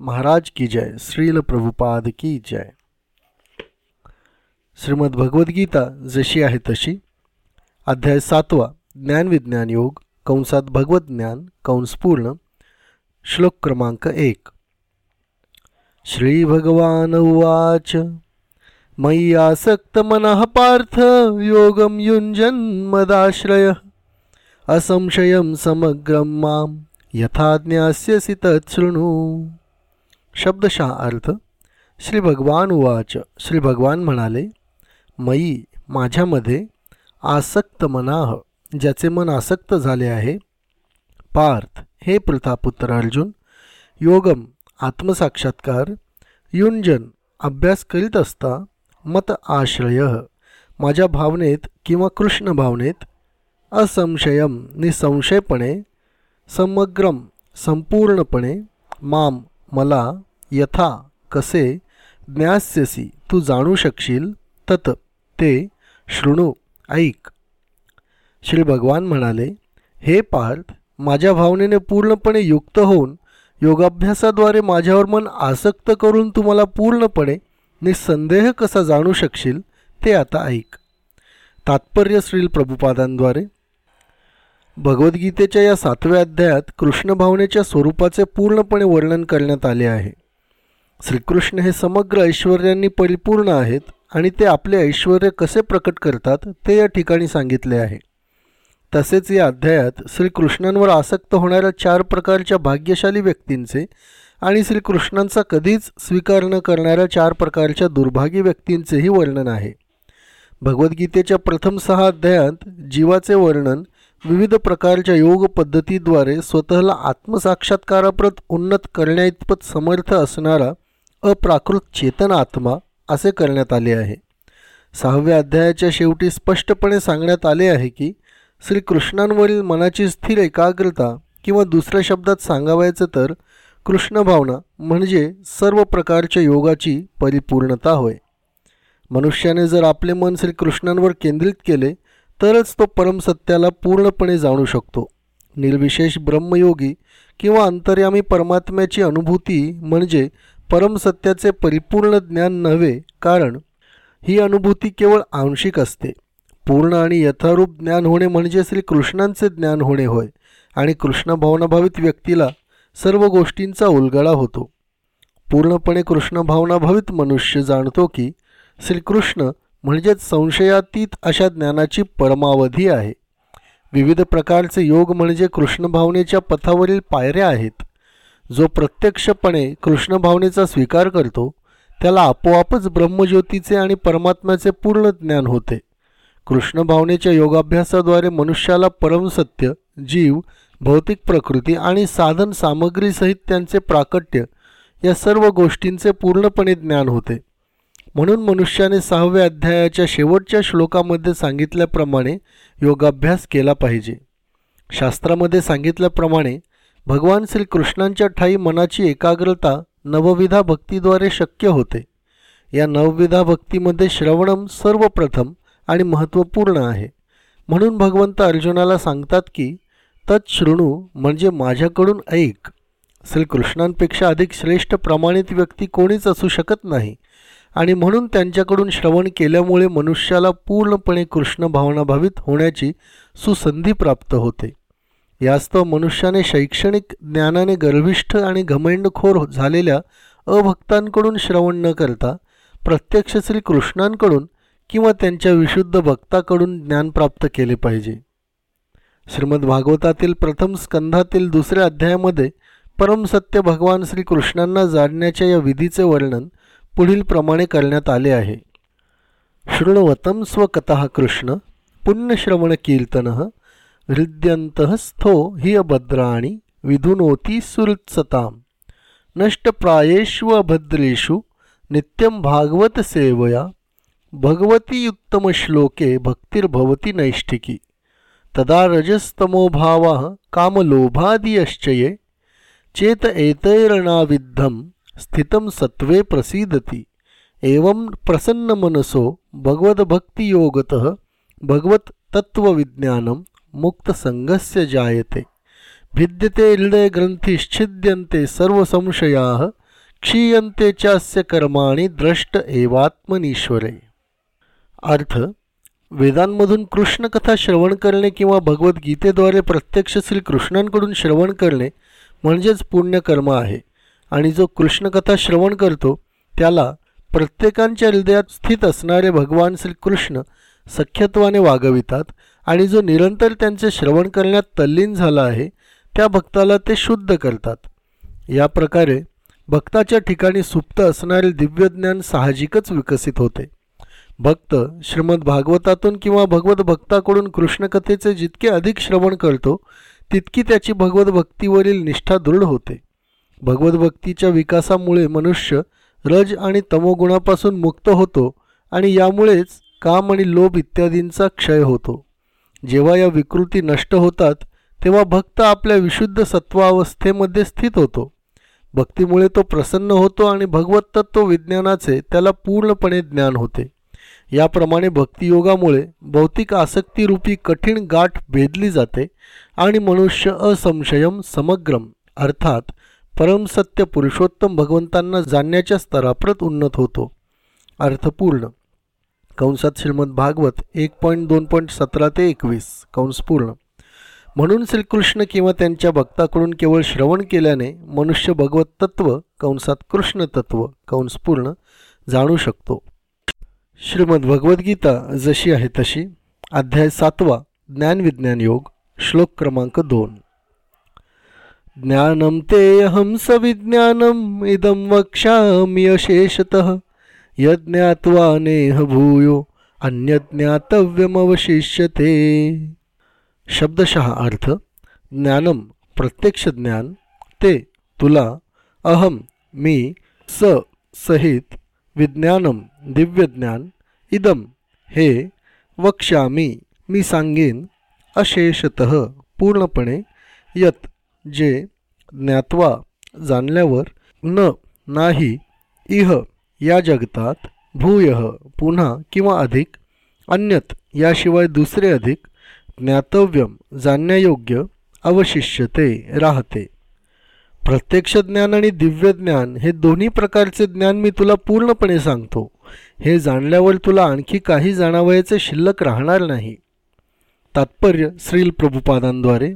महाराज की जय, श्रील प्रभुपाद की जय। श्रीमद भगवद्गीता जशी आहे तशी। अध्याय सातवा, ज्ञान विज्ञान योग, कंसात भगवत ज्ञान, कंस पूर्ण, श्लोक क्रमांक एक। श्री भगवान उवाच। मयि आसक्तमनः पार्थ, योगं युञ्जन्मदाश्रय असंशयं समग्रं माँ यथा ज्ञास्यसि तत्शृणु शब्दशः अर्थ श्री भगवान उवाच. श्री भगवान म्हणाले मयी माझ्यामध्ये आसक्त मनाह ज्याचे मन आसक्त झाले आहे पार्थ हे प्रतापुत्र अर्जुन योगम आत्मसाक्षात्कार युंजन अभ्यास करीत असता मत आश्रय माझ्या भावनेत किंवा कृष्ण भावनेत असंशयम निसंशयपणे समग्रम संपूर्णपणे माम मला यथा कसे ज्ञास्यसी तू जाणू शकशील? तत ते शृणू ऐक. श्री भगवान म्हणाले हे पार्थ माझ्या भावनेने पूर्णपणे युक्त होऊन योगाभ्यासाद्वारे माझ्यावर मन आसक्त करून तू मला पूर्णपणे निसंदेह कसा जाणू शकशील ते आता ऐक. तात्पर्य श्रील प्रभुपादांद्वारे. भगवद्गीतेच्या या सातव्या अध्यायात कृष्ण भावनेच्या स्वरूपाचे पूर्णपणे वर्णन करण्यात आले आहे. श्रीकृष्ण हे समग्र ऐश्वर्यांनी परिपूर्ण आहेत आणि ते आपले ऐश्वर कसे प्रकट करतात ते या ठिकाणी सांगितले आहे. तसेच या अध्यायात श्रीकृष्णांवर आसक्त होणाऱ्या चार प्रकारच्या भाग्यशाली व्यक्तींचे आणि श्रीकृष्णांचा कधीच स्वीकार न करणाऱ्या चार प्रकारच्या दुर्भागी व्यक्तींचेही वर्णन आहे. भगवद्गीतेच्या प्रथम सहा अध्यायात जीवाचे वर्णन विविध प्रकारच्या योग पद्धतीद्वारे स्वतःला आत्मसाक्षात्काराप्रत उन्नत करण्याइतपत समर्थ असणारा अप्राकृत चेतन आत्मा असे करण्यात आले आहे. सहाव्या अध्यायाच्या शेवटी स्पष्टपणे सांगण्यात आले आहे की श्रीकृष्णांवरील मनाची स्थिर एकाग्रता किंवा दुसऱ्या शब्दात सांगावायचं तर कृष्ण भावना म्हणजे सर्व प्रकारच्या योगाची परिपूर्णता होय. मनुष्याने जर आपले मन श्रीकृष्णांवर केंद्रित केले तरच तो परमसत्याला पूर्णपणे जाणू शकतो. निर्विशेष ब्रह्मयोगी किंवा अंतर्यामी परमात्म्याची अनुभूती म्हणजे परमसत्याचे परिपूर्ण ज्ञान नव्हे कारण ही अनुभूती केवळ आंशिक असते. पूर्ण आणि यथारूप ज्ञान होणे म्हणजे श्रीकृष्णांचे ज्ञान होणे होय आणि कृष्ण भावनाभावित व्यक्तीला सर्व गोष्टींचा उलगडा होतो. पूर्णपणे कृष्ण भावनाभावित मनुष्य जाणतो की श्रीकृष्ण म्हणजेच संशयातीत अशा ज्ञानाची परमावधी आहे. विविध प्रकारचे योग म्हणजे कृष्ण भावनेच्या पथावरील पायऱ्या आहेत. जो प्रत्यक्षपणे कृष्ण भावनेचा स्वीकार करतो त्याला आपोआपच ब्रह्मज्योतीचे आणि परमात्म्याचे पूर्ण ज्ञान होते. कृष्ण भावनेच्या योगाभ्यासाद्वारे मनुष्याला परमसत्य जीव भौतिक प्रकृती आणि साधन सामग्रीसहित त्यांचे प्राकट्य या सर्व गोष्टींचे पूर्णपणे ज्ञान होते. म्हणून मनुष्याने सहाव्या अध्यायाच्या शेवटच्या श्लोकामध्ये सांगितल्याप्रमाणे योगाभ्यास केला पाहिजे. शास्त्रामध्ये सांगितल्याप्रमाणे भगवान श्रीकृष्णांच्या ठाई मनाची एकाग्रता नवविधा भक्तीद्वारे शक्य होते. या नवविधा भक्तीमध्ये श्रवणम सर्वप्रथम आणि महत्त्वपूर्ण आहे. म्हणून भगवंत अर्जुनाला सांगतात की तत्शृणू म्हणजे माझ्याकडून ऐक. श्रीकृष्णांपेक्षा अधिक श्रेष्ठ प्रमाणित व्यक्ती कोणीच असू शकत नाही. आणि म्हणून त्यांच्याकडून श्रवण केल्यामुळे मनुष्याला पूर्णपणे कृष्ण भावनाभावित होण्याची सुसंधी प्राप्त होते. यास्तव मनुष्याने शैक्षणिक ज्ञानाने गर्भिष्ठ आणि घमंडखोर झालेल्या अभक्तांकडून श्रवण न करता प्रत्यक्ष श्री कृष्णांकडून किंवा त्यांच्या विशुद्ध भक्ताकडून ज्ञान प्राप्त केले पाहिजे. श्रीमद भागवतातील प्रथम स्कंधातील दुसऱ्या अध्यायामध्ये परमसत्य भगवान श्रीकृष्णांना जाणण्याच्या या विधीचे वर्णन पुढील प्रमाणे करण्यात आले आहे. शृण्वतं स्वकतः कृष्ण पुण्यश्रवण कीर्तन हृद्यंतस्थो हि अभद्राणी विधुनोती सुहृत्सतां नष्टप्रायेष्वभद्रेषु नित्यं भागवत सेवया भगवती उत्तमश्लोके भक्तिर्भवती नैष्ठिकी। तदा रजस्तमोभावः कामलोभादियश्चये चेत एतैरणाविद्धं स्थितं सत्त्वे प्रसीदति। एवं प्रसन्नमनसो भगवद्भक्तियोगतः भगवत्तत्त्वविज्ञानं मुक्तसङ्गस्य जायते भिद्यते हृदयग्रन्थिश्छिद्यन्ते सर्वसंशयाः क्षीयंते चास्य कर्माणी द्रष्ट एवात्मनीश्वरे अर्थ वेदांमधून कृष्णकथा श्रवण करणे किंवा भगवद्गीतेद्वारे प्रत्यक्ष श्रीकृष्णांकडून श्रवण करणे म्हणजेच पुण्यकर्म आहे आणि जो कृष्णकथा श्रवण करतो त्याला प्रत्येकांच्या हृदयात स्थित असणारे भगवान श्रीकृष्ण सख्यत्वाने वागवितात आणि जो निरंतर त्यांचे श्रवण करण्यात तल्लीन झाला आहे त्या भक्ताला ते शुद्ध करतात. या प्रकारे भक्ताच्या ठिकाणी सुप्त असणारे दिव्यज्ञान साहजिकच विकसित होते. भक्त श्रीमद भागवतातून किंवा भगवत भक्ताकडून कृष्णकथेचे जितके अधिक श्रवण करतो तितकी त्याची भगवत भक्तीवरील निष्ठा दृढ होते. भगवत भक्तीच्या विकासामुळे मनुष्य रज आणि तमोगुणापासून मुक्त होतो आणि यामुळेच काम आणि लोभ इत्यादींचा क्षय होतो. जेव्हा या विकृती नष्ट होतात तेव्हा भक्त आपल्या विशुद्ध सत्वावस्थेमध्ये स्थित होतो. भक्तीमुळे तो प्रसन्न होतो आणि भगवत तत्व विज्ञानाचे त्याला पूर्णपणे ज्ञान होते. याप्रमाणे भक्तियोगामुळे भौतिक आसक्तीरूपी कठीण गाठ भेदली जाते आणि मनुष्य असंशयम समग्रम अर्थात परमसत्य पुरुषोत्तम भगवंतांना जाणण्याच्या स्तराप्रत उन्नत होतो. अर्थपूर्ण कंसात श्रीमद भागवत एक पॉईंट दोन पॉईंट सतरा ते एकवीस. कंस पूर्ण. म्हणून श्रीकृष्ण किंवा त्यांच्या भक्ताकडून केवळ श्रवण केल्याने मनुष्य भगवत तत्व कंसात कृष्ण तत्व कंस पूर्ण जाणू शकतो. श्रीमद भगवद्गीता जशी आहे तशी. अध्याय सातवा ज्ञानविज्ञान योग श्लोक क्रमांक दोन. ज्ञानम ते अहम सविज्ञानम इदम वक्ष्यामि अशेषतः. यज्ञात्वा नेह भूयो अन्यज्ञातव्यमवशिष्यते। शब्दशः अर्थ ज्ञानम प्रत्यक्ष ज्ञान ते तुला अहम मी स सहित विज्ञानम दिव्यज्ञान इदम हे वक्ष्यामी मी सांगेन अशेषत पूर्णपणे यत जे ज्ञात्वा जाणल्यावर न नाही इह या जगतात भूय पुन्हा किंवा अधिक अन्यत याशिवाय दुसरे अधिक ज्ञातव्यम जाणण्यायोग्य अवशिष्यते राहते. प्रत्यक्ष ज्ञान आणि दिव्य ज्ञान हे दोन्ही प्रकारचे ज्ञान मी तुला पूर्णपणे सांगतो. हे जाणल्यावर तुला आणखी काही जाणावयाचे शिल्लक राहणार नाही. तात्पर्य श्रील प्रभुपादांद्वारे.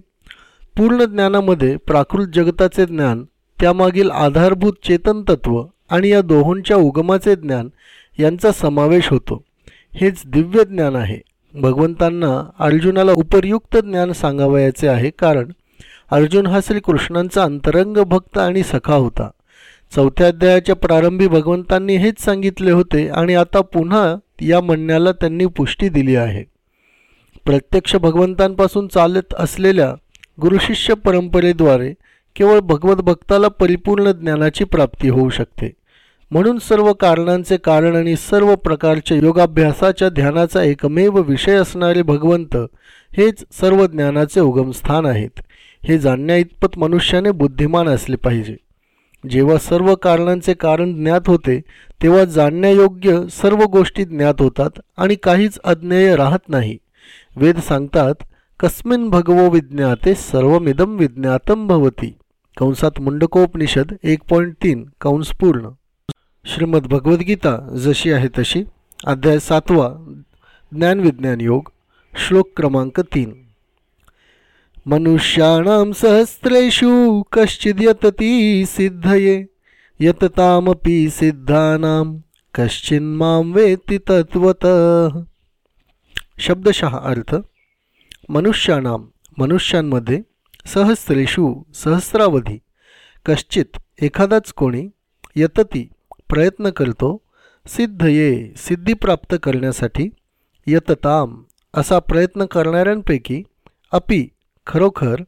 पूर्ण ज्ञानामध्ये प्राकृत जगताचे ज्ञान त्यामागील आधारभूत चेतनतत्व आणि या दोहोंच्या उगमाचे ज्ञान यांचा समावेश होतो. हेच दिव्य ज्ञान आहे. भगवंतांना अर्जुनाला उपयुक्त ज्ञान सांगावयाचे आहे कारण अर्जुन हा श्रीकृष्णांचा अंतरंग भक्त आणि सखा होता. चौथ्या अध्यायाच्या प्रारंभी भगवंतांनी हेच सांगितले होते आणि आता पुन्हा या म्हणण्याला त्यांनी पुष्टी दिली आहे. प्रत्यक्ष भगवंतांपासून चालत असलेल्या गुरुशिष्य परंपरेद्वारे केवळ भगवत भक्ताला परिपूर्ण ज्ञानाची प्राप्ती होऊ शकते. म्हणून सर्व कारणांचे कारण आणि सर्व प्रकारच्या योगाभ्यासाच्या ध्यानाचा एकमेव विषय असणारे भगवंत हेच सर्व ज्ञानाचे उगमस्थान आहेत. हे जाणण्याइतपत मनुष्याने बुद्धिमान असले पाहिजे. जेव्हा सर्व कारणांचे कारण ज्ञात होते तेव्हा जाणण्यायोग्य सर्व गोष्टी ज्ञात होतात आणि काहीच अज्ञेय राहत नाही. वेद सांगतात कस्मिन भगवो विज्ञाते सर्वमिदम विज्ञातम भवती. कंसात मुंडकोपनिषद एक पॉईंट तीन कंस पूर्ण. श्रीमद भगवद्गीता जशी आहे तशी अध्याय सातवा ज्ञानविज्ञान योग श्लोक क्रमांक तीन. मनुष्याणां सहस्रेषु कश्चिद्यतती सिद्धये यततामपि सिद्धानां कश्चिन्मां वेत्ति तत्वत शब्दशः अर्थ मनुष्याणां मनुष्यांमध्ये सहस्रेषु सहस्रावधी कश्चित एखादाच कोणी यतती प्रयत्न करतो सिद्धये सिद्धी प्राप्त करण्यासाठी यतताम असा प्रयत्न करणाऱ्यांपैकी अपि खरोखर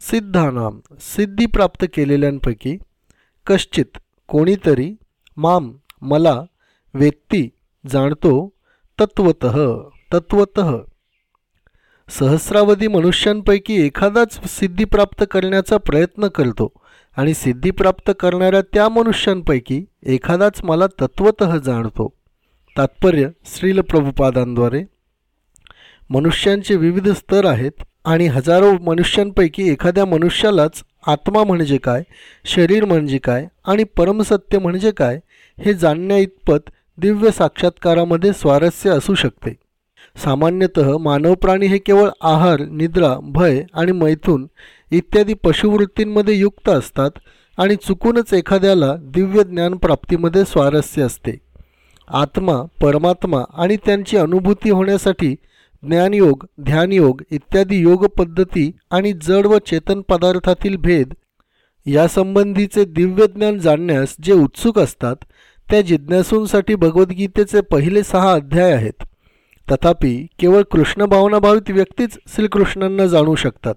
सिद्धानाम सिद्धी प्राप्त केलेल्यांपैकी कश्चित कोणीतरी माम मला व्यक्ती जाणतो तत्वत तत्वत सहस्रावधी मनुष्यांपैकी एखादाच सिद्धी प्राप्त करण्याचा प्रयत्न करतो. आणि सिद्धी प्राप्त करणाऱ्या त्या मनुष्यांपैकी एखादाच मला तत्वत जाणतो. तात्पर्य श्रील प्रभुपादांद्वारे. मनुष्यांचे विविध स्तर आहेत आणि हजारो मनुष्यांपैकी एखाद्या मनुष्यालाच आत्मा म्हणजे काय शरीर म्हणजे काय आणि परमसत्य म्हणजे काय हे जाणण्याइतपत दिव्य साक्षात्कारामध्ये स्वारस्य असू शकते. सामान्यतः मानव प्राणी हे केवळ आहार निद्रा भय आणि मैथून इत्यादी पशुवृत्तींमध्ये युक्त असतात आणि चुकूनच एखाद्याला दिव्य ज्ञानप्राप्तीमध्ये स्वारस्य असते. आत्मा परमात्मा आणि त्यांची अनुभूती होण्यासाठी ज्ञानयोग ध्यानयोग इत्यादी योग पद्धती आणि जड व चेतन पदार्थातील भेद यासंबंधीचे दिव्य ज्ञान जाणण्यास जे उत्सुक असतात त्या जिज्ञासूंसाठी भगवद्गीतेचे पहिले सहा अध्याय आहेत. तथापि केवळ कृष्ण भावनाभावित व्यक्तीच श्रीकृष्णांना जाणू शकतात.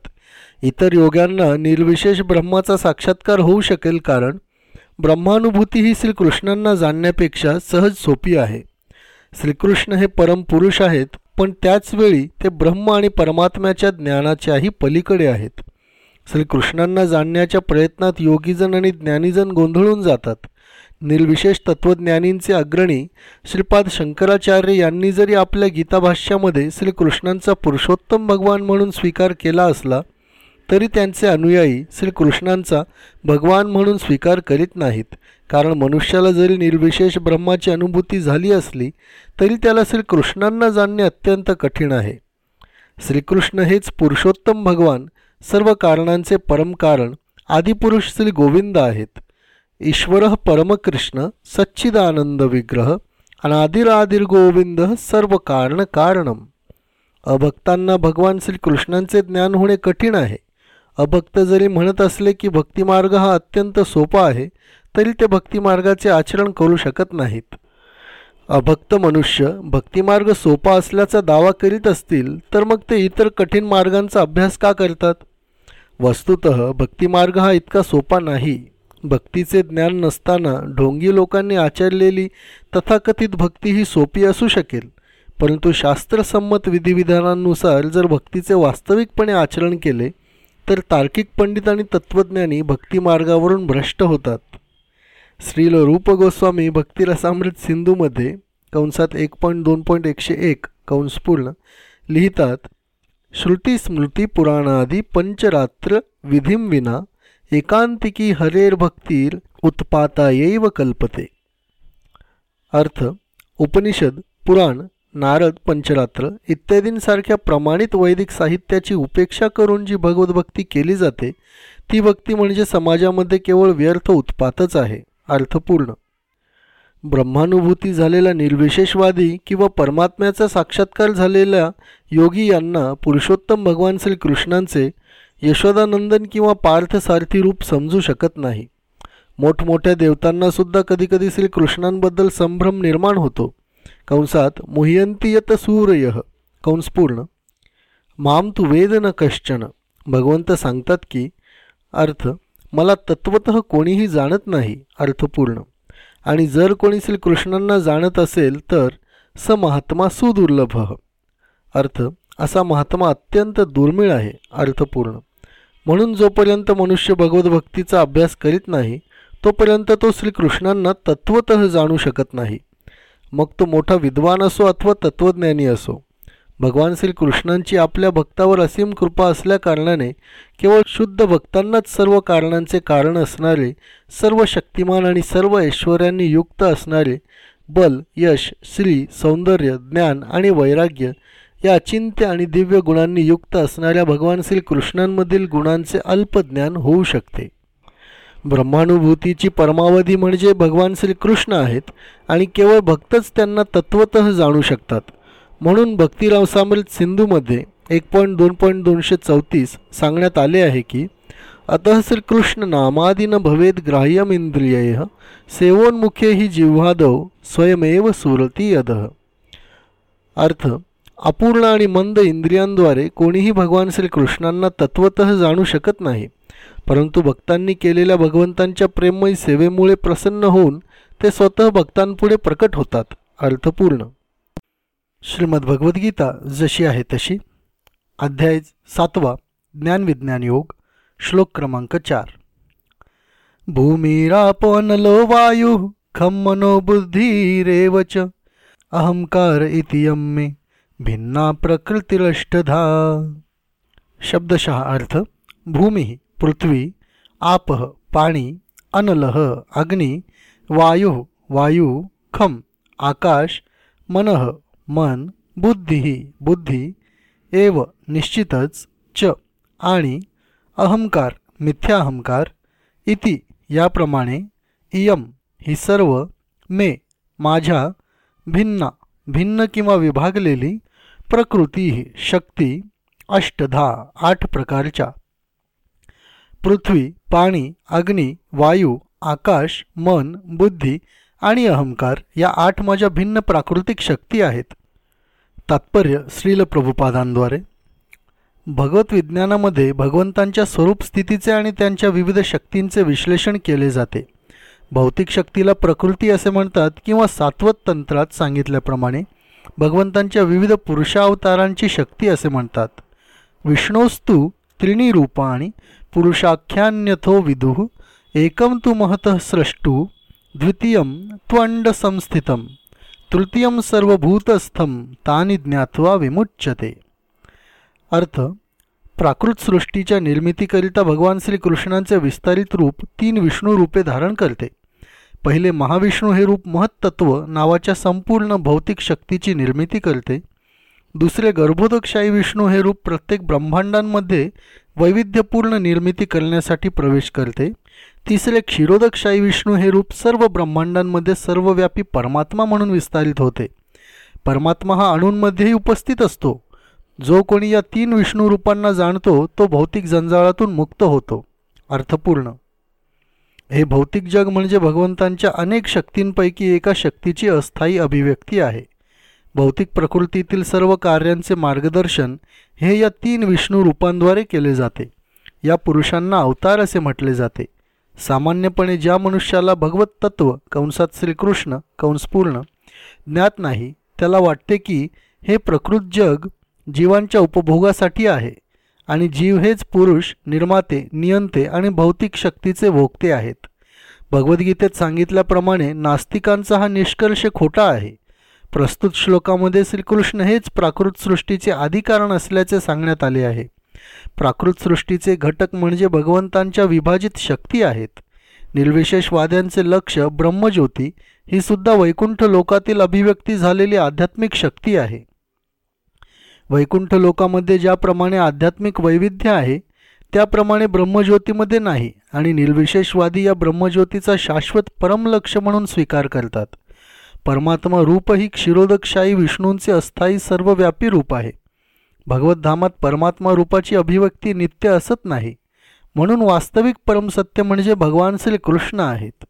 इतर योग्यांना निर्विशेष ब्रह्माचा साक्षात्कार होऊ शकेल कारण ब्रह्मानुभूती ही श्रीकृष्णांना जाणण्यापेक्षा सहज सोपी आहे. श्रीकृष्ण हे परमपुरुष आहेत पण त्याचवेळी ते ब्रह्म आणि परमात्म्याच्या ज्ञानाच्याही पलीकडे आहेत. श्रीकृष्णांना जाणण्याच्या प्रयत्नात योगीजन आणि ज्ञानीजन गोंधळून जातात. निर्विशेष तत्त्वज्ञानींचे अग्रणी श्रीपाद शंकराचार्य यांनी जरी आपल्या गीताभाष्यामध्ये श्रीकृष्णांचा पुरुषोत्तम भगवान म्हणून स्वीकार केला असला तरी त्यांचे अनुयायी श्रीकृष्णांचा भगवान म्हणून स्वीकार करीत नाहीत. कारण मनुष्याला जरी निर्विशेष ब्रह्माची अनुभूती झाली असली तरी त्याला श्रीकृष्णांना जाणणे अत्यंत कठीण आहे. श्रीकृष्ण हेच पुरुषोत्तम भगवान सर्व कारणांचे परमकारण आदिपुरुष श्री गोविंद आहेत. ईश्वर परमकृष्ण सच्चिदानंद विग्रह अनादिरादिर गोविंद सर्व कारण कारणम अभक्तांना भगवान श्रीकृष्णांचे ज्ञान होणे कठीण आहे. अभक्त जरी म्हणत असले की भक्तिमार्ग हा अत्यंत सोपा आहे तरी ते भक्तिमार्गाचे आचरण करू शकत नाहीत. अभक्त मनुष्य भक्तिमार्ग सोपा असल्याचा दावा करीत असतील तर मग ते इतर कठीण मार्गांचा अभ्यास का करतात? वस्तुत भक्तिमार्ग हा इतका सोपा नाही. भक्तीचे ज्ञान नसताना ढोंगी लोकांनी आचरलेली तथाकथित भक्ती ही सोपी असू शकेल परंतु शास्त्रसंमत विधिविधानांनुसार जर भक्तीचे वास्तविकपणे आचरण केले तर तार्किक पंडित आणि तत्त्वज्ञानी भक्तिमार्गावरून भ्रष्ट होतात. श्रील रूप गोस्वामी भक्तिरसामृत सिंधूमध्ये कंसात एक पॉईंट दोन पॉईंट एकशे एक कंसपूर्ण लिहितात श्रुती स्मृती पुराणादी पंचरात्र विधीम विना एकांतिकी हरेर भक्तीर उत्पाता येव कल्पते. अर्थ उपनिषद पुराण नारद पंचरात्र इत्यादींसारख्या प्रमाणित वैदिक साहित्याची उपेक्षा करून जी भगवतभक्ती केली जाते ती भक्ती म्हणजे समाजामध्ये केवळ व्यर्थ उत्पातच आहे अर्थपूर्ण. ब्रह्मानुभूती झालेला निर्विशेषवादी किंवा परमात्म्याचा साक्षात्कार झालेल्या योगी यांना पुरुषोत्तम भगवान श्रीकृष्णांचे यशोदानंदन किंवा पार्थसारथी रूप समजू शकत नाही. मोठमोठ्या देवतांनासुद्धा कधीकधी श्रीकृष्णांबद्दल संभ्रम निर्माण होतो. कंसात मुह्यंतीयत सूर्य। कंसपूर्ण माम तू वेद न कश्चन। भगवंत सांगतात की अर्थ मला तत्वत कोणीही जाणत नाही अर्थपूर्ण आणि जर कोणी श्रीकृष्णांना जाणत असेल तर स महात्मा सुदुर्लभ. अर्थ असा महात्मा अत्यंत दुर्मिळ आहे अर्थपूर्ण म्हणून जोपर्यंत मनुष्य भगवतभक्तीचा अभ्यास करीत नाही तोपर्यंत तो श्रीकृष्णांना तत्वत जाणू शकत नाही. मग तो मोठा विद्वान असो अथवा तत्त्वज्ञानी असो. भगवान श्रीकृष्णांची आपल्या भक्तावर असीम कृपा असल्याकारणाने केवळ शुद्ध भक्तांनाच सर्व कारणांचे कारण असणारे सर्व शक्तिमान आणि सर्व ऐश्वर्यांनी युक्त असणारे बल यश श्री सौंदर्य ज्ञान आणि वैराग्य या अचिंत्य आणि दिव्य गुणांनी युक्त असणाऱ्या भगवान श्रीकृष्णांमधील गुणांचे अल्पज्ञान होऊ शकते. ब्रह्मानुभूतीची परमावधी म्हणजे भगवान श्रीकृष्ण आहेत आणि केवळ भक्तच त्यांना तत्वत जाणू शकतात. म्हणून भक्तिरावसामृत सिंधूमध्ये एक पॉईंट दोन पॉईंट दोनशे चौतीस सांगण्यात आले आहे की अतः श्रीकृष्ण नामादिन भवेद ग्राह्यम इंद्रिय सेवोन्मुखे ही जिव्हादव स्वयमेव सुरती अधः अर्थ अपूर्ण आणि मंद इंद्रियांद्वारे कोणीही भगवान श्रीकृष्णांना तत्वत जाणू शकत नाही. परंतु भक्तांनी केलेल्या भगवंतांच्या प्रेममय सेवेमुळे प्रसन्न होऊन ते स्वतः भक्तांपुढे प्रकट होतात. अर्थपूर्ण. श्रीमद भगवद्गीता जशी आहे तशी. अध्याय सातवा. ज्ञानविज्ञान योग. श्लोक क्रमांक चार. भूमिरापनलो वायु खम मनो बुद्धिरेवच अहंकार इति यम्मे भिन्ना प्रकृतीरष्टधा. शब्दशः अर्थ भूमी. पृथ्वी आपः पाणी अनलः अग्नी वायू वायू खम आकाश मनः मन बुद्धी बुद्धी एव निश्चितच च आणि अहंकार मिथ्या अहंकार इति याप्रमाणे इयम ही सर्व मे माझ्या भिन्ना भिन्न किंवा विभागलेली प्रकृती शक्ती अष्टधा आठ प्रकारच्या पृथ्वी पाणी अग्नी वायू आकाश मन बुद्धी आणि अहंकार या आठ माझ्या भिन्न प्राकृतिक शक्ती आहेत. तात्पर्य श्रील प्रभुपादांद्वारे. भगवत विज्ञानामध्ये भगवंतांच्या स्वरूप स्थितीचे आणि त्यांच्या विविध शक्तींचे विश्लेषण केले जाते. भौतिक शक्तीला प्रकृती असे म्हणतात किंवा सात्वत तंत्रात सांगितल्याप्रमाणे भगवंतांच्या विविध पुरुषावतारांची शक्ती असे म्हणतात. विष्णोस्तु त्रिणी रूपाणी पुरुषाख्यान्यथो विदुः एकम तु महतः स्रष्टू द्वितीयं त्वंड तृतीयं सर्वभूतस्थं तानी ज्ञात्वा विमुच्यते। अर्थ प्राकृत सृष्टीच्या निर्मितीकरिता भगवान श्रीकृष्णांचे विस्तारित रूप तीन विष्णू रूपे धारण करते. पहिले महाविष्णू हे रूप महत्तत्व नावाच्या संपूर्ण भौतिक शक्तीची निर्मिती करते. दुसरे गर्भोदकशाही विष्णू हे रूप प्रत्येक ब्रह्मांडांमध्ये वैविध्यपूर्ण निर्मिती करण्यासाठी प्रवेश करते. तिसरे क्षीरोदकशाही विष्णू हे रूप सर्व ब्रह्मांडांमध्ये सर्वव्यापी परमात्मा म्हणून विस्तारित होते. परमात्मा हा अणूंमध्येही उपस्थित असतो. जो कोणी या तीन विष्णू रूपांना जाणतो तो भौतिक जंजाळातून मुक्त होतो. अर्थपूर्ण. हे भौतिक जग म्हणजे भगवंतांच्या अनेक शक्तींपैकी एका शक्तीची अस्थायी अभिव्यक्ती आहे. भौतिक प्रकृतीतील सर्व कार्यांचे मार्गदर्शन हे या तीन विष्णू रूपांद्वारे केले जाते. या पुरुषांना अवतार असे म्हटले जाते. सामान्यपणे ज्या मनुष्याला भगवत तत्व कंसात श्रीकृष्ण कंसपूर्ण ज्ञात नाही त्याला वाटते की हे प्रकृत जग जीवांच्या उपभोगासाठी आहे आणि जीव हेच पुरुष निर्माते नियंते आणि भौतिक शक्तीचे भोगते आहेत. भगवद्गीतेत सांगितल्याप्रमाणे नास्तिकांचा हा निष्कर्ष खोटा आहे. प्रस्तुत श्लोकामध्ये श्रीकृष्ण हेच प्राकृत सृष्टीचे आधिकारण असल्याचे सांगण्यात आले आहे. प्राकृत सृष्टीचे घटक म्हणजे भगवंतांच्या विभाजित शक्ती आहेत. निर्विशेषवाद्यांचे लक्ष ब्रह्मज्योती ही सुद्धा वैकुंठ लोकातील अभिव्यक्ती झालेली आध्यात्मिक शक्ती आहे. वैकुंठ लोकामध्ये ज्याप्रमाणे आध्यात्मिक वैविध्य आहे त्याप्रमाणे ब्रह्मज्योतीमध्ये नाही आणि निर्विशेषवादी या ब्रह्मज्योतीचा शाश्वत परमलक्ष म्हणून स्वीकार करतात. परमात्मा रूप ही क्षीरोदकशाही विष्णूंचे अस्थायी सर्वव्यापी रूप आहे. भगवद्धामात परमात्मा रूपाची अभिव्यक्ती नित्य असत नाही. म्हणून वास्तविक परमसत्य म्हणजे भगवान श्री कृष्ण आहेत.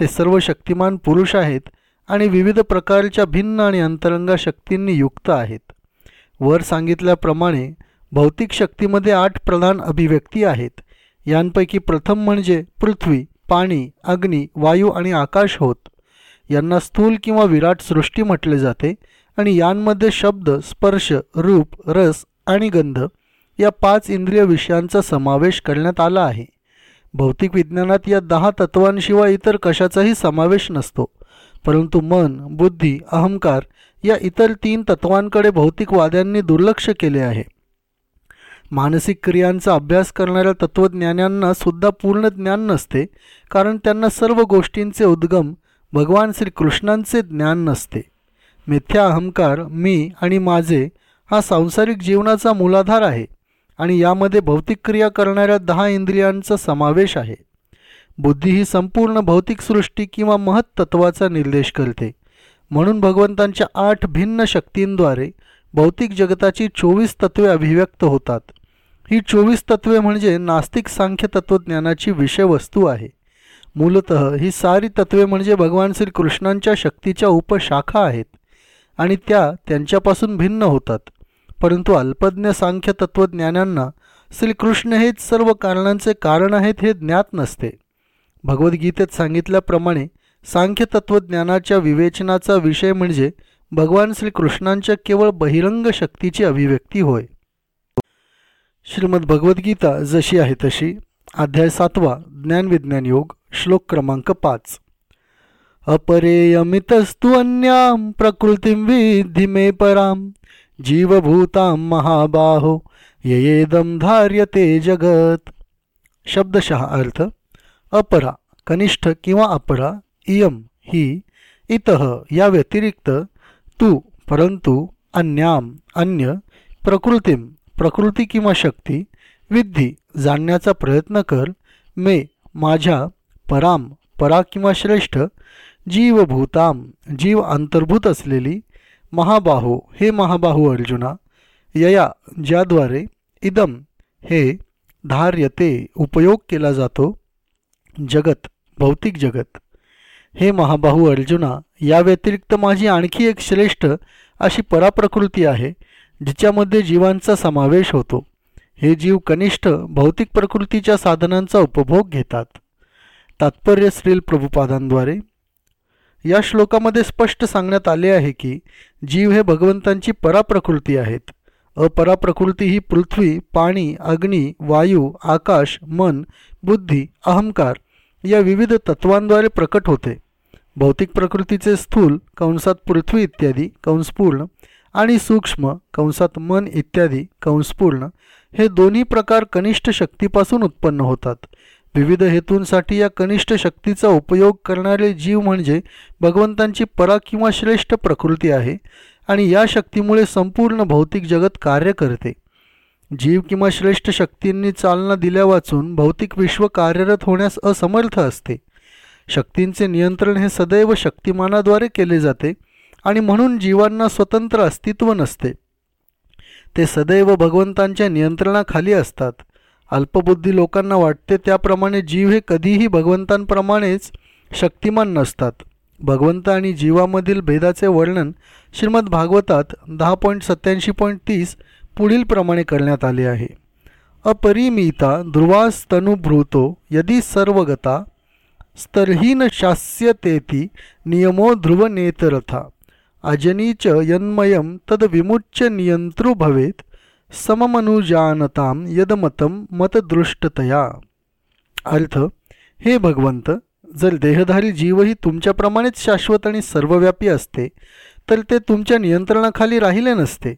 ते सर्व शक्तिमान पुरुष आहेत आणि विविध प्रकारच्या भिन्न आणि अंतरंगा शक्तींनी युक्त आहेत. वर सांगितल्याप्रमाणे भौतिक शक्तीमध्ये आठ प्रधान अभिव्यक्ती आहेत. यांपैकी प्रथम म्हणजे पृथ्वी पाणी अग्नी वायू आणि आकाश होत. यांना स्थूल किंवा विराट सृष्टी म्हटले जाते आणि यांमध्ये शब्द स्पर्श रूप रस आणि गंध या पाच इंद्रिय विषयांचा समावेश करण्यात आला आहे. भौतिक विज्ञानात या दहा तत्वांशिवाय इतर कशाचाही समावेश नसतो परंतु मन बुद्धी अहंकार या इतर तीन तत्वांकडे भौतिकवाद्यांनी दुर्लक्ष केले आहे. मानसिक क्रियांचा अभ्यास करणाऱ्या तत्त्वज्ञानांना सुद्धा पूर्ण ज्ञान नसते कारण त्यांना सर्व गोष्टींचे उद्गम भगवान श्रीकृष्णांचे ज्ञान नसते. मिथ्या अहंकार मी आणि माझे हा सांसारिक जीवनाचा मूलाधार आहे आणि यामध्ये भौतिक क्रिया करणाऱ्या दहा इंद्रियांचा समावेश आहे. बुद्धी ही संपूर्ण भौतिक सृष्टी किंवा महत्त्वाचा निर्देश करते. म्हणून भगवंतांच्या आठ भिन्न शक्तींद्वारे भौतिक जगताची चोवीस तत्वे अभिव्यक्त होतात. ही चोवीस तत्वे म्हणजे नास्तिक सांख्य तत्त्वज्ञानाची विषयवस्तू आहे. मूलत ही सारी तत्वे म्हणजे भगवान श्रीकृष्णांच्या शक्तीच्या उपशाखा आहेत आणि त्या त्यांच्यापासून भिन्न होतात. परंतु अल्पज्ञ सांख्य तत्त्वज्ञानांना श्रीकृष्ण हेच सर्व कारणांचे कारण आहेत हे ज्ञात नसते. भगवद्गीतेत सांगितल्याप्रमाणे सांख्य तत्त्वज्ञानाच्या विवेचनाचा विषय म्हणजे भगवान श्रीकृष्णांच्या केवळ बहिरंग शक्तीची अभिव्यक्ती होय. श्रीमद भगवद्गीता जशी आहे तशी अध्याय सातवा ज्ञानविज्ञान योग श्लोक क्रमांक पाच. अपरेयमितस्तु अन्यां प्रकृतीं विधी मे पराम जीवभूतां महाबाहो येदम धार्यते जगत. शब्दशः अर्थ अपरा कनिष्ठ किंवा अपरा इयम ही इतः या व्यतिरिक्त तू परंतु अन्याम अन्य प्रकृतीम प्रकृती किंवा शक्ती विद्धी जाणण्याचा प्रयत्न कर. मे माझ्या पराम परा किंवा श्रेष्ठ जीवभूताम जीव अंतर्भूत असलेली महाबाहू हे महाबाहू अर्जुना यया ज्याद्वारे इदम हे धार्यते उपयोग केला जातो जगत भौतिक जगत. हे महाबाहू अर्जुना या व्यतिरिक्त माझी आणखी एक श्रेष्ठ अशी पराप्रकृती आहे जिच्यामध्ये जीवांचा समावेश होतो. हे जीव कनिष्ठ भौतिक प्रकृतीच्या साधनांचा उपभोग घेतात. तात्पर्य श्रील प्रभुपादांद्वारे. या श्लोकामध्ये स्पष्ट सांगण्यात आले आहे की जीव हे भगवंतांची पराप्रकृती आहेत. अपराप्रकृती ही पृथ्वी पाणी अग्नी वायू आकाश मन बुद्धी अहंकार या विविध तत्वांद्वारे प्रकट होते. भौतिक प्रकृतीचे स्थूल कंसात पृथ्वी इत्यादी कंसपूर्ण आणि सूक्ष्म कंसात मन इत्यादी कंसपूर्ण हे दोन्ही प्रकार कनिष्ठ शक्तीपासून उत्पन्न होतात. विविध हेतूंसाठी या कनिष्ठ शक्तीचा उपयोग करणारे जीव म्हणजे भगवंतांची परा किंवा श्रेष्ठ प्रकृती आहे आणि या शक्तीमुळे संपूर्ण भौतिक जगत कार्य करते. जीव किंवा श्रेष्ठ शक्तींनी चालना दिल्या वाचून भौतिक विश्व कार्यरत होण्यास असमर्थ असते. शक्तींचे नियंत्रण हे सदैव शक्तिमानाद्वारे केले जाते आणि म्हणून जीवांना स्वतंत्र अस्तित्व नसते. ते सदैव भगवंतांच्या नियंत्रणाखाली असतात. अल्पबुद्धी लोकांना वाटते त्याप्रमाणे जीव हे कधीही भगवंतांप्रमाणेच शक्तिमान नसतात. भगवंत आणि जीवामधील भेदाचे वर्णन श्रीमद भागवतात दहा पॉईंट सत्याऐंशी पॉईंट तीस पुढीलप्रमाणे करण्यात आले आहे. अपरिमिता ध्रुवास्तनुभृतो यदी सर्वगता स्तरहीन शास्यतेती नियमो ध्रुवनेतरथा। अजनीच यन्मयम तद विमुच्य नियंत्रू भवेत सममनुजानताम यदमतम मतदृष्टतया। अर्थ हे भगवंत जर देहधारी जीवही तुमच्याप्रमाणेच शाश्वत आणि सर्वव्यापी असते तर ते तुमच्या नियंत्रणाखाली राहिले नसते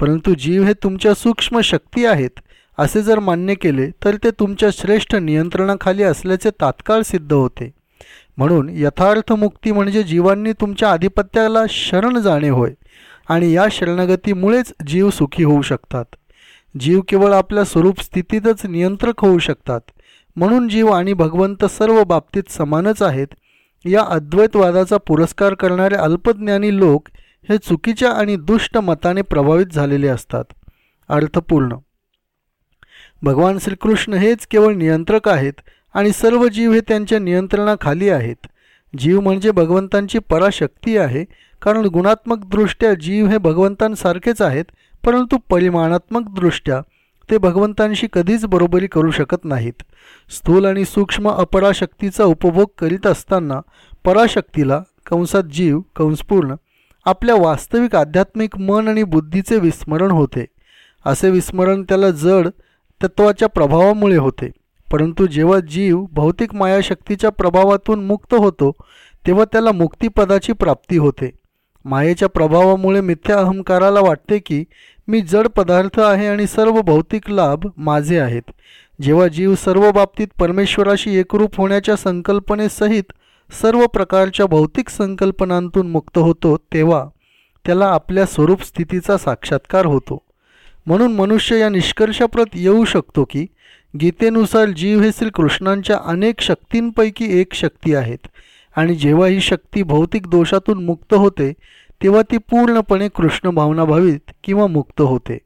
परंतु जीव हे तुमच्या सूक्ष्म शक्ती आहेत असे जर मान्य केले तर ते तुमच्या श्रेष्ठ नियंत्रणाखाली असल्याचे तात्काळ सिद्ध होते. म्हणून यथार्थ मुक्ती म्हणजे जीवांनी तुमच्या आधिपत्याला शरण जाणे होय आणि या शरणगतीमुळेच जीव सुखी होऊ शकतात. जीव केवळ आपल्या स्वरूप स्थितीतच नियंत्रक होऊ शकतात. म्हणून जीव आणि भगवंत सर्व बाबतीत समानच आहेत. या अद्वैतवादाचा पुरस्कार करणारे अल्पज्ञानी लोक हे चुकीच्या आणि दुष्ट मताने प्रभावित झालेले असतात. अर्थपूर्ण. भगवान श्रीकृष्ण हेच केवळ नियंत्रक आहेत आणि सर्व जीव हे त्यांच्या नियंत्रणाखाली आहेत. जीव म्हणजे भगवंतांची पराशक्ती आहे कारण गुणात्मकदृष्ट्या जीव हे भगवंतांसारखेच आहेत परंतु परिमाणात्मकदृष्ट्या ते भगवंतांशी कधीच बरोबरी करू शकत नाहीत. स्थूल आणि सूक्ष्म अपराशक्तीचा उपभोग करीत असताना पराशक्तीला कंसात जीव कंसपूर्ण आपल्या वास्तविक आध्यात्मिक मन आणि बुद्धीचे विस्मरण होते. असे विस्मरण त्याला जड तत्वाच्या प्रभावामुळे होते. परंतु जेव्हा जीव भौतिक मायाशक्तीच्या प्रभावातून मुक्त होतो तेव्हा त्याला मुक्तिपदाची प्राप्ती होते. मायेच्या प्रभावामुळे मिथ्या अहंकाराला वाटते की मी जड पदार्थ आहे आणि सर्व भौतिक लाभ माझे आहेत. जेव्हा जीव सर्व बाबतीत परमेश्वराशी एकरूप होण्याच्या संकल्पनेसहित सर्व प्रकारच्या भौतिक संकल्पनांतून मुक्त होतो तेव्हा त्याला आपल्या स्वरूप स्थितीचा साक्षात्कार होतो. म्हणून मनुष्य या निष्कर्षाप्रत येऊ शकतो की गीतेनुसार जीव हे श्रीकृष्णांच्या अनेक शक्तींपैकी एक शक्ती आहेत. आणि जेव्हा ही शक्ती भौतिक दोषातून मुक्त होते तेव्हा ती पूर्णपणे कृष्ण भावनाभावित किंवा मुक्त होते.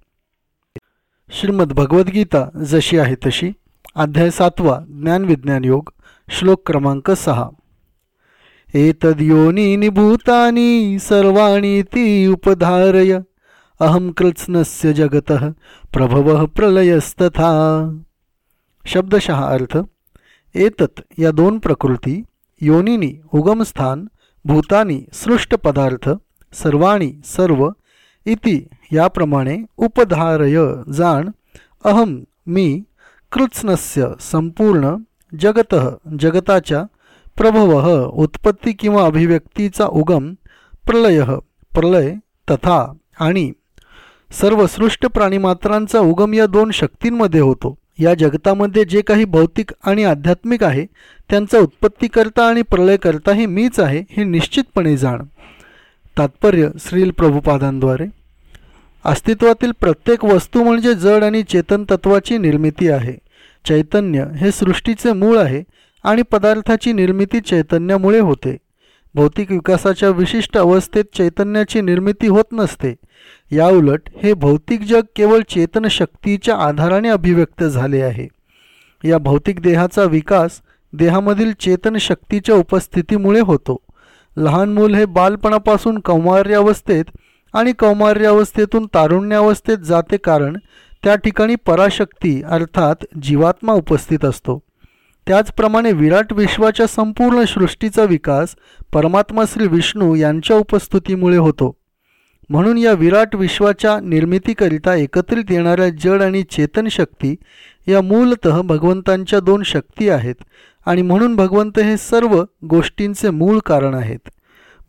श्रीमद भगवद्गीता जशी आहे तशी. अध्याय सातवा ज्ञानविज्ञान योग श्लोक क्रमांक सहा. एतद्योनी भूतानी सर्वाणी ती उपधारय। अहम कृत्स्नस्य जगत प्रभव प्रलयस्तथा। शब्दशः अर्थ एतत या दोन प्रकृती योनिनी उगमस्थान भूतानी सृष्ट पदार्थ सर्वाणी सर्व इति याप्रमाणे उपधारय जाण अहम मी कृत्स्नस्य संपूर्ण जगत जगताच्या प्रभव उत्पत्ती किंवा अभिव्यक्तीचा उगम प्रलय प्रलय तथा आणि सर्व सृष्ट प्राणीमात्रांचा उगम या दोन शक्तींमध्ये होतो. या जगतामध्ये जे काही भौतिक आणि आध्यात्मिक आहे त्यांचा उत्पत्तीकर्ता आणि प्रलयकर्ताही मीच आहे हे निश्चितपणे जाण. तात्पर्य श्रील प्रभुपादांद्वारे. अस्तित्वातील प्रत्येक वस्तू म्हणजे जड आणि चेतन तत्वाची निर्मिती आहे. चैतन्य हे सृष्टीचे मूळ आहे आणि पदार्थाची निर्मिती चैतन्यामुळे होते. भौतिक विकासाच्या विशिष्ट अवस्थेत चैतन्याची निर्मिती होत नसते. याउलट हे भौतिक जग केवळ चेतनशक्तीच्या आधाराने अभिव्यक्त झाले आहे. या भौतिक देहाचा विकास देहामधील चेतनशक्तीच्या उपस्थितीमुळे होतो. लहान मूल हे बालपणापासून कौमार्यावस्थेत आणि कौमार्यावस्थेतून तारुण्यावस्थेत जाते कारण त्या ठिकाणी पराशक्ती अर्थात जीवात्मा उपस्थित असतो. त्याचप्रमाणे विराट विश्वाच्या संपूर्ण सृष्टीचा विकास परमात्मा श्री विष्णू यांच्या उपस्थितीमुळे होतो. म्हणून या विराट विश्वाच्या निर्मितीकरिता एकत्रित येणाऱ्या जड आणि चेतन शक्ती या मूलत भगवंतांच्या दोन शक्ती आहेत आणि म्हणून भगवंत हे सर्व गोष्टींचे मूळ कारण आहेत.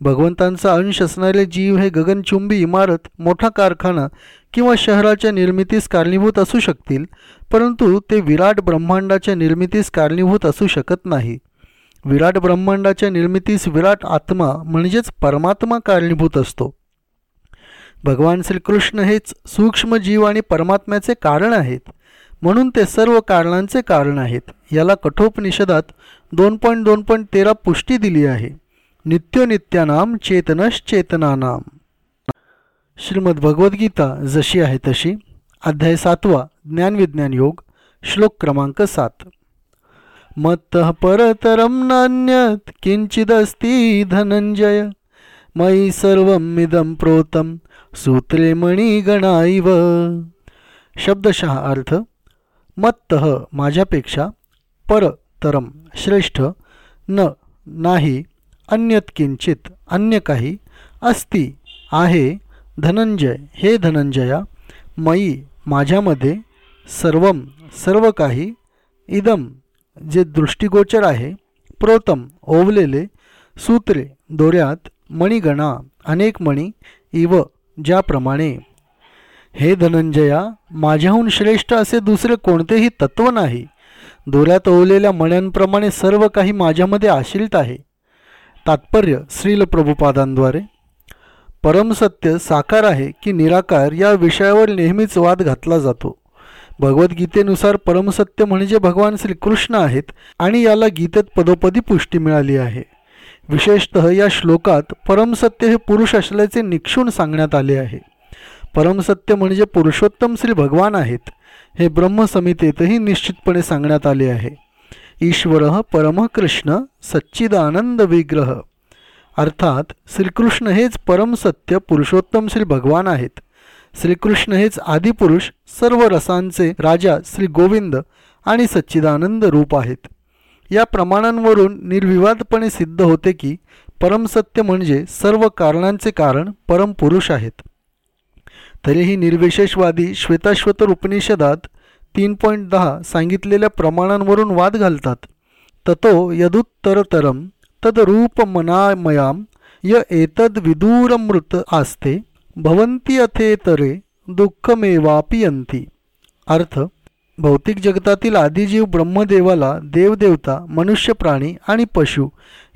भगवंतांचा अंश असणारे जीव हे गगनचुंबी इमारत मोठा कारखाना किंवा शहराच्या निर्मितीस कारणीभूत असू शकतील परंतु ते विराट ब्रह्मांडाच्या निर्मितीस कारणीभूत असू शकत नाही. विराट ब्रह्मांडाच्या निर्मितीस विराट आत्मा म्हणजेच परमात्मा कारणीभूत असतो. भगवान श्रीकृष्ण हेच सूक्ष्म जीव आणि परमात्म्याचे कारण आहेत. म्हणून ते सर्व कारणांचे कारण आहेत. याला कठोपनिषदात दोन पॉईंट दोन पॉईंट तेरा पुष्टी दिली आहे. नित्यनित्यानाम चेतनश्चेतनानाम. श्रीमद भगवद्गीता जशी आहे तशी अध्याय सातवा ज्ञानविज्ञान योग श्लोक क्रमांक सात. मत्त परतरम नान्यत किंचिदस्ती धनंजय मयी सर्वमिदम प्रोतम सूत्रे मणिगणाईव शब्दशः अर्थ मत्त माझ्यापेक्षा परतरम श्रेष्ठ न नाही अन्यत किंचित अन्य काही अस्ति। आहे धनंजय। हे धनंजया मयी माझ्यामध्ये सर्व सर्व काही इदम जे दृष्टिगोचर आहे प्रोतम ओवलेले सूत्रे दोऱ्यात मणिगणा अनेक मणी इव ज्याप्रमाणे। हे धनंजया माझ्याहून श्रेष्ठ असे दुसरे कोणतेही तत्व नाही। दोऱ्यात ओवलेल्या मण्यांप्रमाणे सर्व काही माझ्यामध्ये आश्रित आहे। तात्पर्य श्रील प्रभुपादांद्वारे परमसत्य साकार आहे की निराकार या विषयावर नेहमीच वाद घातला जातो. भगवद्गीतेनुसार परमसत्य म्हणजे भगवान श्रीकृष्ण आहेत आणि याला गीतेत पदोपदी पुष्टी मिळाली आहे. विशेषत या श्लोकात परमसत्य हे पुरुष असल्याचे निक्षून सांगण्यात आले आहे. परमसत्य म्हणजे पुरुषोत्तम श्री भगवान आहेत हे ब्रह्मसमितेतही निश्चितपणे सांगण्यात आले आहे. ईश्वर परम कृष्ण सच्चिदानंद विग्रह. अर्थात श्रीकृष्ण हेच परमसत्य पुरुषोत्तम श्री भगवान आहेत. श्रीकृष्ण हेच आदिपुरुष सर्व रसांचे राजा श्री गोविंद आणि सच्चिदानंद रूप आहेत. या प्रमाणांवरून निर्विवादपणे सिद्ध होते की परमसत्य म्हणजे सर्व कारणांचे कारण परमपुरुष आहेत. तरीही निर्विशेषवादी श्वेताश्वतर उपनिषदात तीन पॉईंट दहा सांगितलेल्या प्रमाणांवरून वाद घालतात. ततो यदुत्तरतरम तदरूपमनामयाम य एतद विदूरमृत आस्ते भवंती अथेतरे दुःखमेवापियंती अर्थ भौतिक जगतातील आदिजीव ब्रह्मदेवाला देवदेवता मनुष्य प्राणी आणि पशु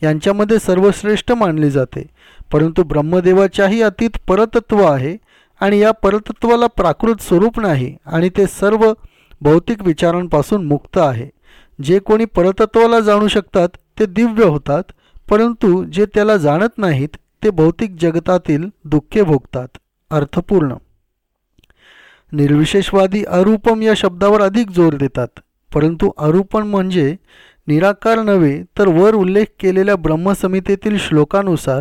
यांच्यामध्ये सर्वश्रेष्ठ मानले जाते. परंतु ब्रह्मदेवाच्याही अतीत परतत्व आहे आणि या परतत्वाला प्राकृत स्वरूप नाही आणि ते सर्व भौतिक विचारांपासून मुक्त आहे. जे कोणी परतत्वाला जाणू शकतात ते दिव्य होतात परंतु जे त्याला जाणत नाहीत ते भौतिक जगतातील दुःखे भोगतात. अर्थपूर्ण. निर्विशेषवादी अरूपम या शब्दावर अधिक जोर देतात. परंतु अरूपण म्हणजे निराकार नव्हे तर वर उल्लेख केलेल्या ब्रह्मसमितेतील श्लोकानुसार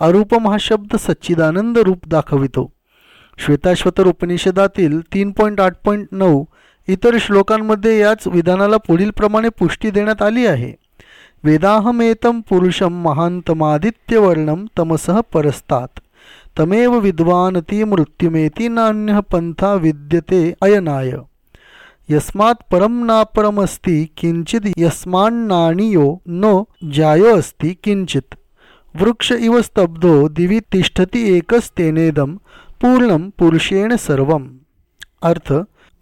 अरूपम हा शब्द सच्चिदानंद रूप दाखवितो. श्वेताश्वतर उपनिषदातील तीन पॉईंट आठ पॉईंट नऊ इतर श्लोकांमध्ये याच विधानाला पुढील प्रमाणे पुष्टी देण्यात आली आहे. वेदाहमेतम पुरुषम महांतमादित्यवर्णम तमसः परस्तात. तमेव विद्वान ती मृत्युमेती नान्य पंथा विद्यते अयनाय. यस्मात् परम नापरमस्ति किंचित यस्मान्नाणीयो नो जायो अस्ति किंचित वृक्ष इव स्तब्धो दिवी तिष्ठती एकस्तेनेदम पूर्ण पुरुषेण सर्व अर्थ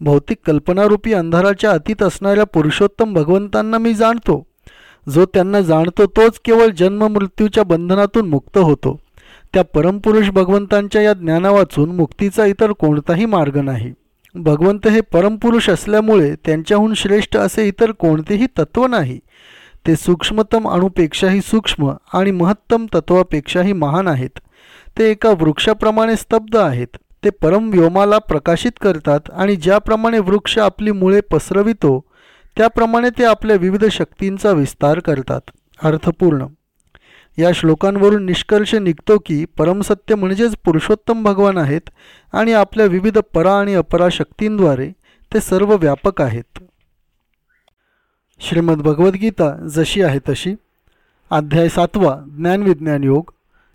भौतिक कल्पनारूपी अंधाराच्या अतीत असणाऱ्या पुरुषोत्तम भगवंतांना मी जाणतो. जो त्यांना जाणतो तोच केवळ जन्म मृत्यूच्या बंधनातून मुक्त होतो. त्या परमपुरुष भगवंतांच्या या ज्ञानावाचून मुक्तीचा इतर कोणताही मार्ग नाही. भगवंत हे परमपुरुष असल्यामुळे त्यांच्याहून श्रेष्ठ असे इतर कोणतेही तत्त्व नाही. ते सूक्ष्मतम अणुपेक्षाही सूक्ष्म आणि महत्तम तत्वापेक्षाही महान आहेत. ते एका वृक्षाप्रमाणे स्तब्ध आहेत. ते परम व्योमाला प्रकाशित करतात आणि ज्याप्रमाणे वृक्ष आपली मुळे पसरवितो त्याप्रमाणे ते आपल्या विविध शक्तींचा विस्तार करतात. अर्थपूर्ण. या श्लोकांवरून निष्कर्ष निघतो की परमसत्य म्हणजेच पुरुषोत्तम भगवान आहेत आणि आपल्या विविध परा आणि अपरा शक्तींद्वारे ते सर्व व्यापक आहेत. श्रीमद भगवद्गीता जशी आहे तशी. अध्याय सातवा ज्ञानविज्ञान योग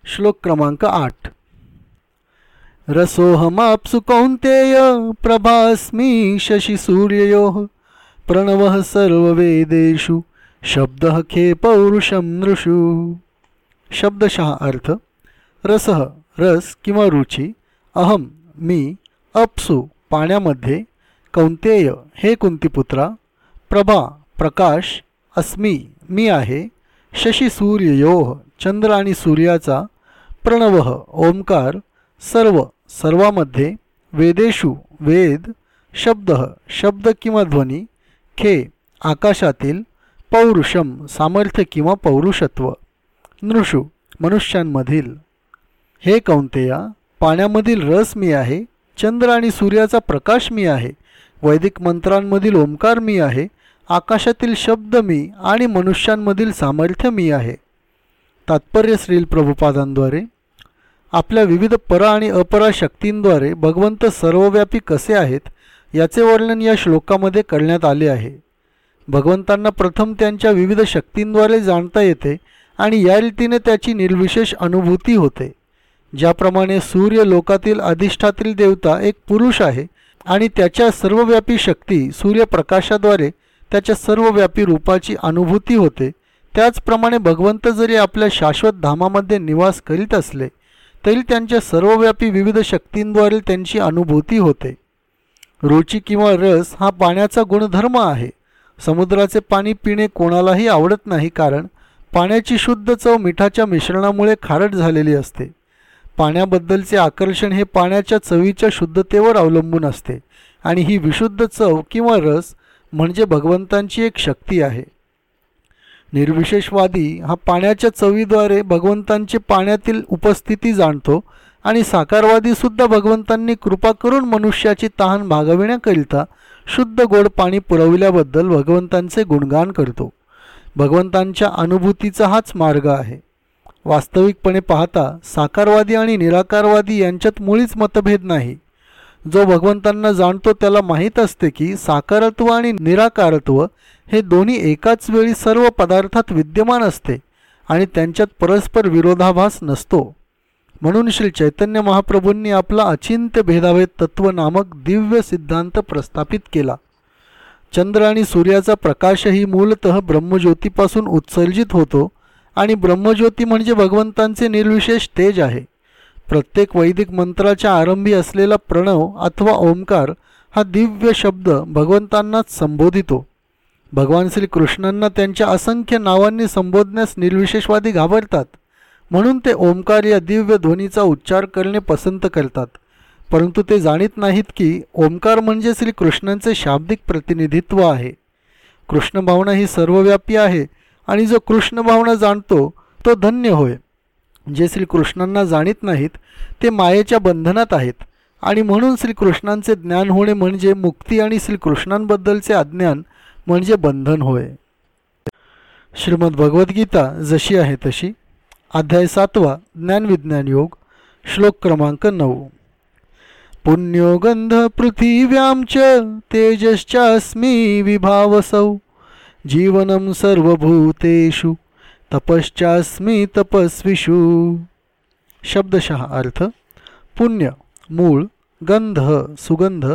श्लोक क्रमांक आठ. रसोहमाप्सु कौन्तेय प्रभास्मी शशिसूर्ययो प्रणवः सर्ववेदेषु शब्दः खे पौरुषं नृषु। शब्दशः अर्थ रसः रस किंवा रुची अहम मी अप्सु पाण्यामध्ये कौंतेय हे कुंतीपुत्रा प्रभा प्रकाश अस्मी मी आहे शशिसूर्ययोः चंद्र आणि सूर्याचा प्रणवः ओंकार सर्व सर्वामध्ये वेदेशु वेद शब्द शब्द किंवा ध्वनी खे आकाशातील पौरुषम सामर्थ्य किंवा पौरुषत्व नृषु मनुष्यांमधील. हे कौंतेया पाण्यामधील रस मी आहे चंद्र आणि सूर्याचा प्रकाश मी आहे वैदिक मंत्रांमधील ओंकार मी आहे आकाशातील शब्द मी आणि मनुष्यांमधील सामर्थ्य मी आहे. तात्पर्य श्रील प्रभुपादांद्वारे आपल्या विविध परा आणि अपरा शक्तींद्वारे भगवंत सर्वव्यापी कसे आहेत याचे वर्णन या श्लोकामध्ये करण्यात आले आहे. भगवंतांना प्रथम त्यांच्या विविध शक्तींद्वारे जाणता येते आणि या रीतीने त्याची निर्विशेष अनुभूती होते ज्याप्रमाणे सूर्य लोकातील अधिष्ठातील देवता एक पुरुष आहे आणि त्याच्या सर्वव्यापी शक्ती सूर्यप्रकाशाद्वारे त्याच्या सर्वव्यापी रूपाची अनुभूती होते. त्याचप्रमाणे भगवंत जरी आपल्या शाश्वत धामामध्ये निवास करीत असले तरी त्यांच्या सर्वव्यापी विविध शक्तींद्वारे त्यांची अनुभूती होते. रुची किंवा रस हा पाण्याचा गुणधर्म आहे. समुद्राचे पाणी पिणे कोणालाही आवडत नाही कारण पाण्याची शुद्ध चव मिठाच्या मिश्रणामुळे खारट झालेली असते. पाण्याबद्दलचे आकर्षण हे पाण्याच्या चवीच्या शुद्धतेवर अवलंबून असते आणि ही विशुद्ध चव किंवा रस म्हणजे भगवंतांची एक शक्ती आहे. निर्विशेषवादी हा पाण्याच्या चवीद्वारे भगवंतांची पाण्यातील उपस्थिती जाणतो आणि साकारवादीसुद्धा भगवंतांनी कृपा करून मनुष्याची तहान भागविण्याकरिता शुद्ध गोड पाणी पुरविल्याबद्दल भगवंतांचे गुणगान करतो. भगवंतांच्या अनुभूतीचा हाच मार्ग आहे. वास्तविकपणे पाहता साकारवादी आणि निराकारवादी यांच्यात मुळीच मतभेद नाही. जो भगवंतांना जाणतो त्याला माहीत असते की साकारत्व आणि निराकारत्व हे दोन्ही एकाच वेळी सर्व पदार्थात विद्यमान असते आणि त्यांच्यात परस्पर विरोधाभास नसतो. म्हणून श्री चैतन्य महाप्रभूंनी आपला अचिंत्य भेदाभेद तत्व नामक दिव्य सिद्धांत प्रस्थापित केला. चंद्र आणि सूर्याचा प्रकाशही मूलत ब्रह्मज्योतीपासून उत्सर्जित होतो आणि ब्रह्मज्योती म्हणजे भगवंतांचे निर्विशेष तेज आहे. प्रत्येक वैदिक मंत्राच्या आरंभी असलेला प्रणव अथवा ओंकार हा दिव्य शब्द भगवंतांनाच संबोधितो. भगवान श्रीकृष्णांना त्यांच्या असंख्य नावांनी संबोधण्यास निर्विशेषवादी घाबरतात. म्हणून ते ओंकार या दिव्य ध्वनीचा उच्चार करणे पसंत करतात. परंतु ते जाणीत नाहीत की ओंकार म्हणजे श्रीकृष्णांचे शाब्दिक प्रतिनिधित्व आहे. कृष्ण भावना ही सर्वव्यापी आहे आणि जो कृष्ण भावना जाणतो तो धन्य होय. जे श्रीकृष्णांना जाणीत नाहीत ते मायेच्या बंधनात आहेत आणि म्हणून श्रीकृष्णांचे ज्ञान होणे म्हणजे मुक्ती आणि श्रीकृष्णांबद्दलचे अज्ञान म्हणजे बंधन होय. श्रीमद भगवद्गीता जशी आहे तशी. अध्याय सातवा ज्ञानविज्ञान योग श्लोक क्रमांक नऊ. पुण्योगंध पृथिव्यामच च तेजश्चास्मी विभावसौ. जीवनं सर्वभूतेषु तपश्चास्मी तपस्विषु. शब्दशः अर्थ पुण्य मूळ गंध सुगंध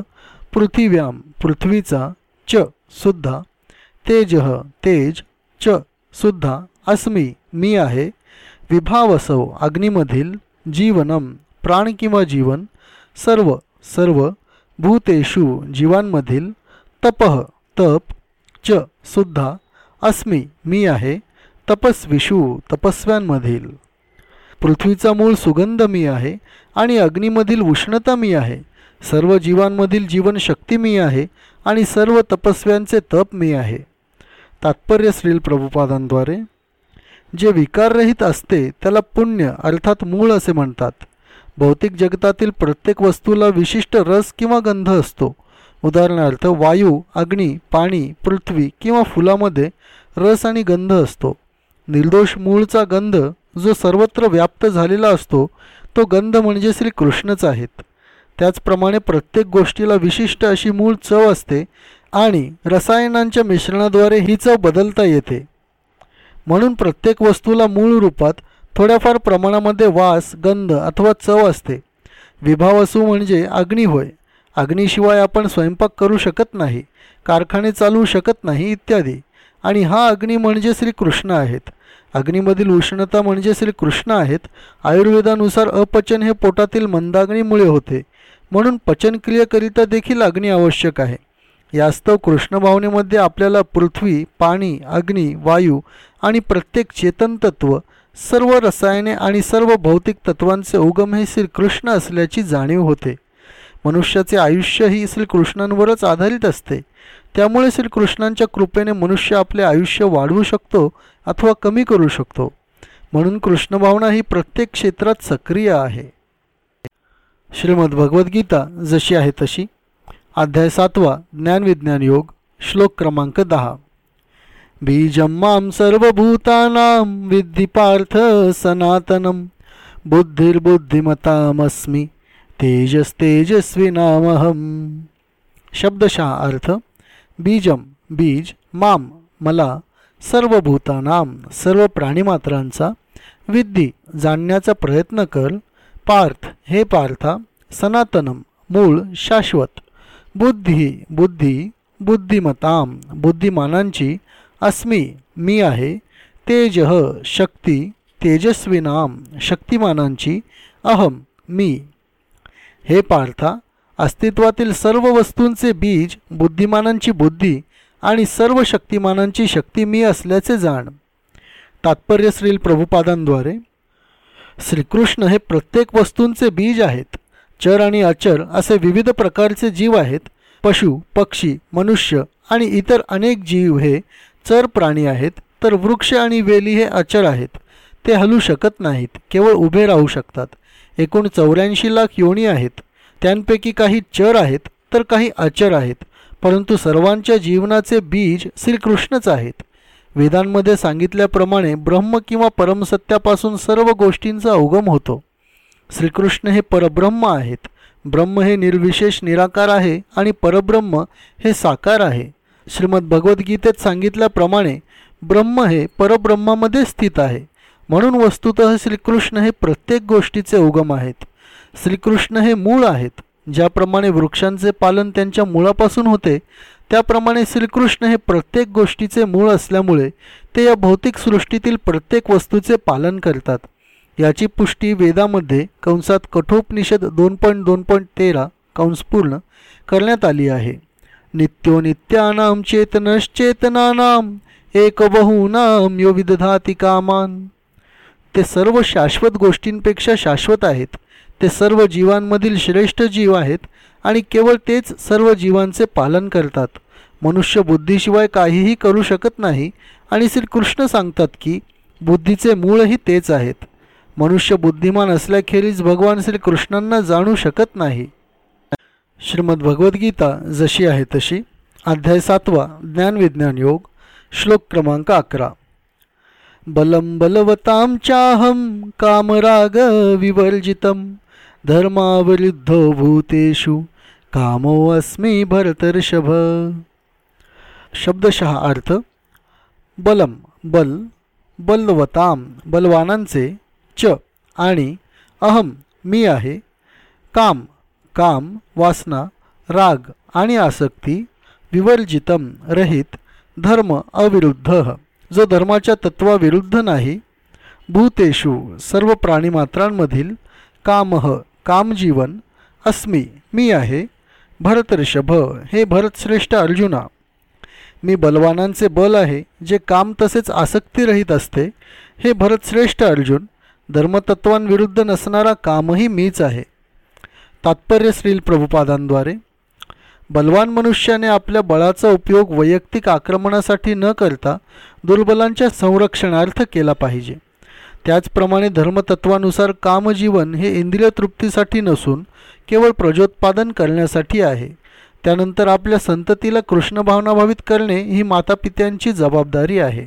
पृथिव्याम पृथ्वीचा च. सुद्धा तेज तेज च सुद्धा अस्मी मी आहे. विभावसव अग्नीमधील जीवनम प्राण किंवा जीवन सर्व सर्व भूतेषु जीवांमधील तपह तप च सुद्धा अस्मी मी आहे. तपस्विषू तपस्व्यांमधील. पृथ्वीचा मूळ सुगंध मी आहे आणि अग्नीमधील उष्णता मी आहे. सर्व जीवांमधील जीवनशक्ती मी आहे. आणि सर्व तपस्व्यांचे तप मी आहे. तात्पर्य श्रील प्रभुपादांद्वारे जे विकाररहित असते त्याला पुण्य अर्थात मूळ असे म्हणतात. भौतिक जगतातील प्रत्येक वस्तूला विशिष्ट रस किंवा गंध असतो. उदाहरणार्थ वायू अग्नी पाणी पृथ्वी किंवा फुलामध्ये रस आणि गंध असतो. निर्दोष मूळचा गंध जो सर्वत्र व्याप्त झालेला असतो तो गंध म्हणजे श्रीकृष्णच आहेत. त्याचप्रमाणे प्रत्येक गोष्टीला विशिष्ट अशी मूळ चव असते आणि रसायनांच्या मिश्रणाद्वारे ही चव बदलता येते. म्हणून प्रत्येक वस्तूला मूळ रूपात थोड्याफार प्रमाणामध्ये वास गंध अथवा चव असते. विभावसू म्हणजे अग्नी होय. अग्नीशिवाय आपण स्वयंपाक करू शकत नाही कारखाने चालवू शकत नाही इत्यादी. आणि हा अग्नी म्हणजे श्रीकृष्ण आहेत. अग्नीमधील उष्णता म्हणजे श्रीकृष्ण आहेत. आयुर्वेदानुसार अपचन हे पोटातील मंदाग्नीमुळे होते. म्हणून पचनक्रियेकरिता देखील अग्नी आवश्यक आहे. यास्तव कृष्णभावनेमध्ये आपल्याला पृथ्वी पाणी अग्नी वायू आणि प्रत्येक चेतनतत्व सर्व रसायने आणि सर्व भौतिक तत्वांचे उगम हे श्रीकृष्ण असल्याची जाणीव होते. मनुष्याचे आयुष्य ही श्रीकृष्णांवरच आधारित असते. त्यामुळे श्रीकृष्णांच्या कृपेने मनुष्य आपले आयुष्य वाढवू शकतो अथवा कमी करू शकतो. म्हणून कृष्णभावना ही प्रत्येक क्षेत्रात सक्रिय आहे. श्रीमद भगवद्गीता जशी आहे तशी. अध्याय सातवा ज्ञानविज्ञान योग श्लोक क्रमांक दहा. बीजं मां सर्वभूतानां विद्धि पार्थ सनातनं. बुद्धिर्बुद्धिमतामस्मी तेजस्तेजस्विनामहम शब्दशः अर्थ बीजम बीज माम मला सर्वभूतानाम सर्व प्राणीमात्रांचा विद्धी जाणण्याचा प्रयत्न कर पार्थ हे पार्था सनातनम मूळ शाश्वत. बुद्धी बुद्धी बुद्धिमताम बुद्धिमानांची अस्मी मी आहे. तेजह शक्ती तेजस्वीनाम शक्तिमानांची अहम मी. हे पार्था अस्तित्वातील सर्व वस्तूंचे बीज बुद्धिमानांची बुद्धी आणि सर्व शक्तिमानांची शक्ती मी असल्याचे जाण. तात्पर्य श्रील प्रभुपादांद्वारे श्रीकृष्ण हे प्रत्येक वस्तूंचे बीज आहेत. चर आणि अचर असे विविध प्रकारचे जीव आहेत. पशु पक्षी मनुष्य आणि इतर अनेक जीव हे चर प्राणी आहेत. तर वृक्ष आणि वेली हे अचर आहेत. ते हलू शकत नाहीत केवळ उभे राहू शकतात. एकूण चौऱ्याऐंशी लाख योनी आहेत. त्यांपैकी काही चर आहेत तर काही अचर आहेत. परंतु सर्वांच्या जीवनाचे बीज श्रीकृष्णच आहेत. वेदांमध्ये सांगितल्याप्रमाणे ब्रह्म किंवा परमसत्यापासून सर्व गोष्टींचा उगम होतो. श्रीकृष्ण हे परब्रह्म आहेत. ब्रह्म हे निर्विशेष निराकार आहे आणि परब्रह्म हे साकार आहे. श्रीमद भगवद्गीतेत सांगितल्याप्रमाणे ब्रह्म हे परब्रह्मामध्ये स्थित आहे. म्हणून वस्तुत श्रीकृष्ण हे प्रत्येक गोष्टीचे उगम आहेत. श्रीकृष्ण हे मूळ आहेत. ज्याप्रमाणे वृक्षांचे पालन त्यांच्या मुळापासून होते त्याप्रमाणे श्रीकृष्ण हे प्रत्येक गोष्टीचे मूळ असल्यामुळे ते या भौतिक सृष्टीतील प्रत्येक वस्तूचे पालन करतात. याची पुष्टी वेदामध्ये कंसात कठोपनिषद दोन पॉईंट दोन पॉईंट तेरा कंस पूर्ण करण्यात आली आहे. नित्यो नित्यानाम चेतनश्चेतनानाम एक बहुनाम यो विदधाती कामान. ते सर्व शाश्वत गोष्टींपेक्षा शाश्वत आहेत. ते सर्व जीवांमधील श्रेष्ठ जीव आहेत. आणि केवळ तेच सर्व जीवांचे पालन करतात. मनुष्य बुद्धीशिवाय काहीही करू शकत नाही आणि श्रीकृष्ण सांगतात की बुद्धीचे मूळही तेच आहेत. मनुष्य बुद्धिमान असल्याखेरीज भगवान श्रीकृष्णांना जाणू शकत नाही. श्रीमद भगवद्गीता जशी आहे तशी अध्याय सातवा ज्ञानविज्ञान योग श्लोक क्रमांक अकरा. बलं बलवतां चाहं कामराग विवर्जितं धर्माविरुद्धो भूतेषु कामो अस्मी भरतर्षभ। शब्दशः अर्थ बलम बल बलवताम बलवानांचे च आणि अहम मी आहे काम काम वासना राग आणि आसक्ती विवर्जितम रहित धर्म अविरुद्ध जो धर्माच्या तत्वाविरुद्ध नाही भूतेषु सर्व प्राणीमात्रांमधील कामह कामजीवन अस्मी मी आहे भरतऋषभ हे भरतश्रेष्ठ अर्जुना मी बलवानांचे बल आहे जे काम तसेच आसक्तीरहित असते. हे भरतश्रेष्ठ अर्जुन धर्मतत्वांविरुद्ध नसणारा कामही मीच आहे. तात्पर्य श्रील प्रभुपादांद्वारे बलवान मनुष्याने आपल्या बळाचा उपयोग वैयक्तिक आक्रमणासाठी न करता दुर्बलांच्या संरक्षणार्थ केला पाहिजे. त्याचप्रमाणे धर्मतत्वानुसार कामजीवन हे इंद्रिय तृप्तीसाठी नसून केवळ प्रजोत्पादन करण्यासाठी आहे. त्यानंतर आपल्या संततीला कृष्ण भावनाभावित करणे ही मातापित्यांची जबाबदारी आहे.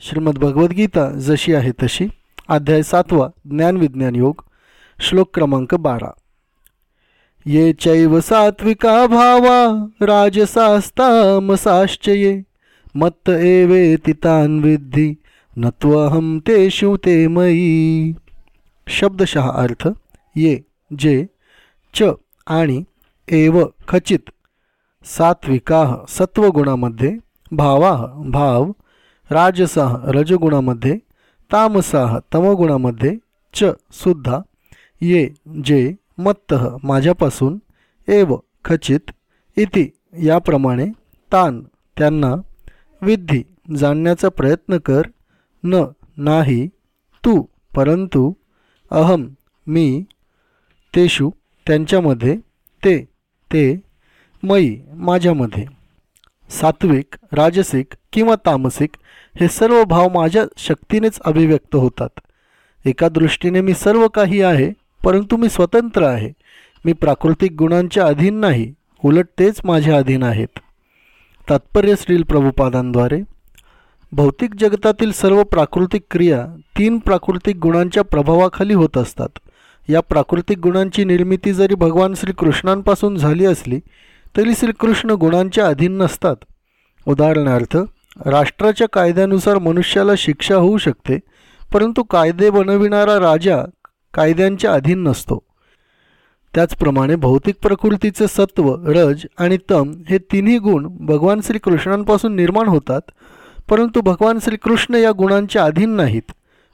श्रीमद भगवद्गीता जशी आहे तशी. अध्याय सातवा ज्ञानविज्ञान योग. श्लोक क्रमांक बारा. ये चैव सात्विका भावा राजसास्तामसाश्च ये मत्त एवेति तान् विद्धी नत्वहम ते ते मयी। शब्दशः अर्थ ये जे च आणि एव खचित। सात्विकाः सत्वगुणामध्ये भावाः भाव। राजसाह रजगुणामध्ये तामसाह तमगुणामध्ये च सुद्धा। ये जे मत्त माझ्यापासून एव खचित। इति याप्रमाणे तान। त्यांना विद्धी जाणण्याचा प्रयत्न कर। न नाही तू परंतु अहम मी तेषु त्यांच्यामध्ये ते ते मयी माझ्यामध्ये. सात्विक राजसिक किंवा तामसिक हे सर्व भाव माझ्या शक्तीनेच अभिव्यक्त होतात. एका दृष्टीने मी सर्व काही आहे परंतु मी स्वतंत्र आहे. मी प्राकृतिक गुणांच्या अधीन नाही उलट तेच माझ्या अधीन आहेत. तात्पर्य श्रील प्रभुपादांद्वारे. भौतिक जगतातील सर्व प्राकृतिक क्रिया तीन प्राकृतिक गुणांच्या प्रभावाखाली होत असतात. या प्राकृतिक गुणांची निर्मिती जरी भगवान श्रीकृष्णांपासून झाली असली तरी श्रीकृष्ण गुणांच्या अधीन नसतात. उदाहरणार्थ राष्ट्राच्या कायद्यानुसार मनुष्याला शिक्षा होऊ शकते परंतु कायदे बनविणारा राजा कायद्यांच्या अधीन नसतो. त्याचप्रमाणे भौतिक प्रकृतीचे सत्व रज आणि तम हे तिन्ही गुण भगवान श्रीकृष्णांपासून निर्माण होतात परंतु भगवान श्रीकृष्ण या गुणांच्या अधीन नाहीत.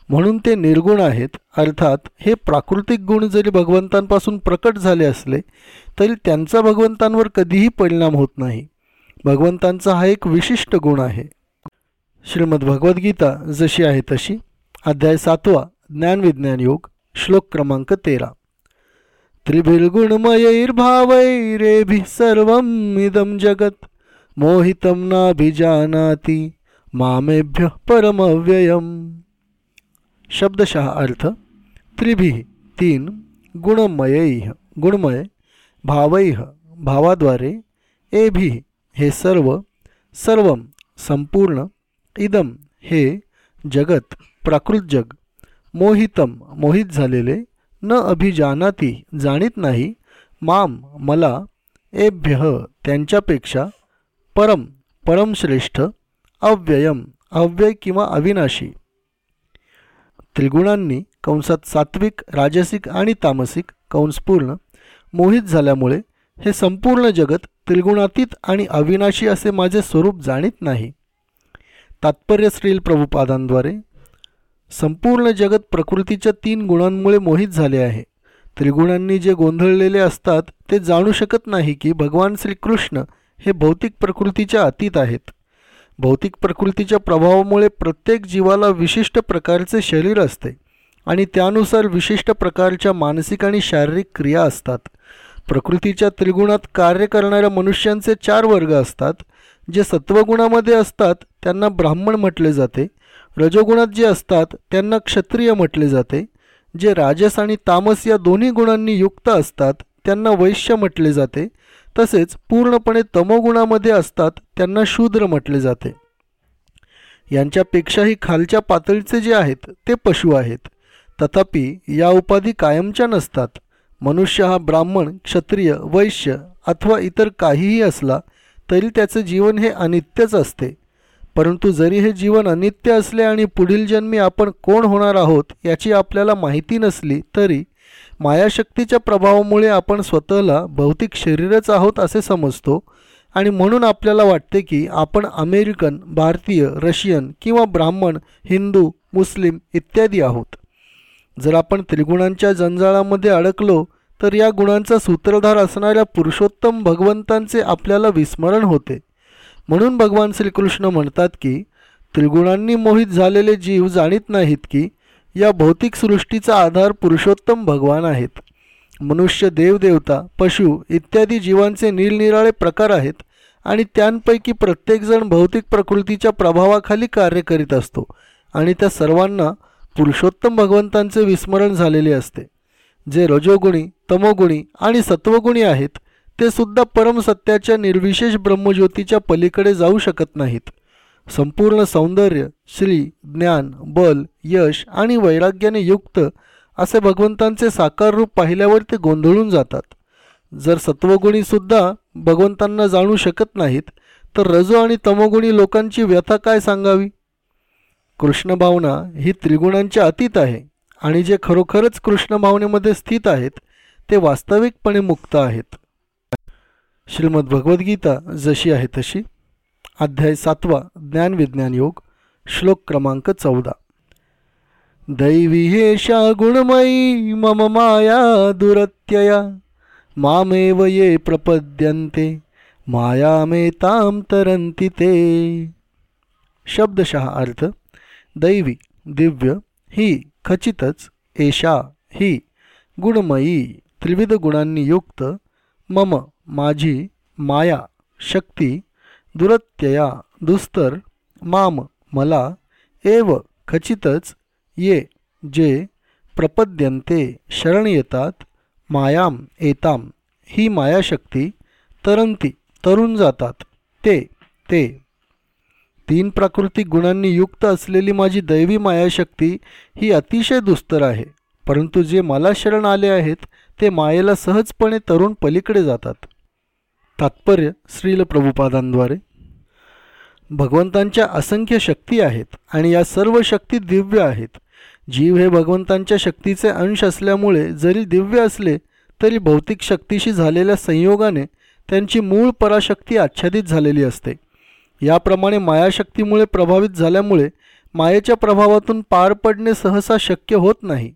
म्हणून ते निर्गुण आहेत. अर्थात हे प्राकृतिक गुण जरी भगवंतांपासून प्रकट झाले असले तरी त्यांचा भगवंतांवर कधीही परिणाम होत नाही. भगवंतांचा हा एक विशिष्ट गुण आहे. श्रीमद भगवद्गीता जशी आहे तशी. अध्याय सातवा ज्ञानविज्ञान योग श्लोक क्रमांक तेरा. त्रिभिर्गुणमयैर्भावैरेभिः सर्वम् इदं जगत् मोहितं नाभिजानाति। मामेभ्य परमव्ययम। शब्दशः अर्थ त्रिभिः तीन गुणमयैः गुणमय भावैः भावाद्वारे एभिः हे सर्व सर्व संपूर्ण इदम हे जगत प्राकृत जग मोहितम मोहित झालेले न अभिजानाती जाणीत नाही माम मला एभ्य त्यांच्यापेक्षा परम परमश्रेष्ठ अव्ययम अव्यय किंवा अविनाशी. त्रिगुणांनी कंसात सात्विक राजसिक आणि तामसिक कंसपूर्ण मोहित झाल्यामुळे हे संपूर्ण जगत त्रिगुणातीत आणि अविनाशी असे माझे स्वरूप जाणीत नाही. तात्पर्य श्रील प्रभुपादांद्वारे संपूर्ण जगत प्रकृतीच्या तीन गुणांमुळे मोहित झाले आहे. त्रिगुणांनी जे गोंधळलेले असतात ते जाणू शकत नाही की भगवान श्रीकृष्ण हे भौतिक प्रकृतीच्या अतीत आहेत. भौतिक प्रकृतीच्या प्रभावामुळे प्रत्येक जीवाला विशिष्ट प्रकारचे शरीर असते आणि त्यानुसार विशिष्ट प्रकारच्या मानसिक आणि शारीरिक क्रिया असतात. प्रकृतीच्या त्रिगुणात कार्य करणाऱ्या मनुष्यांचे चार वर्ग असतात जे सत्वगुणामध्ये असतात त्यांना ब्राह्मण म्हटले जाते. रजोगुणात जे असतात त्यांना क्षत्रिय म्हटले जाते. जे राजस आणि तामस या दोन्ही गुणांनी युक्त असतात त्यांना वैश्य म्हटले जाते. तसेच पूर्णपणे तमोगुणामध्ये असतात त्यांना शूद्र म्हटले जाते. यांच्यापेक्षाही खालच्या पातळीचे जे आहेत ते पशु आहेत. तथापि या उपाधी कायमच्या नसतात. मनुष्य हा ब्राह्मण क्षत्रिय वैश्य अथवा इतर काहीही असला तरी त्याचे जीवन हे अनित्यच असते. परंतु जरी हे जीवन अनित्य असले आणि पुढील जन्मी आपण कोण होणार आहोत याची आपल्याला माहिती नसली तरी मायाशक्तीच्या प्रभावामुळे आपण स्वतःला भौतिक शरीरच आहोत असे समजतो. आणि म्हणून आपल्याला वाटते की आपण अमेरिकन भारतीय रशियन किंवा ब्राह्मण हिंदू मुस्लिम इत्यादी आहोत. जर आपण त्रिगुणांच्या जंजाळामध्ये अडकलो तर या गुणांचा सूत्रधार असणाऱ्या पुरुषोत्तम भगवंतांचे आपल्याला विस्मरण होते. म्हणून भगवान श्रीकृष्ण म्हणतात की त्रिगुणांनी मोहित झालेले जीव जाणीत नाहीत की या भौतिक सृष्टीचा आधार पुरुषोत्तम भगवान आहेत. मनुष्य देवदेवता पशु इत्यादी जीवांचे निरनिराळे प्रकार आहेत आणि त्यांपैकी प्रत्येकजण भौतिक प्रकृतीच्या प्रभावाखाली कार्य करीत असतो आणि त्या सर्वांना पुरुषोत्तम भगवंतांचे विस्मरण झालेले असते. जे रजोगुणी तमोगुणी आणि सत्वगुणी आहेत ते सुद्धा परमसत्याच्या निर्विशेष ब्रह्मज्योतीच्या पलीकडे जाऊ शकत नाहीत. संपूर्ण सौंदर्य श्री ज्ञान बल यश आणि वैराग्याने युक्त असे भगवंतांचे साकार रूप पाहिल्यावर ते गोंधळून जातात. जर सत्वगुणीसुद्धा भगवंतांना जाणू शकत नाहीत तर रजो आणि तमोगुणी लोकांची व्यथा काय सांगावी? कृष्ण भावना ही त्रिगुणांच्या अतीत आहे आणि जे खरोखरच कृष्ण भावनेमध्ये स्थित आहेत ते वास्तविकपणे मुक्त आहेत. श्रीमद भगवद्गीता जशी आहे तशी. अध्याय सातवा ज्ञानविज्ञान योग श्लोक क्रमांक चौदा. दैवी हेषा गुणमयी मम माया दुरत्यया. मामेव ये प्रपद्यन्ते मायामेताम तरंती ते शब्दशः अर्थ दैवी दिव्य ही खचितच एषा ही गुणमयी त्रिविध गुणांनी युक्त मम माझी माया शक्ती दुरत्यया दुस्तर माम मला एव खचितच ये जे प्रपद्यंते शरण येतात मायाम एताम. ही मायाशक्ती तरंती तरुण जातात. ते ते. तीन प्राकृतिक गुणांनी युक्त असलेली माझी दैवी मायाशक्ती ही अतिशय दुस्तर आहे. परंतु जे मला शरण आले आहेत ते मायेला सहजपणे तरुण पलीकडे जातात. तात्पर्य श्रील प्रभुपादांद्वारे. भगवंतांच्या असंख्य शक्ती आहेत आणि या सर्व शक्ती दिव्य आहेत. जीव हे भगवंतांच्या शक्तीचे अंश असल्यामुळे जरी दिव्य असले तरी भौतिक शक्तीशी झालेल्या संयोगाने त्यांची मूळ पराशक्ती आच्छादित झालेली असते. याप्रमाणे मायाशक्तीमुळे प्रभावित झाल्यामुळे मायेच्या प्रभावातून पार पडणे सहसा शक्य होत नाही.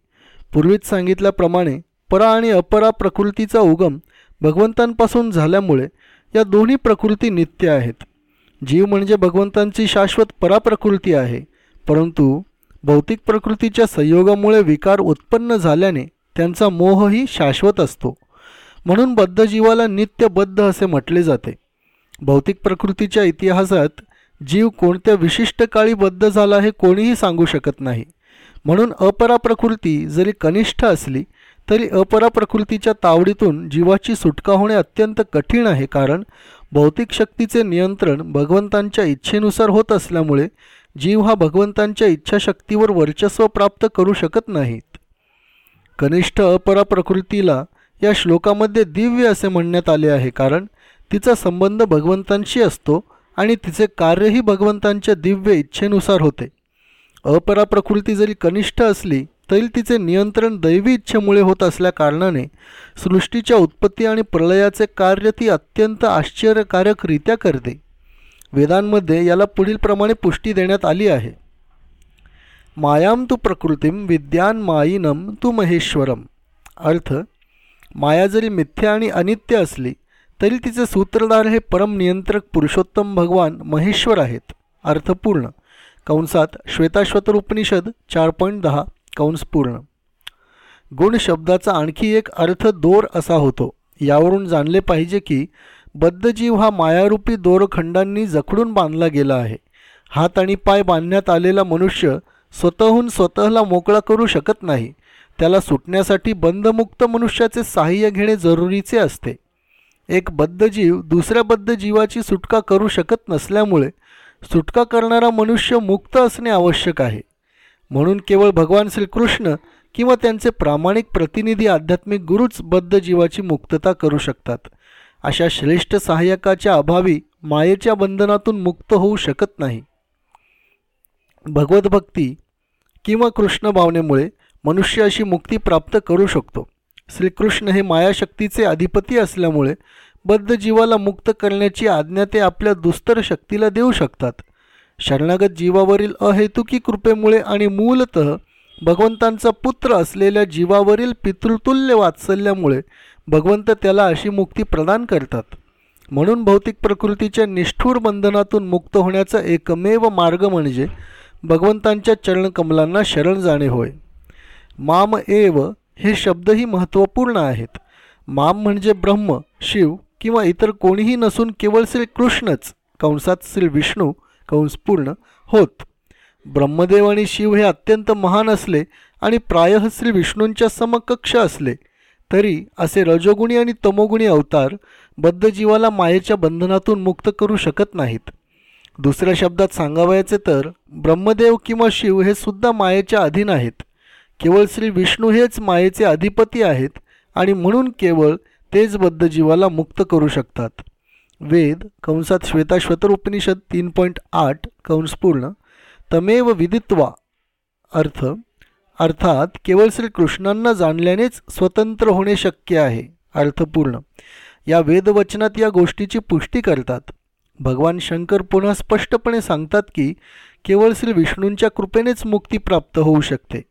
पूर्वीच सांगितल्याप्रमाणे परा आणि अपरा प्रकृतीचा उगम भगवंतांपासून झाल्यामुळे या दोन्ही प्रकृती नित्य आहेत. जीव म्हणजे भगवंतांची शाश्वत पराप्रकृती आहे. परंतु भौतिक प्रकृतीच्या संयोगामुळे विकार उत्पन्न झाल्याने त्यांचा मोहही शाश्वत असतो. म्हणून बद्ध जीवाला नित्यबद्ध असे म्हटले जाते. भौतिक प्रकृतीच्या इतिहासात जीव कोणत्या विशिष्ट काळी बद्ध झाला हे कोणीही सांगू शकत नाही. म्हणून अपरा प्रकृती जरी कनिष्ठ असली तरी अपरा प्रकृतीच्या तावडीतून जीवाची सुटका होणे अत्यंत कठीण आहे कारण भौतिक शक्तीचे नियंत्रण भगवंतांच्या इच्छेनुसार होत असल्यामुळे जीव हा भगवंतांच्या इच्छाशक्तीवर वर्चस्व प्राप्त करू शकत नाहीत. कनिष्ठ अपरा प्रकृतीला या श्लोकामध्ये दिव्य असे म्हणण्यात आले आहे कारण तिचा संबंध भगवंतांशी असतो आणि तिचे कार्यही भगवंतांच्या दिव्य इच्छेनुसार होते. अपरा प्रकृती जरी कनिष्ठ असली तैल तिचे नियंत्रण दैवी इच्छेमुळे होत असल्या कारणाने सृष्टीच्या उत्पत्ती आणि प्रलयाचे कार्य ती अत्यंत आश्चर्यकारकरित्या करते. वेदांमध्ये याला पुढीलप्रमाणे पुष्टी देण्यात आली आहे. मायाम तू प्रकृतीम विद्यान मायिनम तू महेश्वरम अर्थ माया जरी मिथ्या आणि अनित्य असली तरी तिचे सूत्रधार हे परमनियंत्रक पुरुषोत्तम भगवान महेश्वर आहेत. अर्थपूर्ण कंसात श्वेताश्वतर उपनिषद चार पॉईंट दहा. कंस पूर्ण. गुण शब्दाचा आणखी एक अर्थ दोर असा होतो. यावरून जाणले पाहिजे की बद्धजीव हा मायारूपी दोरखंडांनी जखडून बांधला गेला आहे. हात आणि पाय बांधण्यात आलेला मनुष्य स्वतःहून स्वतःला मोकळा करू शकत नाही. त्याला सुटण्यासाठी बंधमुक्त मनुष्याचे सहाय्य घेणे जरुरीचे असते. एक बद्धजीव दुसऱ्या बद्ध जीवाची सुटका करू शकत नसल्यामुळे सुटका करणारा मनुष्य मुक्त असणे आवश्यक आहे. म्हणून केवळ भगवान श्रीकृष्ण किंवा त्यांचे प्रामाणिक प्रतिनिधी आध्यात्मिक गुरुच बद्ध जीवाची मुक्तता करू शकतात. अशा श्रेष्ठ सहाय्यकाच्या अभावी मायेच्या बंधनातून मुक्त होऊ शकत नाही. भगवतभक्ती किंवा कृष्ण भावनेमुळे मनुष्य अशी मुक्ती प्राप्त करू शकतो. श्रीकृष्ण हे मायाशक्तीचे अधिपती असल्यामुळे बद्ध जीवाला मुक्त करण्याची आज्ञा ते आपल्या दुस्तर शक्तीला देऊ शकतात. शरणागत जीवावरील अहेतुकी कृपेमुळे आणि मूलत भगवंतांचा पुत्र असलेल्या जीवावरील पितृतुल्य वात्सल्यामुळे भगवंत त्याला अशी मुक्ती प्रदान करतात. म्हणून भौतिक प्रकृतीच्या निष्ठूर बंधनातून मुक्त होण्याचा एकमेव मार्ग म्हणजे भगवंतांच्या चरणकमलांना शरण जाणे होय. माम एव हे शब्दही महत्त्वपूर्ण आहेत. माम म्हणजे ब्रह्म शिव किंवा इतर कोणीही नसून केवळ श्री कृष्णच कंसात श्री विष्णू कंसपूर्ण होत. ब्रह्मदेव आणि शिव हे अत्यंत महान असले आणि प्रायः श्री विष्णूंच्या समकक्ष असले तरी असे रजोगुणी आणि तमोगुणी अवतार बद्धजीवाला मायेच्या बंधनातून मुक्त करू शकत नाहीत. दुसऱ्या शब्दात सांगावयाचे तर ब्रह्मदेव किंवा शिव हे सुद्धा मायेच्या अधीन आहेत. केवळ श्री विष्णू हेच मायेचे अधिपती आहेत आणि म्हणून केवळ तेच बद्धजीवाला मुक्त करू शकतात. वेद कंसात श्वेताश्वतर उपनिषद तीन पॉईंट आठ कंसपूर्ण तमेव विदित्वा अर्थ अर्थात केवळ श्रीकृष्णांना जाणल्यानेच स्वतंत्र होणे शक्य आहे अर्थपूर्ण या वेदवचनात या गोष्टीची पुष्टी करतात. भगवान शंकर पुन्हा स्पष्टपणे सांगतात की केवळ श्री विष्णूंच्या कृपेनेच मुक्ती प्राप्त होऊ शकते.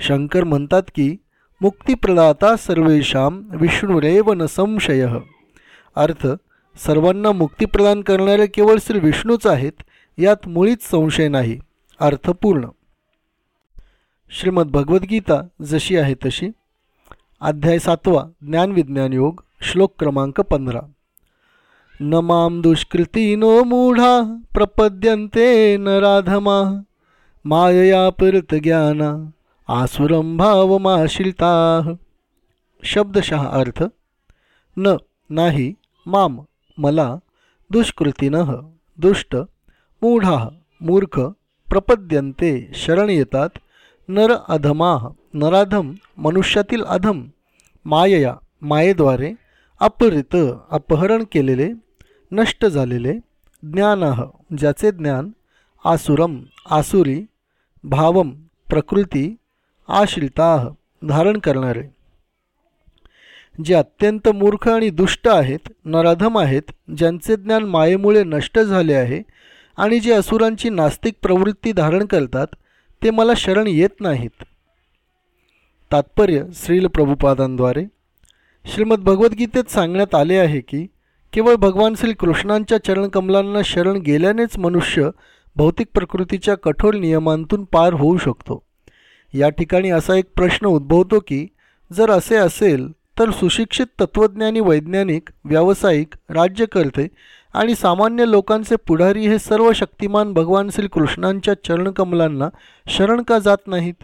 शंकर म्हणतात की मुक्तिप्रदाता सर्वेशाम विष्णुरेव न संशय. अर्थ सर्वांना मुक्ती प्रदान करणारे केवळ श्री विष्णूच आहेत यात मुळीच संशय नाही. अर्थपूर्ण. श्रीमद भगवद्गीता जशी आहे तशी. अध्याय सातवा ज्ञानविज्ञान योग श्लोक क्रमांक पंधरा. न माम दुष्कृतीनो मूढा प्रपद्यन्ते न राधमा. मायया ज्ञाना आसुरं भावमाशिलता. शब्दशः अर्थ न नाही माम मला दुष्कृतीनं दुष्ट मूढा मूर्ख प्रपद्यन्ते शरण येतात नर अधमा नराधम मनुष्यातील अधम मायया मायेद्वारे अपहृत अपहरण केलेले नष्ट झालेले ज्ञान ज्याचे ज्ञान आसुरम आसुरी भावम प्रकृती आश्रिता धारण करणारे. जे अत्यंत मूर्ख आणि दुष्ट आहेत नराधम आहेत ज्यांचे ज्ञान मायेमुळे नष्ट झाले आहे आणि जे असुरांची नास्तिक प्रवृत्ती धारण करतात ते मला शरण येत नाहीत. तात्पर्य श्रील प्रभुपादांद्वारे. श्रीमद भगवद्गीतेत सांगण्यात आले आहे की केवळ भगवान श्रीकृष्णांच्या चरणकमलांना शरण गेल्यानेच मनुष्य भौतिक प्रकृतीच्या कठोर नियमांतून पार होऊ शकतो. या ठिकाणी असा एक प्रश्न उद्भवतो की जर असे असेल तर सुशिक्षित तत्त्वज्ञानी वैज्ञानिक व्यावसायिक राज्यकर्ते आणि सामान्य लोकांचे पुढारी हे सर्व शक्तिमान भगवान श्रीकृष्णांच्या चरणकमलांना शरण का जात नाहीत?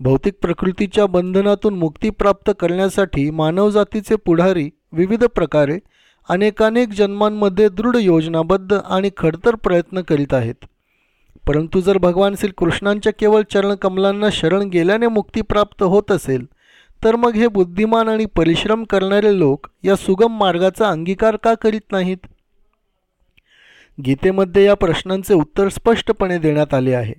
भौतिक प्रकृतीच्या बंधनातून मुक्ती प्राप्त करण्यासाठी मानवजातीचे पुढारी विविध प्रकारे अनेकानेक जन्मांमध्ये दृढ योजनाबद्ध आणि खडतर प्रयत्न करीत आहेत. परंतु जर भगवान श्रीकृष्णांच्या केवळ चरणकमलांना शरण गेल्याने मुक्ती प्राप्त होत असेल तर मग हे बुद्धिमान आणि परिश्रम करणारे लोक या सुगम मार्गाचा अंगीकार का करीत नाहीत? गीतेमध्ये या प्रश्नांचे उत्तर स्पष्टपणे देण्यात आले आहे.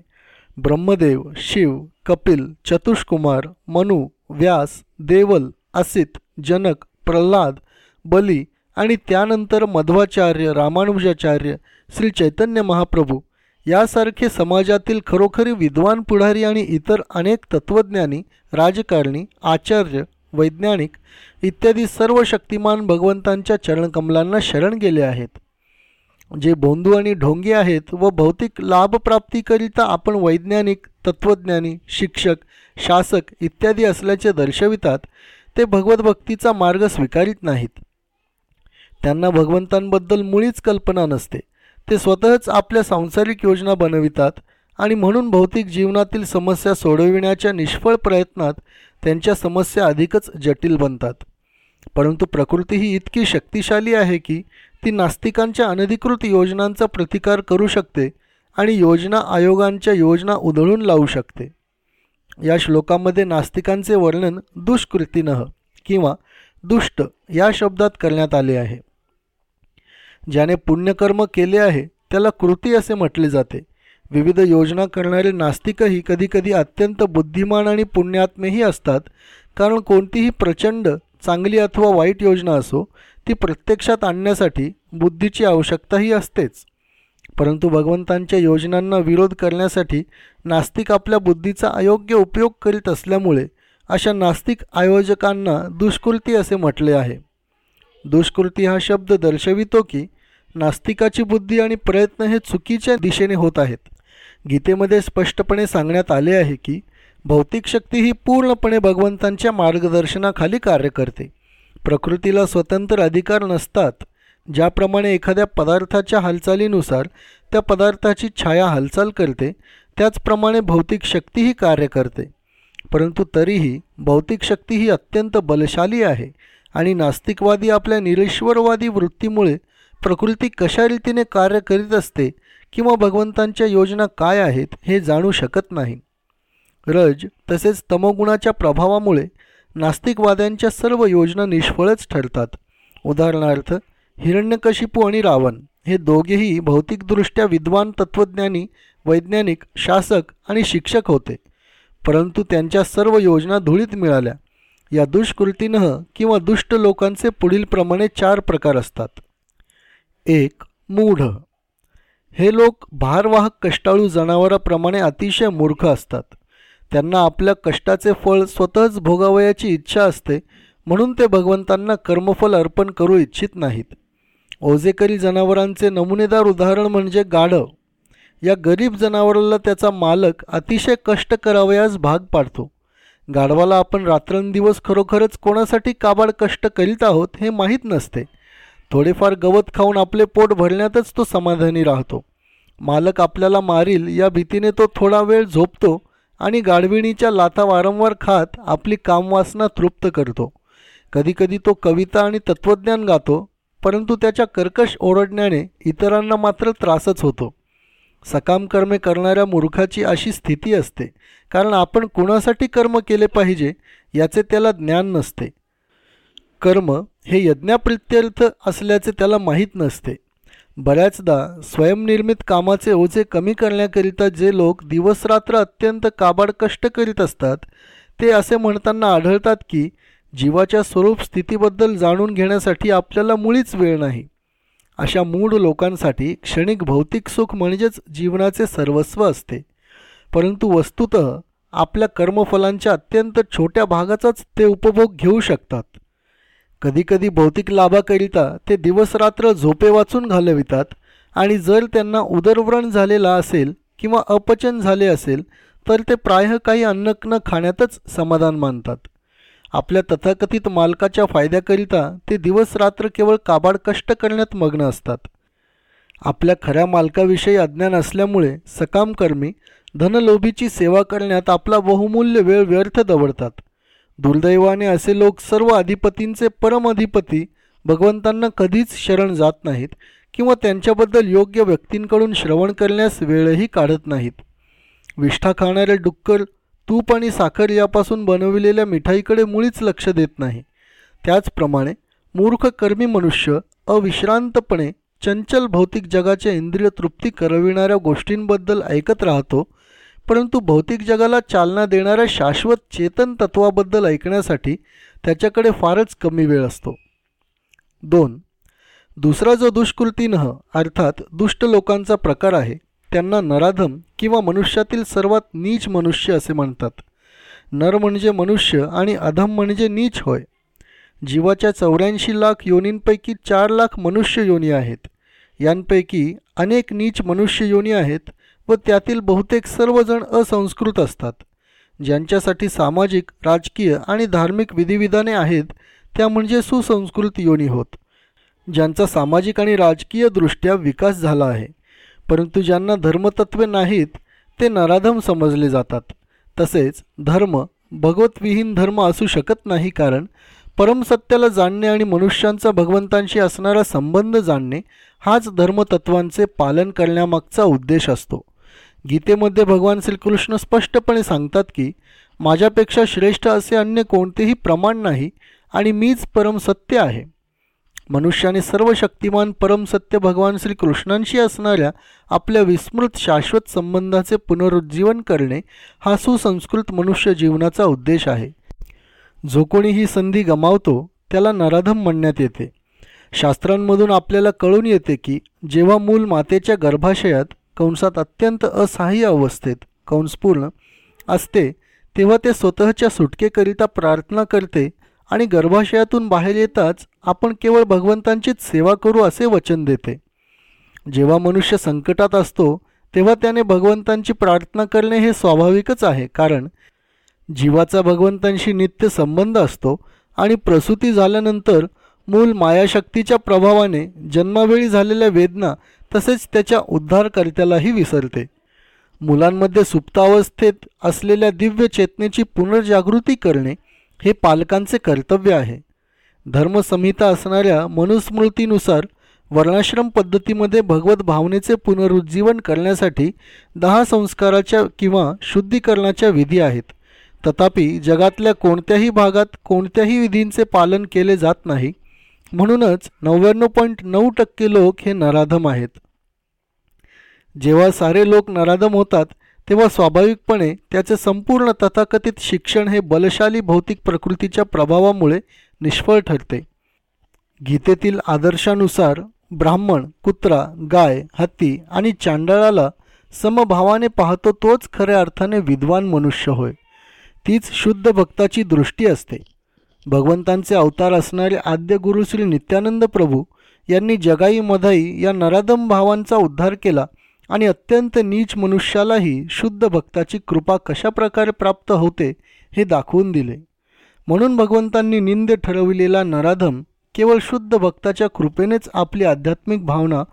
ब्रह्मदेव शिव कपिल चतुष्कुमार मनु व्यास देवल असित जनक प्रल्हाद बली आणि त्यानंतर मध्वाचार्य रामानुजाचार्य श्री चैतन्य महाप्रभू यासारखे समाजातील खरोखरी विद्वान पुढारी आणि इतर अनेक तत्त्वज्ञानी राजकारणी आचार्य वैज्ञानिक इत्यादी सर्व शक्तिमान भगवंतांच्या चरणकमलांना शरण गेले आहेत. जे बोंधू आणि ढोंगे आहेत व भौतिक लाभप्राप्तीकरिता आपण वैज्ञानिक तत्त्वज्ञानी शिक्षक शासक इत्यादी असल्याचे दर्शवितात ते भगवतभक्तीचा मार्ग स्वीकारित नाहीत. त्यांना भगवंतांबद्दल मुळीच कल्पना नसते. ते स्वतःच आपल्या सांसारिक योजना बनवितात आणि म्हणून भौतिक जीवनातील समस्या सोडविण्याच्या निष्फळ प्रयत्नात त्यांच्या समस्या अधिकच जटिल बनतात. परंतु प्रकृती ही इतकी शक्तिशाली आहे की ती नास्तिकांच्या अनधिकृत योजनांचा प्रतिकार करू शकते आणि योजना आयोगांच्या योजना उधळून लावू शकते. या श्लोकामध्ये नास्तिकांचे वर्णन दुष्कृतीनं किंवा दुष्ट या शब्दात करण्यात आले आहे. ज्याने पुण्यकर्म केले आहे त्याला कृती असे म्हटले जाते. विविध योजना करणारे नास्तिकही कधीकधी अत्यंत बुद्धिमान आणि पुण्यात्मेही असतात. कारण कोणतीही प्रचंड चांगली अथवा वाईट योजना असो ती प्रत्यक्षात आणण्यासाठी बुद्धीची आवश्यकताही असतेच. परंतु भगवंतांच्या योजनांना विरोध करण्यासाठी नास्तिक आपल्या बुद्धीचा अयोग्य उपयोग करीत असल्यामुळे अशा नास्तिक आयोजकांना दुष्कृती असे म्हटले आहे. दुष्कृती हा शब्द दर्शवितो की नास्तिकाची बुद्धी आणि प्रयत्न हे चुकीच्या दिशेने होत आहेत. गीतेमध्ये स्पष्टपणे सांगण्यात आले आहे की भौतिक शक्ती ही पूर्णपणे भगवंतांच्या मार्गदर्शनाखाली कार्य करते. प्रकृतीला स्वतंत्र अधिकार नसतात ज्याप्रमाणे एखाद्या पदार्थाच्या हालचालीनुसार त्या पदार्थाची छाया हालचाल करते त्याचप्रमाणे भौतिक शक्तीही कार्य करते. परंतु तरीही भौतिक शक्ती ही अत्यंत बलशाली आहे आणि नास्तिकवादी आपल्या निरेश्वरवादी वृत्तीमुळे प्रकृती कशा रीतीने कार्य करीत असते किंवा भगवंतांच्या योजना काय आहेत हे जाणू शकत नाही. रज तसेच तमोगुणाच्या प्रभावामुळे नास्तिकवाद्यांच्या सर्व योजना निष्फळच ठरतात. उदाहरणार्थ हिरण्यकशिपू आणि रावण हे दोघेही भौतिकदृष्ट्या विद्वान तत्त्वज्ञानी वैज्ञानिक शासक आणि शिक्षक होते. परंतु त्यांच्या सर्व योजना धुळीत मिळाल्या. या दुष्कृतीनं किंवा दुष्ट लोकांचे पुढीलप्रमाणे चार प्रकार असतात. एक मूढ. हे लोक भारवाहक कष्टाळू जनावराप्रमाणे अतिशय मूर्ख असतात. त्यांना आपल्या कष्टाचे फळ स्वतःच भोगावयाची इच्छा असते म्हणून ते भगवंतांना कर्मफल अर्पण करू इच्छित नाहीत. ओझेकरी जनावरांचे नमुनेदार उदाहरण म्हणजे गाढव. या गरीब जनावराला त्याचा मालक अतिशय कष्ट करावयास भाग पाडतो. गाढवाला आपण रात्रंदिवस खरोखरच कोणासाठी काबाड कष्ट करीत आहोत हे माहीत नसते. थोडेफार गवत खाऊन आपले पोट भरण्यातच तो समाधानी राहतो. मालक आपल्याला मारील या भीतीने तो थोडा वेळ झोपतो आणि गाढविणीच्या लाथा वारंवार खात आपली कामवासना तृप्त करतो. कधीकधी तो कविता आणि तत्त्वज्ञान गातो परंतु त्याच्या कर्कश ओरडण्याने इतरांना मात्र त्रासच होतो. सकाम कर्मे करणाऱ्या मूर्खाची अशी स्थिती असते कारण आपण कुणासाठी कर्म केले पाहिजे याचे त्याला ज्ञान नसते. कर्म हे यज्ञाप्रित्यर्थ असल्याचे त्याला माहीत नसते. बऱ्याचदा स्वयंनिर्मित कामाचे ओझे कमी करण्याकरिता जे लोक दिवसरात्र अत्यंत काबाड कष्ट करीत असतात ते असे म्हणताना आढळतात की जीवाच्या स्वरूप स्थितीबद्दल जाणून घेण्यासाठी आपल्याला मुळीच वेळ नाही. अशा मूढ लोकांसाठी क्षणिक भौतिक सुख म्हणजेच जीवनाचे सर्वस्व असते. परंतु वस्तुत आपल्या कर्मफलांच्या अत्यंत छोट्या भागाचाच ते उपभोग घेऊ शकतात. कधीकधी भौतिक लाभाकरिता ते दिवसरात्र झोपे वाचून घालवितात आणि जर त्यांना उदरव्रण झालेला असेल किंवा अपचन झाले असेल तर ते प्रायः काही अन्न न खाण्यातच समाधान मानतात. आपल्या तथाकथित मालकाच्या फायद्याकरिता ते दिवसरात्र केवळ काबाड कष्ट करण्यात मग्न असतात. आपल्या खऱ्या मालकाविषयी अज्ञान असल्यामुळे सकामकर्मी धनलोभीची सेवा करण्यात आपला बहुमूल्य वेळ व्यर्थ दवडतात. दुर्दैवाने असे लोक सर्व अधिपतींचे परम अधिपती भगवंतांना कधीच शरण जात नाहीत किंवा त्यांच्याबद्दल योग्य व्यक्तींकडून श्रवण करण्यास वेळही काढत नाहीत. विष्ठा खाणारे डुक्कर तूप आणि साखर यापासून बनविलेल्या मिठाईकडे मुळीच लक्ष देत नाही. त्याचप्रमाणे मूर्ख कर्मी मनुष्य अविश्रांतपणे चंचल भौतिक जगाच्या इंद्रिय तृप्ती करविणाऱ्या गोष्टींबद्दल ऐकत राहतो परंतु भौतिक जगाला चालना देणाऱ्या शाश्वत चेतन तत्वाबद्दल ऐकण्यासाठी त्याच्याकडे फारच कमी वेळ असतो. दोन दुसरा जो दुष्कृतीनह अर्थात दुष्ट लोकांचा प्रकार आहे त्यांना नराधम किंवा मनुष्यातील सर्वात नीच मनुष्य असे म्हणतात. नर म्हणजे मनुष्य आणि अधम म्हणजे नीच होय. जीवाच्या चौऱ्याऐंशी लाख योनींपैकी चार लाख मनुष्य योनी आहेत. यांपैकी अनेक नीच मनुष्य योनी आहेत व त्यातील बहुतेक सर्वजण असंस्कृत असतात. ज्यांच्यासाठी सामाजिक राजकीय आणि धार्मिक विधिविधाने आहेत त्या म्हणजे सुसंस्कृत योनी होत. ज्यांचा सामाजिक आणि राजकीयदृष्ट्या विकास झाला आहे परंतु ज्यांना धर्मतत्वे नाहीत ते नराधम समजले जातात. तसेच धर्म भगवतविहीन धर्म असू शकत नाही कारण परमसत्याला जाणणे आणि मनुष्यांचा भगवंतांशी असणारा संबंध जाणणे हाच धर्मतत्वांचे पालन करण्यामागचा उद्देश असतो. गीतेमध्ये भगवान श्रीकृष्ण स्पष्टपणे सांगतात की माझ्यापेक्षा श्रेष्ठ असे अन्य कोणतेही प्रमाण नाही आणि मीच परमसत्य आहे. मनुष्याने सर्व शक्तिमान परमसत्य भगवान श्रीकृष्णांशी असणाऱ्या आपल्या विस्मृत शाश्वत संबंधाचे पुनरुज्जीवन करणे हा सुसंस्कृत मनुष्य जीवनाचा उद्देश आहे. जो कोणी ही संधी गमावतो त्याला नराधम म्हणण्यात येते. शास्त्रांमधून आपल्याला कळून येते की जेव्हा मूल मातेच्या गर्भाशयात कंसात अत्यंत असहाय्य अवस्थेत कंसपूर्ण असते तेव्हा ते स्वतःच्या सुटकेकरिता प्रार्थना करते आणि गर्भाशयातून बाहेर येताच आपण केवळ भगवंतांचीच सेवा करू असे वचन देते. जेव्हा मनुष्य संकटात असतो तेव्हा त्याने भगवंतांची प्रार्थना करणे हे स्वाभाविकच आहे कारण जीवाचा भगवंतांशी नित्य संबंध असतो आणि प्रसूती झाल्यानंतर मूल मायाशक्तीच्या प्रभावाने जन्मावेळी झालेल्या वेदना तसेच त्याच्या उद्धारकर्त्यालाही विसरते. मुलांमध्ये सुप्तावस्थेत असलेल्या दिव्य चेतनेची पुनर्जागृती करणे हे पालकांचे कर्तव्य आहे. धर्मसंहिता असणाऱ्या मनुस्मृतीनुसार वर्णाश्रम पद्धतीमध्ये भगवत भावनेचे पुनरुज्जीवन करण्यासाठी दहा संस्काराच्या किंवा शुद्धीकरणाच्या विधी आहेत. तथापि जगातल्या कोणत्याही भागात कोणत्याही विधींचे पालन केले जात नाही. म्हणूनच नव्याण्णव पॉईंट नऊ टक्के लोक हे नराधम आहेत. जेव्हा सारे लोक नराधम होतात तेव्हा स्वाभाविकपणे त्याचे संपूर्ण तथाकथित शिक्षण हे बलशाली भौतिक प्रकृतीच्या प्रभावामुळे निष्फळ ठरते. गीतेतील आदर्शानुसार ब्राह्मण कुत्रा गाय हत्ती आणि चांडळाला समभावाने पाहतो तोच खऱ्या अर्थाने विद्वान मनुष्य होय. तीच शुद्ध भक्ताची दृष्टी असते. भगवंतांचे अवतार असणारे आद्य गुरु श्री नित्यानंद प्रभू यांनी जगाई मधाई या नरादम भावांचा उद्धार केला आणि अत्यंत नीच मनुष्यालाही शुद्ध भक्ताची कृपा कशा प्रकारे प्राप्त होते हे दाखवून दिले. म्हणून भगवंतांनी निंद ठरविलेला नराधम केवळ शुद्ध भक्ताच्या कृपेनेच आपली आध्यात्मिक भावना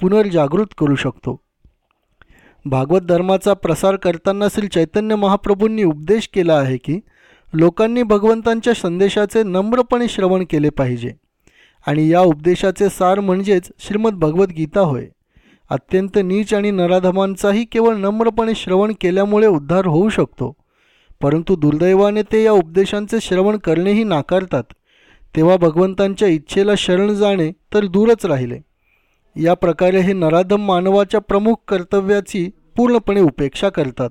पुनर्जागृत करू शकतो. भागवत धर्माचा प्रसार करताना श्री चैतन्य महाप्रभूंनी उपदेश केला आहे की लोकांनी भगवंतांच्या संदेशाचे नम्रपणे श्रवण केले पाहिजे. आणि या उपदेशाचे सार म्हणजेच श्रीमद भगवद्गीता होय. अत्यंत नीच आणि नराधमांचाही केवळ नम्रपणे श्रवण केल्यामुळे उद्धार होऊ शकतो. परंतु दुर्दैवाने ते या उपदेशांचे श्रवण करणेही नाकारतात. तेव्हा भगवंतांच्या इच्छेला शरण जाणे तर दूरच राहिले. या प्रकारे हे नराधम मानवाच्या प्रमुख कर्तव्याची पूर्णपणे उपेक्षा करतात.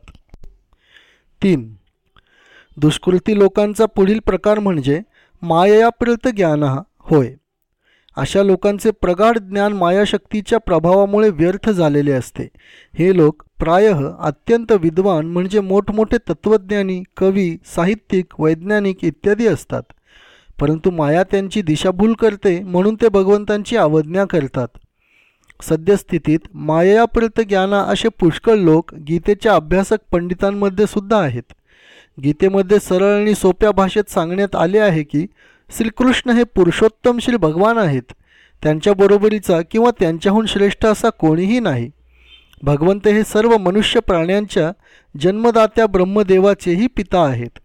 तीन दुष्कृती लोकांचा पुढील प्रकार म्हणजे मायाप्रत ज्ञान होय. अशा लोकांचे प्रगाढ ज्ञान मायाशक्तीच्या प्रभावामुळे व्यर्थ झालेले असते. हे लोक प्रायः अत्यंत विद्वान म्हणजे मोठमोठे तत्त्वज्ञानी कवी साहित्यिक वैज्ञानिक इत्यादी असतात. परंतु माया त्यांची दिशाभूल करते म्हणून ते भगवंतांची अवज्ञा करतात. सद्यस्थितीत मायाप्रत ज्ञाना असे पुष्कळ लोक गीतेच्या अभ्यासक पंडितांमध्ये सुद्धा आहेत. गीतेमध्ये सरळ आणि सोप्या भाषेत सांगण्यात आले आहे की श्रीकृष्ण हे पुरुषोत्तम श्री भगवान आहेत. त्यांच्या बरोबरीचा किंवा त्यांच्याहून श्रेष्ठ असा कोणीही नाही. भगवंत हे सर्व मनुष्य प्राण्यांच्या जन्मदात्या ब्रह्मदेवाचेही पिता आहेत.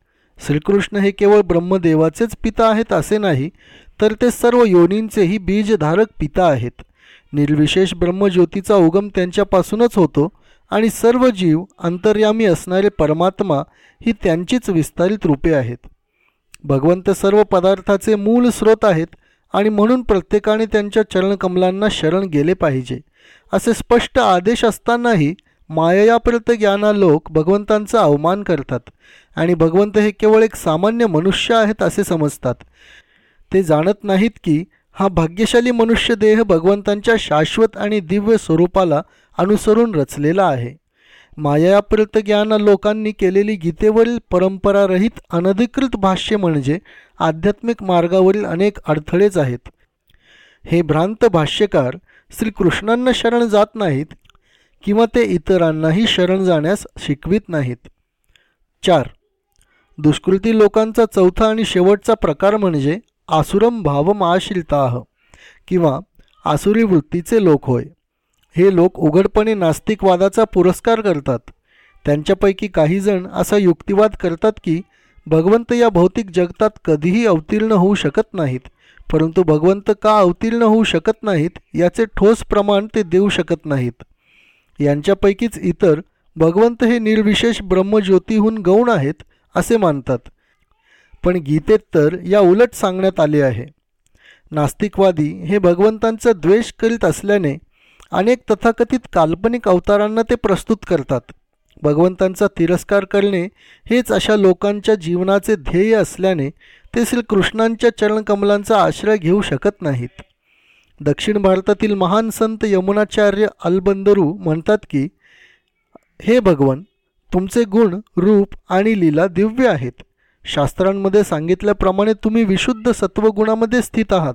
श्रीकृष्ण हे केवळ ब्रह्मदेवाचेच पिता आहेत असे नाही तर ते सर्व योनींचेही बीजधारक पिता आहेत. निर्विशेष ब्रह्मज्योतीचा उगम त्यांच्यापासूनच होतो आणि सर्व जीव अंतर्यामी असणारे परमात्मा ही त्यांचीच विस्तारित रूपे आहेत. भगवंत सर्व पदार्थाचे मूल स्रोत आहेत आणि म्हणून प्रत्येकाने त्यांच्या चरणकमलांना शरण गेले पाहिजे असे स्पष्ट आदेश असतानाही मायाप्रत ज्ञाना लोक भगवंतांचा अवमान करतात आणि भगवंत हे केवळ एक सामान्य मनुष्य आहेत असे समजतात. ते जाणत नाहीत की हा भाग्यशाली मनुष्य देह भगवंतांच्या शाश्वत आणि दिव्य स्वरूपाला अनुसरून रचलेला आहे. मायाप्रत ज्ञान लोकांनी केलेली गीतेवरील परंपरारहित अनधिकृत भाष्य म्हणजे आध्यात्मिक मार्गावरील अनेक अडथळेच आहेत. हे भ्रांत भाष्यकार श्रीकृष्णांना शरण जात नाहीत किंवा ते इतरांनाही शरण जाण्यास शिकवित नाहीत. चार. दुष्कृती लोकांचा चौथा आणि शेवटचा प्रकार म्हणजे आसुरम भावम किंवा आसुरी वृत्तीचे लोक होय. हे लोक उघडपणे नास्तिकवादाचा पुरस्कार करतात. त्यांच्यापैकी काहीजण असा युक्तिवाद करतात की भगवंत या भौतिक जगतात कधीही अवतीर्ण होऊ शकत नाहीत परंतु भगवंत का अवतीर्ण होऊ शकत नाहीत याचे ठोस प्रमाण ते देऊ शकत नाहीत. यांच्यापैकीच इतर भगवंत हे निर्विशेष ब्रह्मज्योतीहून गौण आहेत असे मानतात. पण गीतेत तर या उलट सांगण्यात आले आहे. नास्तिकवादी हे भगवंतांचा द्वेष करीत असल्याने अनेक तथाकथित काल्पनिक अवतारांना ते प्रस्तुत करतात. भगवंतांचा तिरस्कार करणे हेच अशा लोकांच्या जीवनाचे ध्येय असल्याने ते श्रीकृष्णांच्या चरणकमलांचा आश्रय घेऊ शकत नाहीत. दक्षिण भारतातील महान संत यमुनाचार्य अलबंदरू म्हणतात की हे भगवन तुमचे गुण रूप आणि लीला दिव्य आहेत. शास्त्रांमध्ये सांगितल्याप्रमाणे तुम्ही विशुद्ध सत्वगुणामध्ये स्थित आहात.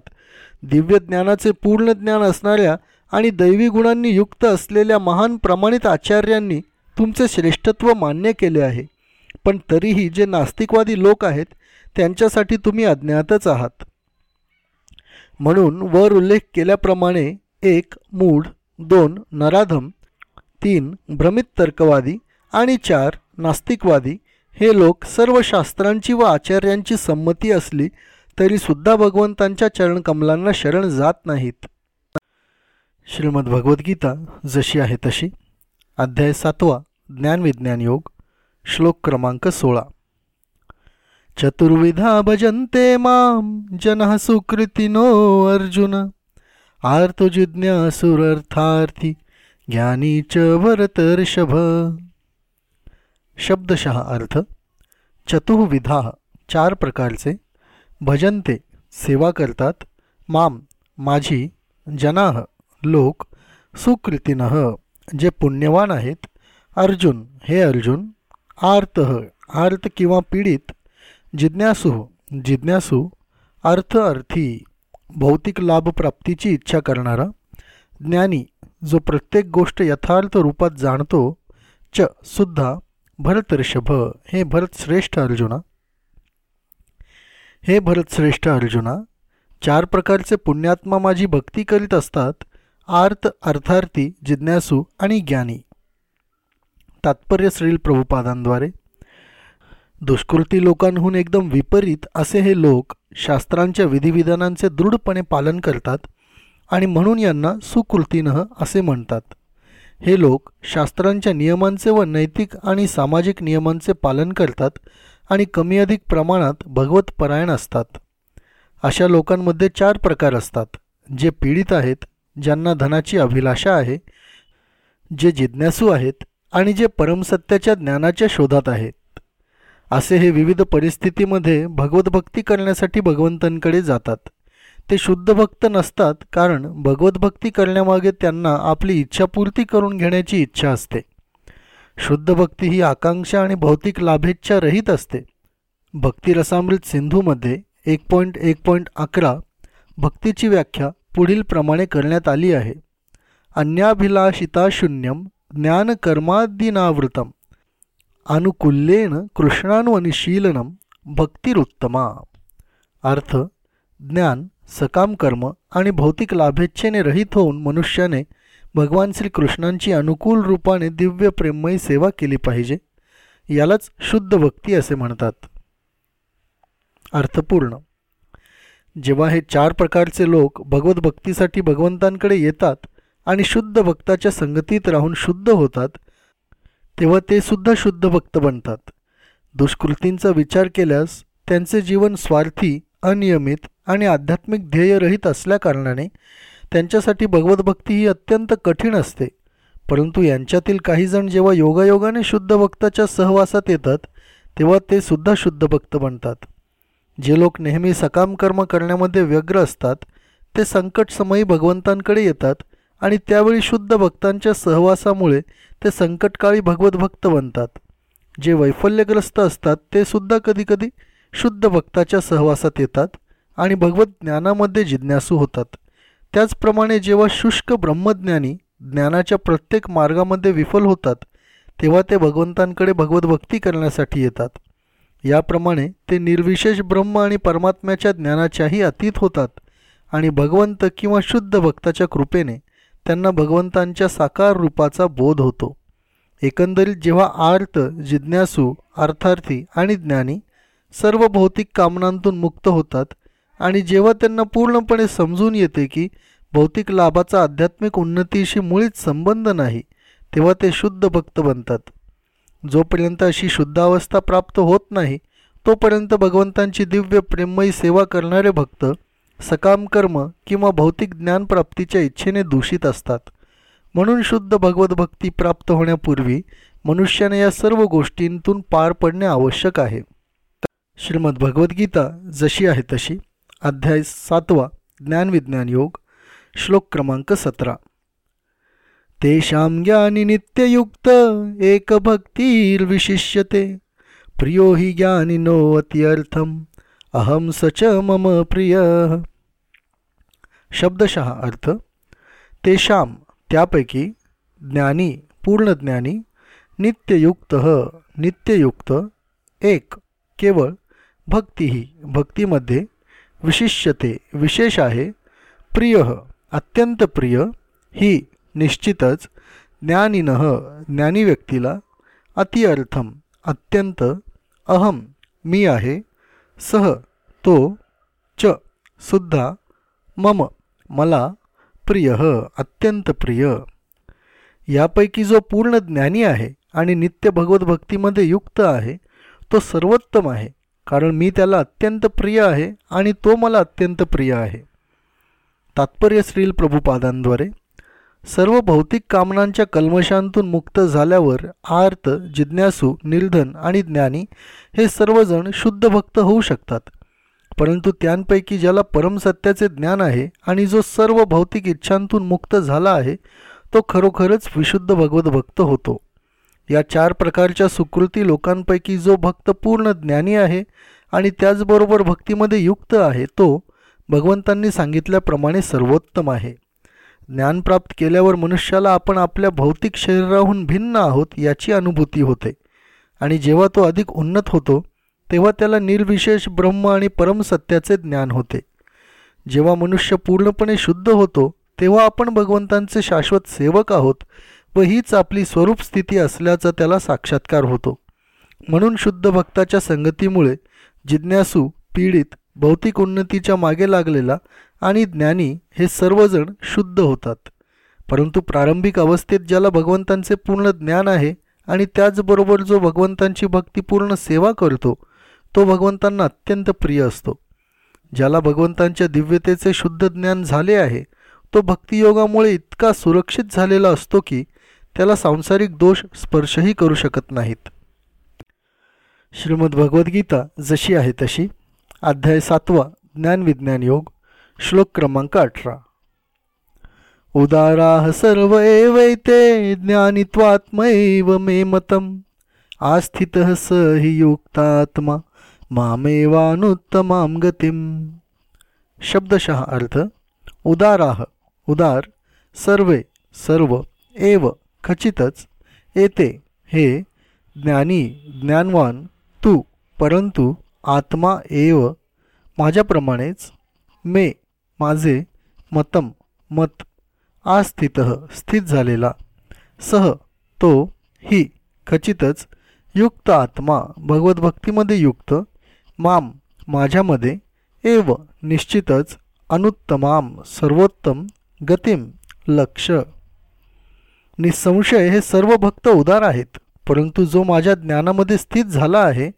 दिव्य ज्ञानाचे पूर्ण ज्ञान असणाऱ्या आणि दैवी गुणांनी युक्त असलेल्या महान प्रमाणित आचार्यांनी तुमचे श्रेष्ठत्व मान्य केले आहे. पण तरीही जे नास्तिकवादी लोक आहेत त्यांच्यासाठी तुम्ही अज्ञातच आहात. म्हणून वर उल्लेख केल्याप्रमाणे एक मूढ दोन नराधम तीन भ्रमित तर्कवादी आणि चार नास्तिकवादी हे लोक सर्व शास्त्रांची व आचार्यांची संमती असली तरीसुद्धा भगवंतांच्या चरणकमलांना शरण जात नाहीत. श्रीमद भगवद्गीता जशी आहे तशी. अध्याय सातवा ज्ञानविज्ञान योग श्लोक क्रमांक सोळा. चतुर्विधा भजन्ते माम जनः सुकृतिनो अर्जुन. आर्तजिज्ञासुरर्थार्थी ज्ञानी च भरतर्षभ. शब्दशः अर्थ चतुर्विधा चार प्रकारचे भजन्ते सेवा करतात माम माझी जनाह लोक सुकृतीनः जे पुण्यवान आहेत अर्जुन हे अर्जुन आर्त आर्त किंवा पीडित जिज्ञासू जिज्ञासू अर्थ अर्थी भौतिक लाभप्राप्तीची इच्छा करणारा ज्ञानी जो प्रत्येक गोष्ट यथार्थ रूपात जाणतो च सुद्धा भरतर्षभ हे भरतश्रेष्ठ अर्जुना. हे भरतश्रेष्ठ अर्जुना चार प्रकारचे पुण्यात्मा माझी भक्ती करीत असतात आर्त अर्थार्थी जिज्ञासू आणि ज्ञानी. तात्पर्य श्रील प्रभुपादांद्वारे दुष्कृती लोकांहून एकदम विपरीत असे हे लोक शास्त्रांच्या विधिविधानांचे दृढपणे पालन करतात आणि म्हणून यांना सुकृतीनं असे म्हणतात. हे लोक शास्त्रांच्या नियमांचे व नैतिक आणि सामाजिक नियमांचे पालन करतात आणि कमी अधिक प्रमाणात भगवत परायण असतात. अशा लोकांमध्ये चार प्रकार असतात जे पीडित आहेत ज्यांना धनाची अभिलाषा आहे जे जिज्ञासू आहेत आणि जे परमसत्याच्या ज्ञानाच्या शोधात आहेत. असे हे विविध परिस्थितीमध्ये भगवतभक्ती करण्यासाठी भगवंतांकडे जातात. ते शुद्ध भक्त नसतात कारण भगवतभक्ती करण्यामागे त्यांना आपली इच्छापूर्ती करून घेण्याची इच्छा असते. शुद्ध भक्ती ही आकांक्षा आणि भौतिक लाभेच्छा रहित असते. भक्तिरसामृत सिंधूमध्ये एक पॉईंट एक पॉईंट अकरा भक्तीची व्याख्या पुढील प्रमाणे करण्यात आली आहे. अन्याभिलाषिताशून्यम ज्ञानकर्मादिनावृतम अनुकूल्येन कृष्णानुवनिशीलनम भक्तिरुत्तमा। अर्थ ज्ञान सकाम कर्म आणि भौतिक लाभेच्छेने रहित होऊन मनुष्याने भगवान श्रीकृष्णांची अनुकूल रूपाने दिव्य प्रेममयी सेवा केली पाहिजे यालाच शुद्ध भक्ती असे म्हणतात. अर्थपूर्ण जेव्हा हे चार प्रकारचे लोक भगवत भक्तीसाठी भगवंतांकडे येतात आणि शुद्ध भक्ताच्या संगतीत राहून शुद्ध होतात तेव्हा ते सुद्धा शुद्ध भक्त बनतात. दुष्कृतींचा विचार केल्यास त्यांचे जीवन स्वार्थी अनियमित आणि आध्यात्मिक ध्येयरहित असल्याकारणाने त्यांच्यासाठी भगवतभक्ती ही अत्यंत कठीण असते. परंतु यांच्यातील काहीजण जेव्हा योगायोगाने शुद्ध भक्ताच्या सहवासात येतात तेव्हा ते सुद्धा शुद्ध भक्त बनतात. जे लोक नेहमी सकाम कर्म करण्यामध्ये व्यग्र असतात ते संकटसमयी भगवंतांकडे येतात आणि त्यावेळी शुद्ध भक्तांच्या सहवासामुळे ते संकटकाळी भगवत भक्त बनतात. जे वैफल्यग्रस्त असतात ते सुद्धा कधीकधी शुद्ध भक्ताच्या सहवासात येतात आणि भगवत ज्ञानामध्ये जिज्ञासू होतात. त्याचप्रमाणे जेव्हा शुष्क ब्रह्मज्ञानी ज्ञानाच्या प्रत्येक मार्गामध्ये विफल होतात तेव्हा ते भगवंतांकडे भगवत भक्ती करण्यासाठी येतात. याप्रमाणे ते निर्विशेष ब्रह्म आणि परमात्म्याच्या ज्ञानाच्याही अतीत होतात आणि भगवंत किंवा शुद्ध भक्ताच्या कृपेने त्यांना भगवंतांच्या साकार रूपाचा बोध होतो. एकंदरीत जेव्हा आर्त जिज्ञासू अर्थार्थी आणि ज्ञानी सर्व भौतिक कामनांतून मुक्त होतात आणि जेव्हा त्यांना पूर्णपणे समजून येते की भौतिक लाभाचा आध्यात्मिक उन्नतीशी मुळीच संबंध नाही तेव्हा ते शुद्ध भक्त बनतात. जोपर्यंत अशी शुद्धावस्था प्राप्त होत नाही तोपर्यंत भगवंतांची दिव्य प्रेममयी सेवा करणारे भक्त सकाम कर्म किंवा भौतिक ज्ञानप्राप्तीच्या इच्छेने दूषित असतात. म्हणून शुद्ध भगवत भक्ती प्राप्त होण्यापूर्वी मनुष्याने या सर्व गोष्टींतून पार पडणे आवश्यक आहे. श्रीमद भगवद्गीता जशी आहे तशी. अध्याय सातवा. ज्ञानविज्ञान योग. श्लोक क्रमांक सतरा. तेषां ज्ञानी नित्ययुक्त एकभक्तिर्विशिष्यते प्रियो हि ज्ञानिनो अत्यर्थम अहम सच मम प्रिय। शब्दशः अर्थ तेषाम त्यापैकी ज्ञानी पूर्णज्ञानी नित्ययुक्त नित्ययुक्त एक केवळ भक्तीही भक्तीमध्ये विशिष्यते विशेष आहे प्रिय अत्यंत प्रिय ही निश्चितच ज्ञानिनः ज्ञानी व्यक्तीला अतिअर्थम अत्यंत अहम मी आहे सह तो च सुद्धा मम मला प्रिय अत्यंत प्रिय. यापैकी जो पूर्ण ज्ञानी आहे आणि नित्य भगवत भक्तीमध्ये युक्त आहे तो सर्वोत्तम आहे कारण मी त्याला अत्यंत प्रिय आहे आणि तो मला अत्यंत प्रिय आहे. तात्पर्य श्रील प्रभुपादांद्वारे सर्व भौतिक कामनांच्या कल्मशांतून मुक्त झाल्यावर आर्त जिज्ञासू निर्धन आणि ज्ञानी हे सर्वजण शुद्ध भक्त होऊ शकतात. परंतु त्यांपैकी ज्याला परमसत्याचे ज्ञान आहे आणि जो सर्व भौतिक इच्छांतून मुक्त झाला आहे तो खरोखरच विशुद्ध भगवत भक्त होतो. या चार प्रकारच्या सुकृती लोकांपैकी जो भक्त पूर्ण ज्ञानी आहे आणि त्याचबरोबर भक्तीमध्ये युक्त आहे तो भगवंतांनी सांगितल्याप्रमाणे सर्वोत्तम आहे. ज्ञान प्राप्त केल्यावर मनुष्याला आपण आपल्या भौतिक शरीराहून भिन्न आहोत याची अनुभूती होते. आणि जेव्हा तो अधिक उन्नत होतो तेव्हा त्याला निर्विशेष ब्रह्म आणि परमसत्याचे ज्ञान होते. जेव्हा मनुष्य पूर्णपणे शुद्ध होतो तेव्हा आपण भगवंतांचे शाश्वत सेवक आहोत व हीच आपली स्वरूप स्थिती असल्याचा त्याला साक्षात्कार होतो. म्हणून शुद्ध भक्ताच्या संगतीमुळे जिज्ञासू पीडित भौतिक उन्नतीच्या मागे लागलेला आणि ज्ञानी हे सर्वजण शुद्ध होतात. परंतु प्रारंभिक अवस्थेत ज्याला भगवंतांचे पूर्ण ज्ञान आहे आणि त्याचबरोबर जो भगवंतांची भक्तीपूर्ण सेवा करतो तो भगवंतांना अत्यंत प्रिय असतो. ज्याला भगवंतांच्या दिव्यतेचे शुद्ध ज्ञान झाले आहे तो भक्तियोगामुळे इतका सुरक्षित झालेला असतो की त्याला सांसारिक दोष स्पर्शही करू शकत नाहीत. श्रीमद भगवद्गीता जशी आहे तशी. अध्याय सातवा ज्ञानविज्ञान योग. श्लोक क्रमांक अठरा. उदाराः सर्व वैते ज्ञानित्वात्मैव मे मतम आस्थितः स हि युक्तात्मा मामेवानुत्तमां गतीम। शब्दशः अर्थ उदाराह उदार सर्वे सर्व एव खचितच येते हे ज्ञानी ज्ञानवान तू परंतु आत्मा एव माझ्याप्रमाणेच मे माझे मतम मत आस्थित स्थित झालेला. सह तो ही खचितच युक्त आत्मा भगवतभक्तीमध्ये युक्त माम माझ्यामध्ये एव निश्चितच अनुत्तमाम सर्वोत्तम गतिम लक्ष. निसंशय हे सर्व भक्त उदार आहेत परंतु जो माझ्या ज्ञानामध्ये स्थित झाला आहे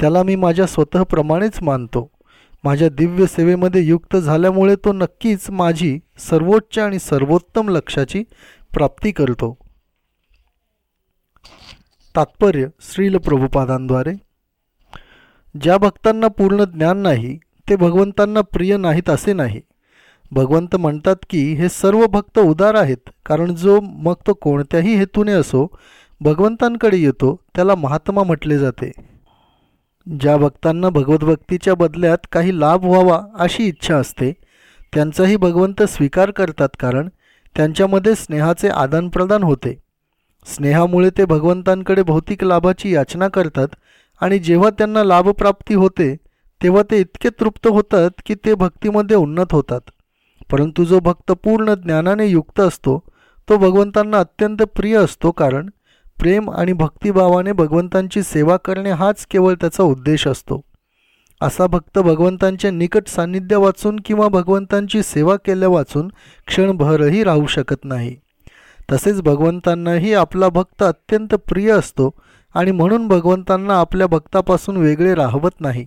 त्याला मी माझ्या स्वतःप्रमाणेच मानतो. माझ्या दिव्य सेवेमध्ये युक्त झाल्यामुळे तो नक्कीच माझी सर्वोच्च आणि सर्वोत्तम लक्षाची प्राप्ती करतो. तात्पर्य श्रील प्रभुपादांद्वारे. ज्या भक्तांना पूर्ण ज्ञान नाही ते भगवंतांना प्रिय नाहीत असे नाही. भगवंत म्हणतात की हे सर्व भक्त उदार आहेत कारण जो मग तो कोणत्याही हेतूने असो भगवंतांकडे येतो त्याला महात्मा म्हटले जाते. ज्या भक्तांना भगवतभक्तीच्या बदल्यात काही लाभ व्हावा अशी इच्छा असते त्यांचाही भगवंत स्वीकार करतात कारण त्यांच्यामध्ये स्नेहाचे आदानप्रदान होते. स्नेहामुळे ते भगवंतांकडे भौतिक लाभाची याचना करतात आणि जेव्हा त्यांना लाभप्राप्ती होते तेव्हा ते इतके तृप्त होतात की ते भक्तीमध्ये उन्नत होतात. परंतु जो भक्त पूर्ण ज्ञानाने युक्त असतो तो भगवंतांना अत्यंत प्रिय असतो कारण प्रेम आणि भक्तिभावाने भगवंतांची सेवा करणे हाच केवळ त्याचा उद्देश असतो. असा भक्त भगवंतांच्या निकट सान्निध्य वाचून किंवा भगवंतांची सेवा केल्या वाचून क्षणभरही राहू शकत नाही. तसेच भगवंतांनाही आपला भक्त अत्यंत प्रिय असतो आणि म्हणून भगवंतांना आपल्या भक्तापासून वेगळे राहवत नाही.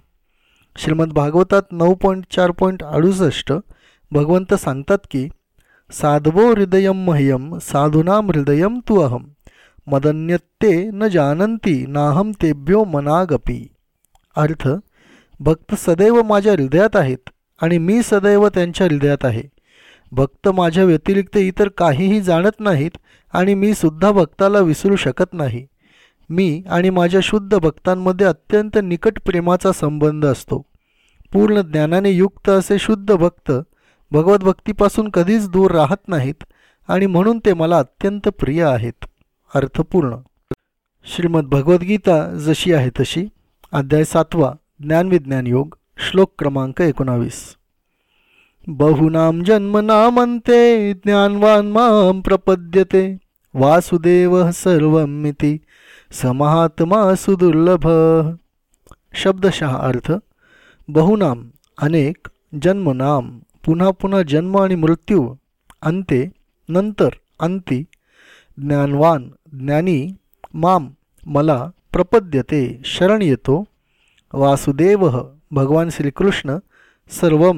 श्रीमद भागवतात नऊ पॉईंट चार पॉईंट अडुसष्ट भगवंत सांगतात की साधवो हृदयम मह्यम साधुनाम हृदयम तू अहम. मदन्यत्ते न जानंती नाहम तेभ्यो मनागपी. अर्थ भक्त सदैव माझ्या हृदयात आहेत आणि मी सदैव त्यांच्या हृदयात आहे. भक्त माझ्या व्यतिरिक्त इतर काहीही जाणत नाहीत आणि मी सुद्धा भक्ताला विसरू शकत नाही. मी आणि माझ्या शुद्ध भक्तांमध्ये अत्यंत निकट प्रेमाचा संबंध असतो. पूर्ण ज्ञानाने युक्त असे शुद्ध भक्त भगवत भक्तीपासून कधीच दूर राहत नाहीत आणि म्हणून ते मला अत्यंत प्रिय आहेत. अर्थपूर्ण. श्रीमद भगवद्गीता जशी आहे तशी अध्याय सातवा ज्ञानविज्ञान योग श्लोक क्रमांक एकोणावीस. बहुनाम जन्मनामंते ज्ञानवान माम प्रपद्यते वासुदेव सर्वमिती समहात्मा सुदुर्लभ। शब्दशः अर्थ बहुनाम अनेक जन्मनाम पुन्हा पुन्हा जन्म आणि मृत्यू अंते नंतर अंती ज्ञानवान ज्ञानी माम मला प्रपद्यते शरण येतो. वासुदेव भगवान श्रीकृष्ण सर्व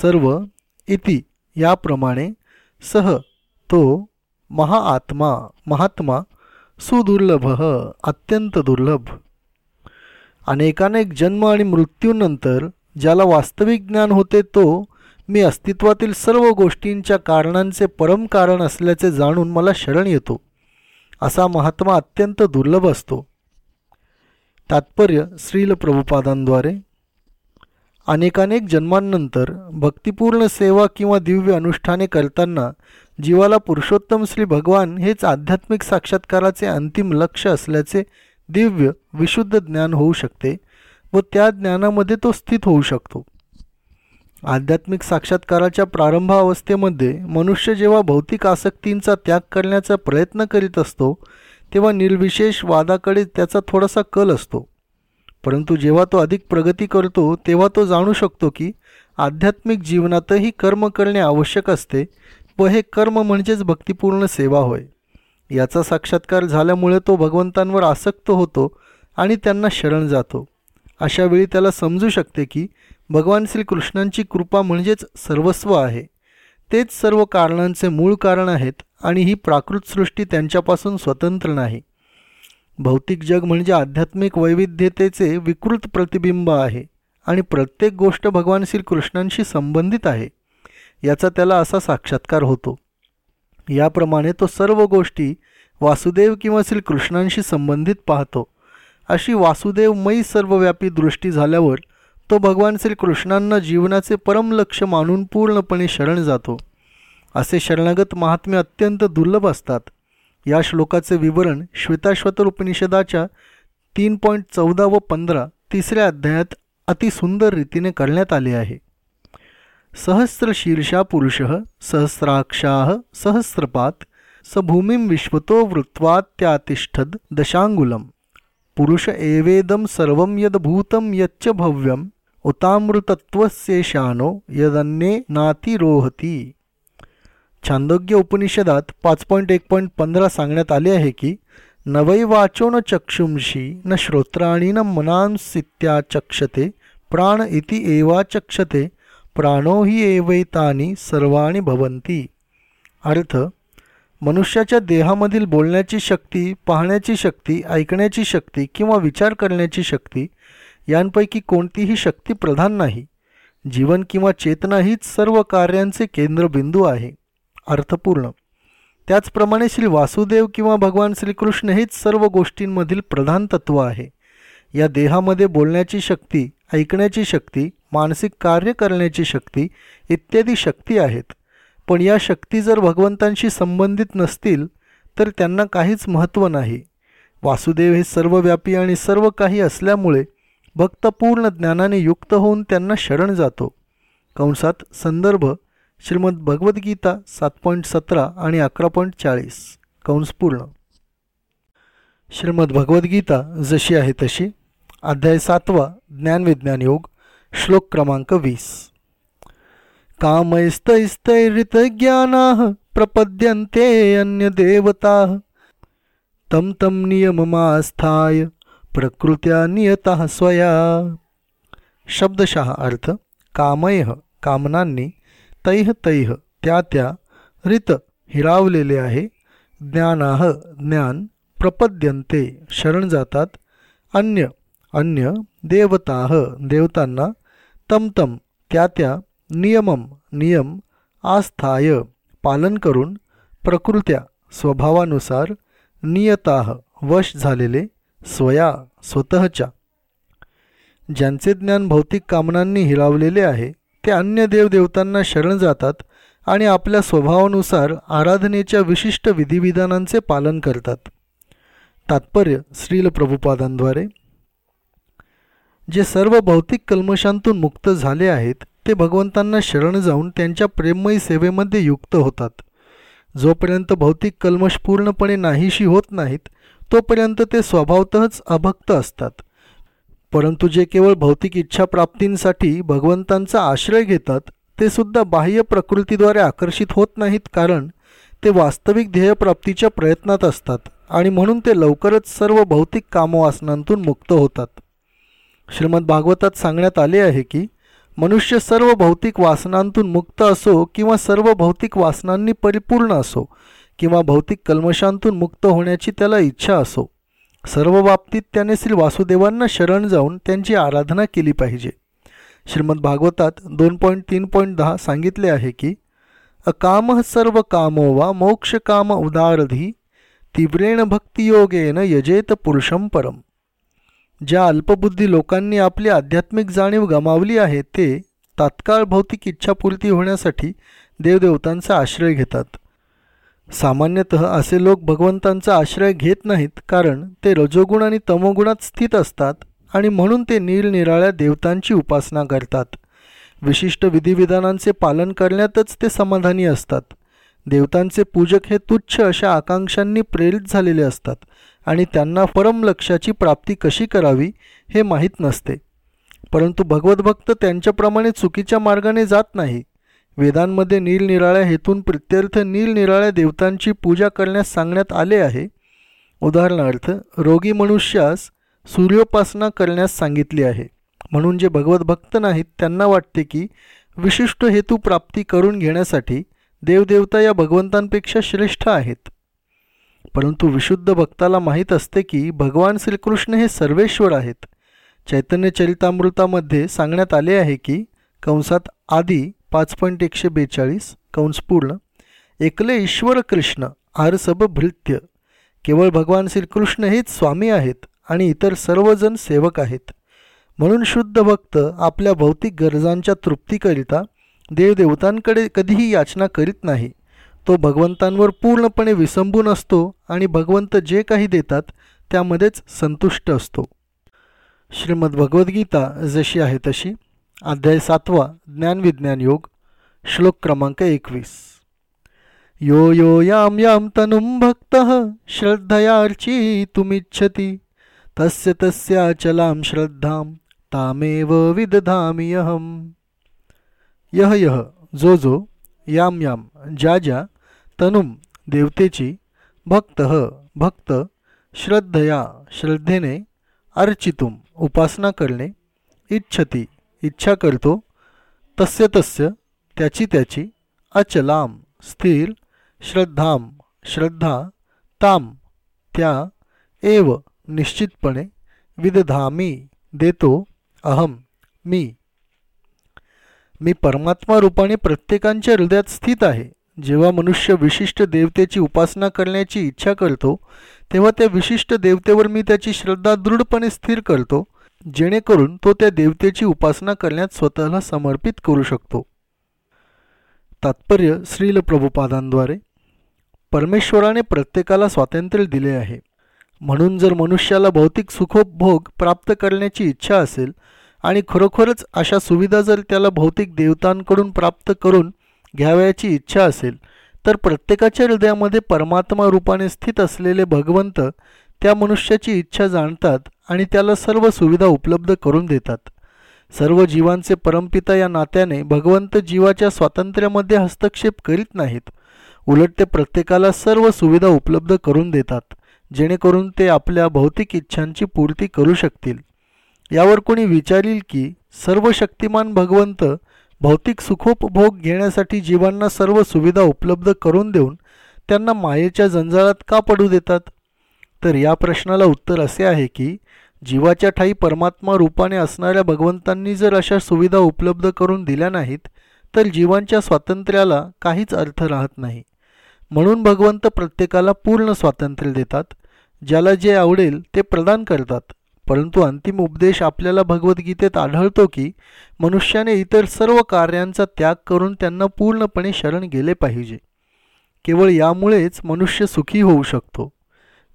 सर्व इति याप्रमाणे सह तो महाआत्मा महात्मा सुदुर्लभ अत्यंत दुर्लभ. अनेकानेक जन्म आणि मृत्यूनंतर ज्याला वास्तविक ज्ञान होते तो मी अस्तित्वातील सर्व गोष्टींच्या कारणांचे परम कारण असल्याचे जाणून मला शरण येतो. असा महात्मा अत्यंत दुर्लभ असतो. तात्पर्य श्रील प्रभुपादांद्वारे. अनेकानेक जन्मांनंतर भक्तिपूर्ण सेवा किंवा दिव्य अनुष्ठाने करताना जीवाला पुरुषोत्तम श्री भगवान हेच आध्यात्मिक साक्षात्काराचे अंतिम लक्ष असल्याचे दिव्य विशुद्ध ज्ञान होऊ शकते व त्या ज्ञानामध्ये तो स्थित होऊ शकतो. आध्यात्मिक साक्षात्काराच्या प्रारंभावस्थेमध्ये मनुष्य जेव्हा भौतिक आसक्तींचा त्याग करण्याचा प्रयत्न करीत असतो तेव्हा निर्विशेष वादाकडे त्याचा थोडासा कल असतो. परंतु जेव्हा तो अधिक प्रगती करतो तेव्हा तो जाणू शकतो की आध्यात्मिक जीवनातही कर्म करणे आवश्यक असते व हे कर्म म्हणजेच भक्तिपूर्ण सेवा होय. याचा साक्षात्कार झाल्यामुळे तो भगवंतांवर आसक्त होतो आणि त्यांना शरण जातो. अशावेळी त्याला समजू शकते की भगवान श्रीकृष्णांची कृपा म्हणजेच सर्वस्व आहे. तेच सर्व कारणांचे मूळ कारण आहेत आणि ही प्राकृतसृष्टी त्यांच्यापासून स्वतंत्र नाही. भौतिक जग म्हणजे आध्यात्मिक वैविध्यतेचे विकृत प्रतिबिंब आहे आणि प्रत्येक गोष्ट भगवान श्रीकृष्णांशी संबंधित आहे. याचा त्याला असा साक्षात्कार होतो. याप्रमाणे तो सर्व गोष्टी वासुदेव किंवा श्रीकृष्णांशी संबंधित पाहतो. अशी वासुदेवमयी सर्वव्यापी दृष्टी झाल्यावर तो भगवान श्रीकृष्णांना जीवनाचे परम लक्ष मानून पूर्णपणे शरण जातो. असे शरणागत महात्मे अत्यंत दुर्लभ असतात. या श्लोकाचे विवरण श्वेताश्वतर उपनिषदाच्या तीन पॉईंट चौदा व पंधरा तिसऱ्या अध्यायात अतिसुंदर रीतीने करण्यात आले आहे. सहस्रशीर्षा पुरुष सहस्राक्षा सहस्रपात स भूमीं विश्वतो वृत्वात्यातिष्ठद दशांगुलम पुरुष एवेदम सर्व यदभूतं यच्च भव्यम। उतामृतत्वशेषानो यदन्ये नातिरोहती. छांदोग्य उपनिषदात पाच पॉईंट एक पॉईंट पंधरा सांगण्यात आले आहे की नवै वाचो न चक्षुंशी न श्रोत्राणी न मनांसित्या चक्षते प्राण इति एवा चक्षते प्राणो हि एवैतानी सर्वाणी भवंती अर्थ मनुष्याच्या देहामधील बोलण्याची शक्ती पाहण्याची शक्ती ऐकण्याची शक्ती किंवा विचार करण्याची शक्ती यांपैकी कोणतीही शक्ती प्रधान नाही. जीवन किंवा चेतना हीच सर्व कार्यांचे केंद्रबिंदू आहे. अर्थपूर्ण. त्याचप्रमाणे श्री वासुदेव किंवा भगवान श्रीकृष्ण हेच सर्व गोष्टींमधील प्रधान तत्व आहे. या देहामध्ये बोलण्याची शक्ती ऐकण्याची शक्ती मानसिक कार्य करण्याची शक्ती इत्यादी शक्ती आहेत. पण या शक्ती जर भगवंतांशी संबंधित नसतील तर त्यांना काहीच महत्त्व नाही. वासुदेव हे सर्वव्यापी आणि सर्व काही असल्यामुळे भक्त पूर्ण ज्ञानाने युक्त होऊन त्यांना शरण जातो. कंसात संदर्भ श्रीमद भगवद्गीता सात पॉईंट सतरा आणि अकरा पॉईंट चाळीस. कंस पूर्ण. श्रीमद भगवद्गीता जशी आहे तशी. अध्याय सातवा ज्ञानविज्ञान योग श्लोक क्रमांक वीस. कामैस्तैस्तैरितज्ञाना प्रपद्यन्ते अन्यदेवता. तं तं नियममास्थाय प्रकृत्या नियत स्वया शब्दशः अर्थ कामय कामनांनी तैह तैह त्या त्या रित हिरावलेले आहे ज्ञानाह ज्ञान प्रपद्यंते शरण जातात अन्य अन्य देवताह देवतांना तम तम त्या त्या नियमम नियम आस्थाय पालन करून प्रकृत्या स्वभावानुसार नियताह वश झालेले स्वया स्वतःच्या. ज्यांचे ज्ञान भौतिक कामनांनी हिरावलेले आहे ते अन्य देवदेवतांना शरण जातात आणि आपल्या स्वभावानुसार आराधनेच्या विशिष्ट विधिविधानांचे पालन करतात. तात्पर्य श्रील प्रभुपादांद्वारे. जे सर्व भौतिक कल्मशांतून मुक्त झाले आहेत ते भगवंतांना शरण जाऊन त्यांच्या प्रेममयी सेवेमध्ये युक्त होतात. जोपर्यंत भौतिक कल्मश पूर्णपणे नाहीशी होत नाहीत तोपर्यंत ते स्वभावतःच अभक्त असतात. परंतु जे केवळ भौतिक इच्छाप्राप्तींसाठी भगवंतांचा आश्रय घेतात ते सुद्धा बाह्य प्रकृतीद्वारे आकर्षित होत नाहीत कारण ते वास्तविक ध्येयप्राप्तीच्या प्रयत्नात असतात आणि म्हणून ते लवकरच सर्व भौतिक कामवासनांतून मुक्त होतात. श्रीमद भागवतात सांगण्यात आले आहे की मनुष्य सर्व भौतिक वासनांतून मुक्त असो किंवा सर्व भौतिक वासनांनी परिपूर्ण असो किंवा भौतिक कल्मशांतून मुक्त होण्याची त्याला इच्छा असो. सर्व बाबतीत त्याने श्री वासुदेवांना शरण जाऊन त्यांची आराधना केली पाहिजे. श्रीमद भागवतात दोन पॉईंट तीन पॉईंट दहा सांगितले आहे की अकाम सर्व कामो वा मोक्ष काम उदारधी तीव्रेण भक्तियोगेन यजेत पुरुषम परम. ज्या अल्पबुद्धी लोकांनी आपली आध्यात्मिक जाणीव गमावली आहे ते तात्काळ भौतिक इच्छापूर्ती होण्यासाठी देवदेवतांचा आश्रय घेतात. सामान्यतः असे लोक भगवंतांचा आश्रय घेत नाहीत कारण ते रजोगुण आणि तमोगुणात स्थित असतात आणि म्हणून ते निरनिराळ्या देवतांची उपासना करतात. विशिष्ट विधिविधानांचे पालन करण्यातच ते समाधानी असतात. देवतांचे पूजक हे तुच्छ अशा आकांक्षांनी प्रेरित झालेले असतात आणि त्यांना परम लक्षाची प्राप्ती कशी करावी हे माहीत नसते. परंतु भगवतभक्त त्यांच्याप्रमाणे चुकीच्या मार्गाने जात नाही. वेदांमध्ये निरनिराळ्या हेतून प्रत्यर्थ निरनिराळ्या देवतांची पूजा करण्यास सांगण्यात आले आहे. उदाहरणार्थ रोगी मनुष्यास सूर्योपासना करण्यास सांगितली आहे. म्हणून जे भगवत भक्त नाहीत त्यांना वाटते की विशिष्ट हेतू प्राप्ती करून घेण्यासाठी देवदेवता या भगवंतांपेक्षा श्रेष्ठ आहेत. परंतु विशुद्ध भक्ताला माहीत असते की भगवान श्रीकृष्ण हे सर्वेश्वर आहेत. चैतन्य चरितामृतामध्ये सांगण्यात आले आहे की कंसात आधी पाच पॉईंट एकशे बेचाळीस कंस पूर्ण. एकले ईश्वर कृष्ण आरसब भृत्य. केवळ भगवान श्रीकृष्ण हेच स्वामी आहेत आणि इतर सर्वजण सेवक आहेत. म्हणून शुद्ध भक्त आपल्या भौतिक गरजांच्या तृप्तीकरिता देवदेवतांकडे कधीही याचना करीत नाही. तो भगवंतांवर पूर्णपणे विसंबून असतो आणि भगवंत जे काही देतात त्यामध्येच संतुष्ट असतो. श्रीमद भगवद्गीता जशी आहे तशी. अध्याय सातवा ज्ञानविज्ञान योग श्लोक क्रमांक एकवीस. यो यो याम याम तनुम भक्त श्रद्धयार्ची तुमिच्छती. तस्य तस्याचलां श्रद्धां तामेव विदधाम्यहम यह यह जो जो याम याम ज्या ज्या तनुम देवतेची भक्त भक्त श्रद्धया श्रद्धेने अर्चितुम उपासना करणे इच्छती. इच्छा करतो तस्य तस्य त्याची त्याची अचलाम स्थिर श्रद्धाम श्रद्धा ताम त्या एव निश्चितपणे विदधामी देतो अहम मी. मी परमात्मा रूपाने प्रत्येकांच्या हृदयात स्थित आहे. जेव्हा मनुष्य विशिष्ट देवतेची उपासना करण्याची इच्छा करतो तेव्हा त्या विशिष्ट देवतेवर मी त्याची श्रद्धा दृढपणे स्थिर करतो. जेणेकरून तो त्या देवतेची उपासना करण्यात स्वतःला समर्पित करू शकतो. तात्पर्य श्रील प्रभुपादांद्वारे परमेश्वराने प्रत्येकाला स्वातंत्र्य दिले आहे. म्हणून जर मनुष्याला भौतिक सुखोपभोग प्राप्त करण्याची इच्छा असेल आणि खरोखरच अशा सुविधा जर त्याला भौतिक देवतांकडून प्राप्त करून घ्यावयाची इच्छा असेल तर प्रत्येकाच्या हृदयामध्ये परमात्मा रूपाने स्थित असलेले भगवंत त्या मनुष्याची इच्छा जाणतात आणि त्याला सर्व सुविधा उपलब्ध करून देतात. सर्व जीवांचे परमपिता या नात्याने भगवंत जीवाच्या स्वातंत्र्यामध्ये हस्तक्षेप करीत नाहीत. उलट ते प्रत्येकाला सर्व सुविधा उपलब्ध करून देतात जेणेकरून ते आपल्या भौतिक इच्छांची पूर्ती करू शकतील. यावर कोणी विचारील की सर्व शक्तिमान भगवंत भौतिक सुखोपभोग घेण्यासाठी जीवांना सर्व सुविधा उपलब्ध करून देऊन त्यांना मायेच्या जंजाळात का पडू देतात? तर या प्रश्नाला उत्तर असे आहे की जीवाच्या ठाई परमात्मा रूपाने असणाऱ्या भगवंतांनी जर अशा सुविधा उपलब्ध करून दिल्या नाहीत तर जीवांच्या स्वातंत्र्याला काहीच अर्थ राहत नाही. म्हणून भगवंत प्रत्येकाला पूर्ण स्वातंत्र्य देतात ज्याला जे आवडेल ते प्रदान करतात. परंतु अंतिम उपदेश आपल्याला भगवद्गीतेत आढळतो की मनुष्याने इतर सर्व कार्यांचा त्याग करून त्यांना पूर्णपणे शरण गेले पाहिजे. केवळ यामुळेच मनुष्य सुखी होऊ शकतो.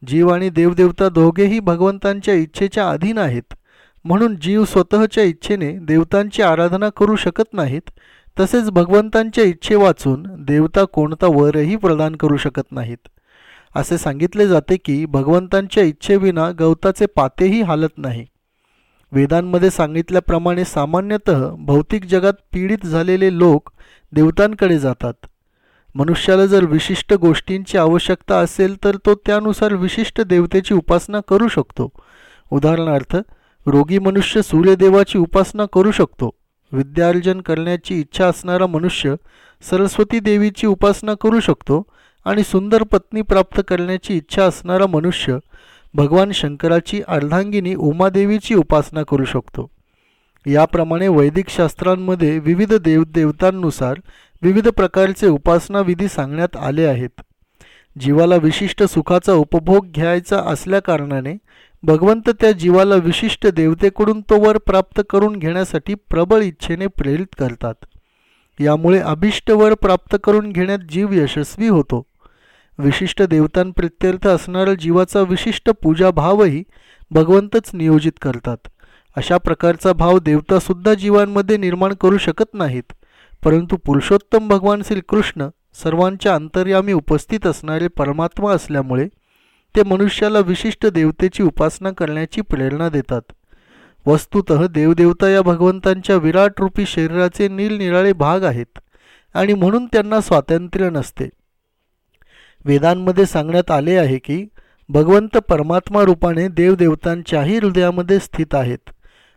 जीव आणि देवदेवता दोघेही भगवंतांच्या इच्छेच्या अधीन आहेत. म्हणून जीव स्वतःच्या इच्छेने देवतांची आराधना करू शकत नाहीत तसेच भगवंतांच्या इच्छे वाचून देवता कोणता वरही प्रदान करू शकत नाहीत. असे सांगितले जाते की भगवंतांच्या इच्छेविना गवताचे पातेही हालत नाही. वेदांमध्ये सांगितल्याप्रमाणे सामान्यतः भौतिक जगात पीडित झालेले लोक देवतांकडे जातात. मनुष्याला जर विशिष्ट गोष्टींची आवश्यकता असेल तर तो त्यानुसार विशिष्ट देवतेची उपासना करू शकतो. उदाहरणार्थ रोगी मनुष्य सूर्यदेवाची उपासना करू शकतो. विद्यार्जन करण्याची इच्छा असणारा मनुष्य सरस्वती देवीची उपासना करू शकतो आणि सुंदर पत्नी प्राप्त करण्याची इच्छा असणारा मनुष्य भगवान शंकराची अर्धांगिनी उमादेवीची उपासना करू शकतो. याप्रमाणे वैदिक शास्त्रांमध्ये विविध देवदेवतांनुसार विविध प्रकारचे उपासना विधी सांगण्यात आले आहेत. जीवाला विशिष्ट सुखाचा उपभोग घ्यायचा असल्याकारणाने भगवंत त्या जीवाला विशिष्ट देवतेकडून तो वर प्राप्त करून घेण्यासाठी प्रबळ इच्छेने प्रेरित करतात. यामुळे अभिष्ट वर प्राप्त करून घेण्यात जीव यशस्वी होतो. विशिष्ट देवतांप्रित्यर्थ असणारा जीवाचा विशिष्ट पूजाभावही भगवंतच नियोजित करतात. अशा प्रकारचा भाव देवतासुद्धा जीवांमध्ये निर्माण करू शकत नाहीत. परंतु पुरुषोत्तम भगवान श्रीकृष्ण सर्वांच्या अंतर्यामी उपस्थित असणारे परमात्मा असल्यामुळे ते मनुष्याला विशिष्ट देवतेची उपासना करण्याची प्रेरणा देतात. वस्तुत देवदेवता या भगवंतांच्या विराट रूपी शरीराचे निरनिराळे भाग आहेत आणि म्हणून त्यांना स्वातंत्र्य नसते. वेदांमध्ये सांगण्यात आले आहे की भगवंत परमात्मा रूपाने देवदेवतांच्याही हृदयामध्ये स्थित आहेत.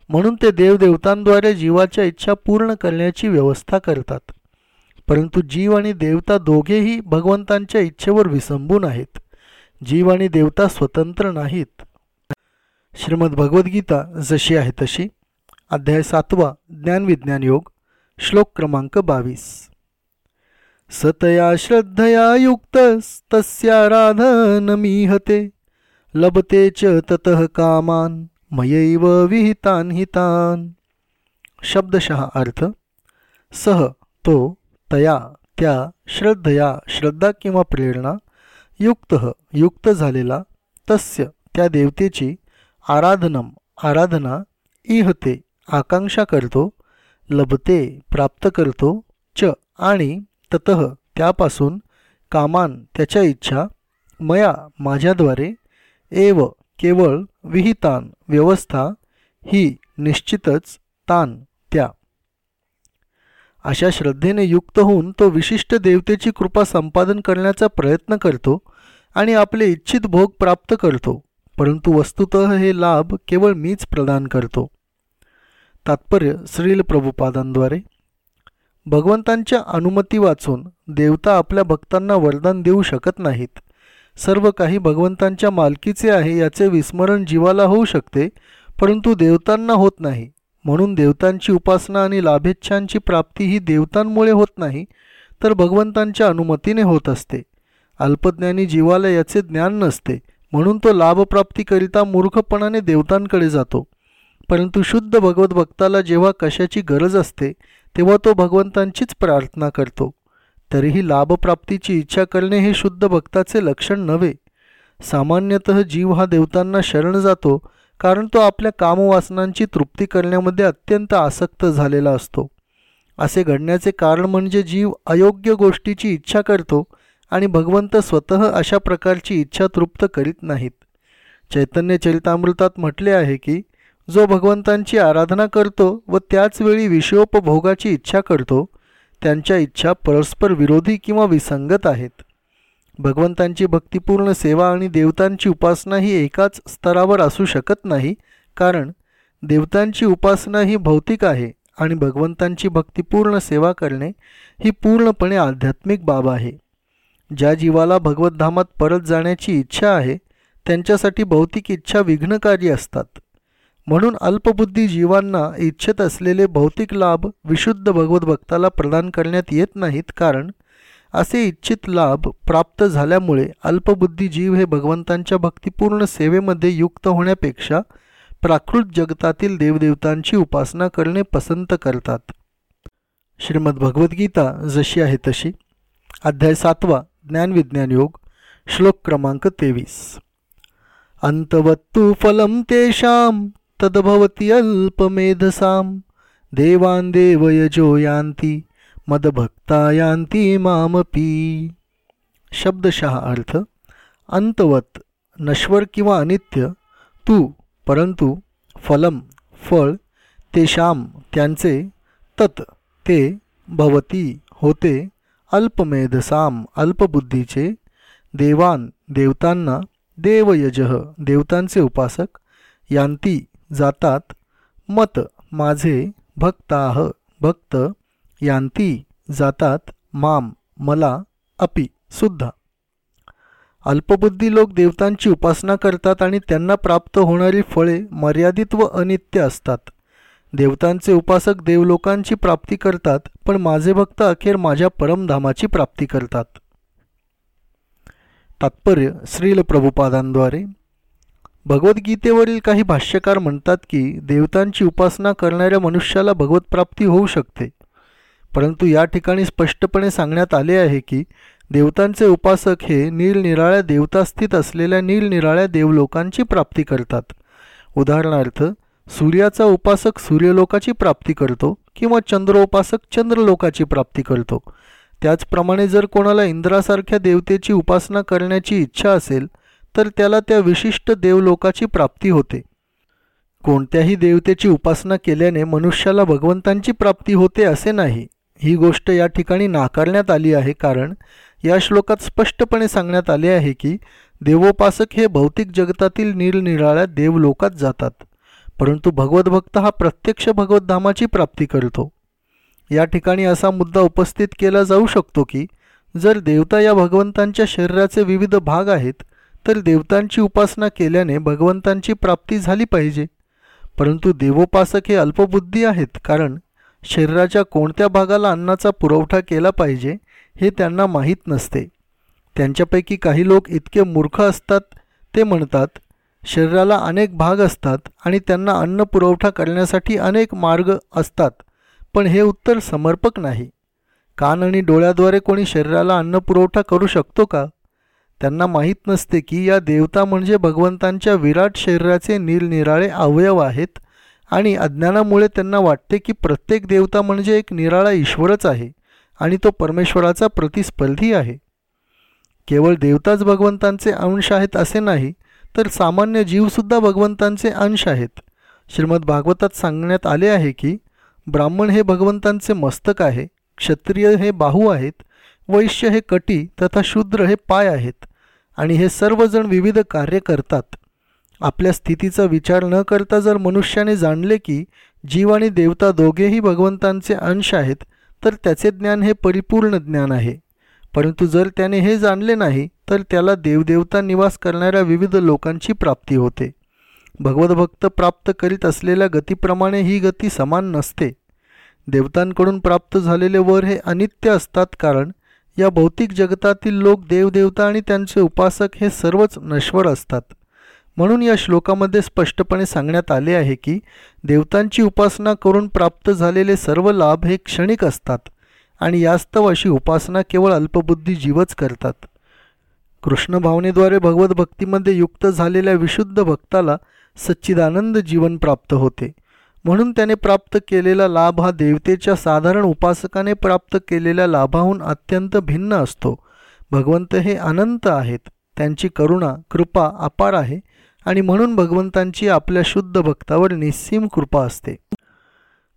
म्हणून ते देवदेवतांद्वारे जीवाच्या इच्छा पूर्ण करण्याची व्यवस्था करतात. परंतु जीव आणि देवता दोघेही भगवंतांच्या इच्छेवर विसंबून आहेत. जीव आणि देवता स्वतंत्र नाहीत. श्रीमद भगवद्गीता जशी आहे तशी. अध्याय सातवा ज्ञानविज्ञान योग श्लोक क्रमांक बावीस. सतया श्रद्धया युक्तस्तस्याराधनमीहते लभते च ततः कामान. मयैव विहितान हितान. शब्दशः अर्थ सह तो तया त्या श्रद्धया श्रद्धा किंवा प्रेरणा युक्त युक्त झालेला तस्य त्या देवतेची आराधनम आराधना इहते आकांक्षा करतो लभते प्राप्त करतो च आणि तत त्यापासून कामान त्याच्या इच्छा मया माझ्याद्वारे एव केवळ विहितान व्यवस्था ही निश्चितच तान त्या. अशा श्रद्धेने युक्त होऊन तो विशिष्ट देवतेची कृपा संपादन करण्याचा प्रयत्न करतो आणि आपले इच्छित भोग प्राप्त करतो परंतु वस्तुत हे लाभ केवळ मीच प्रदान करतो. तात्पर्य श्रील प्रभुपादांद्वारे. भगवंतांच्या अनुमती वाचून देवता आपल्या भक्तांना वरदान देऊ शकत नाहीत. सर्व काही भगवंतांच्या मालकीचे आहे याचे विस्मरण जीवाला होऊ शकते परंतु देवतांना होत नाही. म्हणून देवतांची उपासना आणि लाभेच्छांची प्राप्ती ही देवतांमुळे होत नाही तर भगवंतांच्या अनुमतीने होत असते. अल्पज्ञानी जीवाला याचे ज्ञान नसते म्हणून तो लाभप्राप्तीकरिता मूर्खपणाने देवतांकडे जातो. परंतु शुद्ध भगवत भक्ताला जेव्हा कशाची गरज असते तेव्हा तो भगवंतांचीच प्रार्थना करतो. तरीही लाभप्राप्तीची इच्छा करणे हे शुद्ध भक्ताचे लक्षण नव्हे. सामान्यतः जीव हा देवतांना शरण जातो कारण तो आपल्या कामवासनांची तृप्ती करण्यामध्ये अत्यंत आसक्त झालेला असतो. असे घडण्याचे कारण म्हणजे जीव अयोग्य गोष्टीची इच्छा करतो आणि भगवंत स्वतः अशा प्रकारची इच्छा तृप्त करीत नाहीत. चैतन्य चरितामृतात म्हटले आहे की जो भगवंतांची आराधना करतो व त्याच वेळी विषयोपभोगाची इच्छा करतो त्यांच्या इच्छा परस्पर विरोधी किंवा विसंगत आहेत. भगवंतांची भक्तिपूर्ण सेवा आणि देवतांची उपासना ही एकाच स्तरावर असू शकत नाही कारण देवतांची उपासना ही भौतिक आहे आणि भगवंतांची भक्तिपूर्ण सेवा करणे ही पूर्णपणे आध्यात्मिक बाब आहे. ज्या जीवाला भगवतधामात परत जाण्याची इच्छा आहे त्यांच्यासाठी भौतिक इच्छा विघ्नकारी असतात. म्हणून अल्पबुद्धी जीवांना इच्छित असलेले भौतिक लाभ विशुद्ध भगवत भक्ताला प्रदान करण्यात येत नाहीत कारण असे इच्छित लाभ प्राप्त झाल्यामुळे अल्पबुद्धी जीव हे भगवंतांच्या भक्तिपूर्ण सेवेमध्ये युक्त होण्यापेक्षा प्राकृत जगतातील देवदेवतांची उपासना करणे पसंत करतात. श्रीमद भगवद्गीता जशी आहे तशी. अध्याय सातवा ज्ञानविज्ञान योग श्लोक क्रमांक तेवीस. अंतवत्तु फलम तेषाम तदभवती अल्पमेधसाम। देवान देवयजो यांती मदभक्ता यांती मामपी। शब्दशः अर्थ अंतवत नश्वर किंवा अनित्य तू परंतु फलम फळ ते त्यांचे तत ते भवती होते अल्पमेधसाम अल्पबुद्धीचे देवान देवतांना देवयजह देवतांचे उपासक यांती जातात. मत माझे भक्ताह भक्त यांती जातात. माम मला अपी सुद्धा. अल्पबुद्धी लोक देवतांची उपासना करतात आणि त्यांना प्राप्त होणारी फळे मर्यादित व अनित्य असतात. देवतांचे उपासक देवलोकांची प्राप्ती करतात पण माझे भक्त अखेर माझ्या परमधामाची प्राप्ती करतात. तात्पर्य श्रील प्रभुपादांद्वारे. भगवद्गीतेवरील काही भाष्यकार म्हणतात की देवतांची उपासना करणाऱ्या मनुष्याला भगवतप्राप्ती होऊ शकते. परंतु या ठिकाणी स्पष्टपणे सांगण्यात आले आहे की देवतांचे उपासक हे निरनिराळ्या देवतास्थित असलेल्या निरनिराळ्या देवलोकांची प्राप्ती करतात. उदाहरणार्थ सूर्याचा उपासक सूर्यलोकाची प्राप्ती करतो किंवा चंद्रोपासक चंद्रलोकाची प्राप्ती करतो. त्याचप्रमाणे जर कोणाला इंद्रासारख्या देवतेची उपासना करण्याची इच्छा असेल तर त्याला त्या विशिष्ट देवलोकाची प्राप्ती होते. कोणत्याही देवतेची उपासना केल्याने मनुष्याला भगवंतांची प्राप्ती होते असे नाही. ही गोष्ट या ठिकाणी नाकारण्यात आली आहे कारण या श्लोकात स्पष्टपणे सांगण्यात आले आहे की देवोपासक हे भौतिक जगतातील निरनिराळ्या देवलोकात जातात परंतु भगवद्भक्त हा प्रत्यक्ष भगवतधामाची प्राप्ती करतो. या ठिकाणी असा मुद्दा उपस्थित केला जाऊ शकतो की जर देवता या भगवंतांच्या शरीराचे विविध भाग आहेत तर देवतांची उपासना केल्याने भगवंतांची प्राप्ती झाली पाहिजे. परंतु देवोपासक हे अल्पबुद्धी आहेत कारण शरीराच्या कोणत्या भागाला अन्नाचा पुरवठा केला पाहिजे हे त्यांना माहीत नसते. त्यांच्यापैकी काही लोक इतके मूर्ख असतात ते म्हणतात शरीराला अनेक भाग असतात आणि त्यांना अन्न पुरवठा करण्यासाठी अनेक मार्ग असतात पण हे उत्तर समर्पक नाही. कान आणि डोळ्याद्वारे कोणी शरीराला अन्न पुरवठा करू शकतो का? त्यांना माहीत नसते की या देवता म्हणजे भगवंतांच्या विराट शरीराचे निरनिराळे अवयव आहेत आणि अज्ञानामुळे त्यांना वाटते की प्रत्येक देवता म्हणजे एक निराळा ईश्वरच आहे आणि तो परमेश्वराचा प्रतिस्पर्धी आहे. केवळ देवताच भगवंतांचे अंश आहेत असे नाही तर सामान्य जीवसुद्धा भगवंतांचे अंश आहेत. श्रीमद भागवतात सांगण्यात आले आहे की ब्राह्मण हे भगवंतांचे मस्तक आहे क्षत्रिय हे बाहू आहेत वैश्य हे कटी तथा शूद्र हे पाय आहेत. आणि हे सर्वजण विविध कार्य करतात. आपल्या स्थितीचा विचार न करता जर मनुष्याने जाणले की जीव आणि देवता दोघेही भगवंतांचे अंश आहेत तर त्याचे ज्ञान हे परिपूर्ण ज्ञान आहे. परंतु जर त्याने हे जाणले नाही तर त्याला देवदेवता निवास करणाऱ्या विविध लोकांची प्राप्ती होते. भगवतभक्त प्राप्त करीत असलेल्या गतीप्रमाणे ही गती समान नसते. देवतांकडून प्राप्त झालेले वर हे अनित्य असतात कारण या भौतिक जगतातील लोक देवदेवता आणि त्यांचे उपासक हे सर्वच नश्वर असतात. म्हणून या श्लोकामध्ये स्पष्टपणे सांगण्यात आले आहे की देवतांची उपासना करून प्राप्त झालेले सर्व लाभ हे क्षणिक असतात आणि यास्तव अशी उपासना केवळ अल्पबुद्धी जीवच करतात. कृष्ण भावनेद्वारे भगवत भक्तीमध्ये युक्त झालेल्या विशुद्ध भक्ताला सच्चिदानंद जीवन प्राप्त होते. म्हणून त्याने प्राप्त केलेला लाभ हा देवतेच्या साधारण उपासकाने प्राप्त केलेल्या लाभाहून अत्यंत भिन्न असतो. भगवंत हे अनंत आहेत. त्यांची करुणा कृपा अपार आहे आणि म्हणून भगवंतांची आपल्या शुद्ध भक्तावर निस्सीम कृपा असते.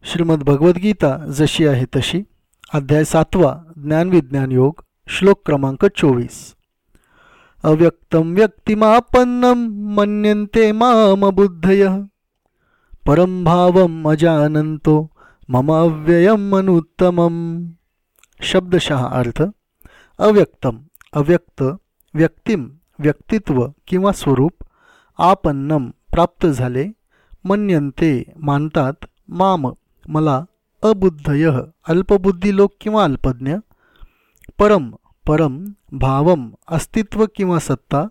श्रीमद भगवद्गीता जशी आहे तशी. अध्याय सातवा ज्ञानविज्ञान योग श्लोक क्रमांक चोवीस. अव्यक्तम व्यक्तिमापन्नम मन्यन्ते माम बुद्धय परमभावम अजानंतो मम अव्ययम अनुत्तमम। शब्दशः अर्थ अव्यक्तम अव्यक्त व्यक्तिम व्यक्तित्व किंवा स्वरूप आपन्नम प्राप्त झाले मन्यन्ते मानतात माम मला अबुद्धय अल्पबुद्धी लोक किंवा अल्पज्ञ। परम परम भावम अस्तित्व किंवा सत्ता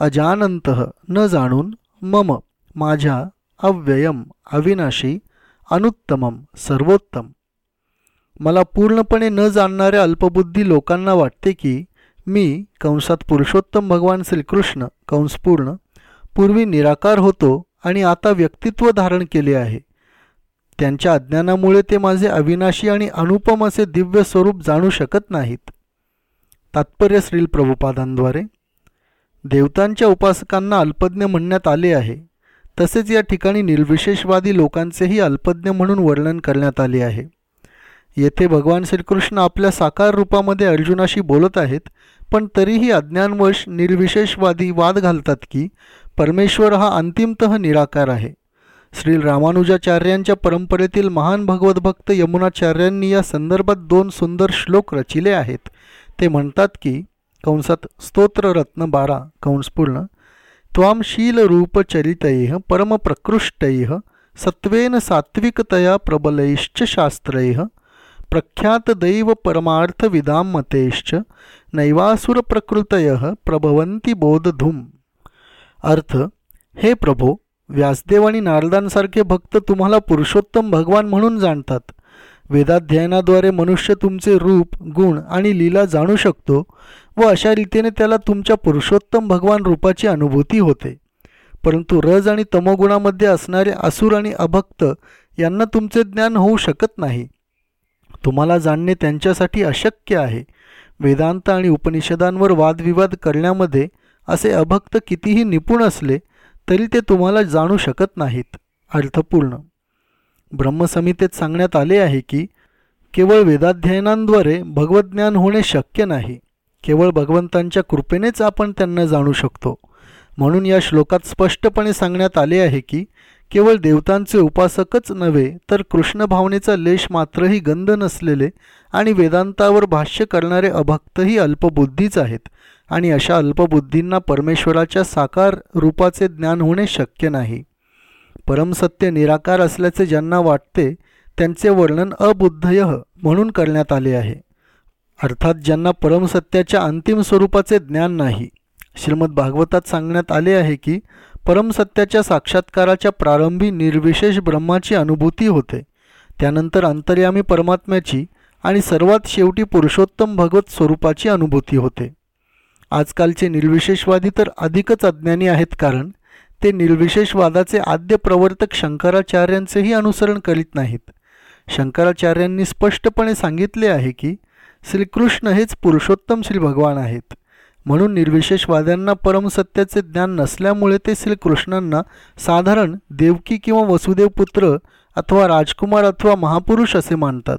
अजानंत न जाणून मम माझ्या अव्ययम अविनाशी अनुत्तमम सर्वोत्तम. मला पूर्णपणे न जाणणाऱ्या अल्पबुद्धी लोकांना वाटते की मी कंसात पुरुषोत्तम भगवान श्रीकृष्ण कंसपूर्ण पूर्वी निराकार होतो आणि आता व्यक्तित्व धारण केले आहे. त्यांच्या अज्ञानामुळे ते माझे अविनाशी आणि अनुपम असे दिव्य स्वरूप जाणू शकत नाहीत. तात्पर्य श्रील प्रभुपादांद्वारे. देवतांच्या उपासकांना अल्पज्ञ म्हणण्यात आले आहे. तसेच या ठिकाणी निर्विशेषवादी लोकांचेही अल्पज्ञ म्हणून वर्णन करण्यात आले आहे. येथे भगवान श्रीकृष्ण आपल्या साकार रूपामध्ये अर्जुनाशी बोलत आहेत पण तरीही अज्ञानवश निर्विशेषवादी वाद घालतात की परमेश्वर हा अंतिमत निराकार आहे. श्री रामानुजाचार्यांच्या परंपरेतील महान भगवत भक्त यमुनाचार्यांनी या संदर्भात दोन सुंदर श्लोक रचिले आहेत. ते म्हणतात की कंसात स्तोत्ररत्न बारा कंसपूर्ण शीलरूपचरितैः परमप्रकृष्टैः सत्वेन सात्विकतया प्रबलैश्च शास्त्रैः प्रख्यातदैवपरमार्थविदां मतैश्च नैवासुरप्रकृतयः प्रभवन्ति बोधधूम। अर्थ हे प्रभो व्यासदेव आणि नारदांसारखे भक्त तुम्हाला पुरुषोत्तम भगवान म्हणून जाणतात। वेदाध्ययनाद्वारे मनुष्य तुमचे रूप गुण आणि लीला जाणू शकतो। व अशा रीतीने त्याला तुमच्या पुरुषोत्तम भगवान रूपाची अनुभूती होते. परंतु रज आणि तमोगुणामध्ये असणारे असुर आणि अभक्त यांना तुमचे ज्ञान होऊ शकत नाही. तुम्हाला जाणणे त्यांच्यासाठी अशक्य आहे. वेदांत आणि उपनिषदांवर वादविवाद करण्यामध्ये असे अभक्त कितीही निपुण असले तरी ते तुम्हाला जाणू शकत नाहीत. अर्थपूर्ण. ब्रह्मसमितेत सांगण्यात आले आहे की केवळ वेदाध्ययनांद्वारे भगवज्ञान होणे शक्य नाही. केवळ भगवंतांच्या कृपेनेच आपण त्यांना जाणू शकतो. म्हणून या श्लोकात स्पष्टपणे सांगण्यात आले आहे की केवळ देवतांचे उपासकच नव्हे तर कृष्ण भावनेचा लेश मात्रही गंध नसलेले आणि वेदांतावर भाष्य करणारे अभक्तही अल्पबुद्धीच आहेत आणि अशा अल्पबुद्धींना परमेश्वराच्या साकार रूपाचे ज्ञान होणे शक्य नाही. परमसत्य निराकार असल्याचे ज्यांना वाटते त्यांचे वर्णन अबुद्धय म्हणून करण्यात आले आहे. अर्थात ज्यांना परमसत्याच्या अंतिम स्वरूपाचे ज्ञान नाही. श्रीमद भागवतात सांगण्यात आले आहे की परमसत्याच्या साक्षात्काराच्या प्रारंभी निर्विशेष ब्रह्माची अनुभूती होते. त्यानंतर अंतर्यामी परमात्म्याची आणि सर्वात शेवटी पुरुषोत्तम भगवत स्वरूपाची अनुभूती होते. आजकालचे निर्विशेषवादी तर अधिकच अज्ञानी आहेत कारण ते निर्विशेषवादाचे आद्य प्रवर्तक शंकराचार्यांचेही अनुसरण करीत नाहीत. शंकराचार्यांनी स्पष्टपणे सांगितले आहे की श्रीकृष्ण हेच पुरुषोत्तम श्री भगवान आहेत. म्हणून निर्विशेषवाद्यांना परमसत्याचे ज्ञान नसल्यामुळे ते श्रीकृष्णांना साधारण देवकी किंवा वसुदेव पुत्र अथवा राजकुमार अथवा महापुरुष असे मानतात.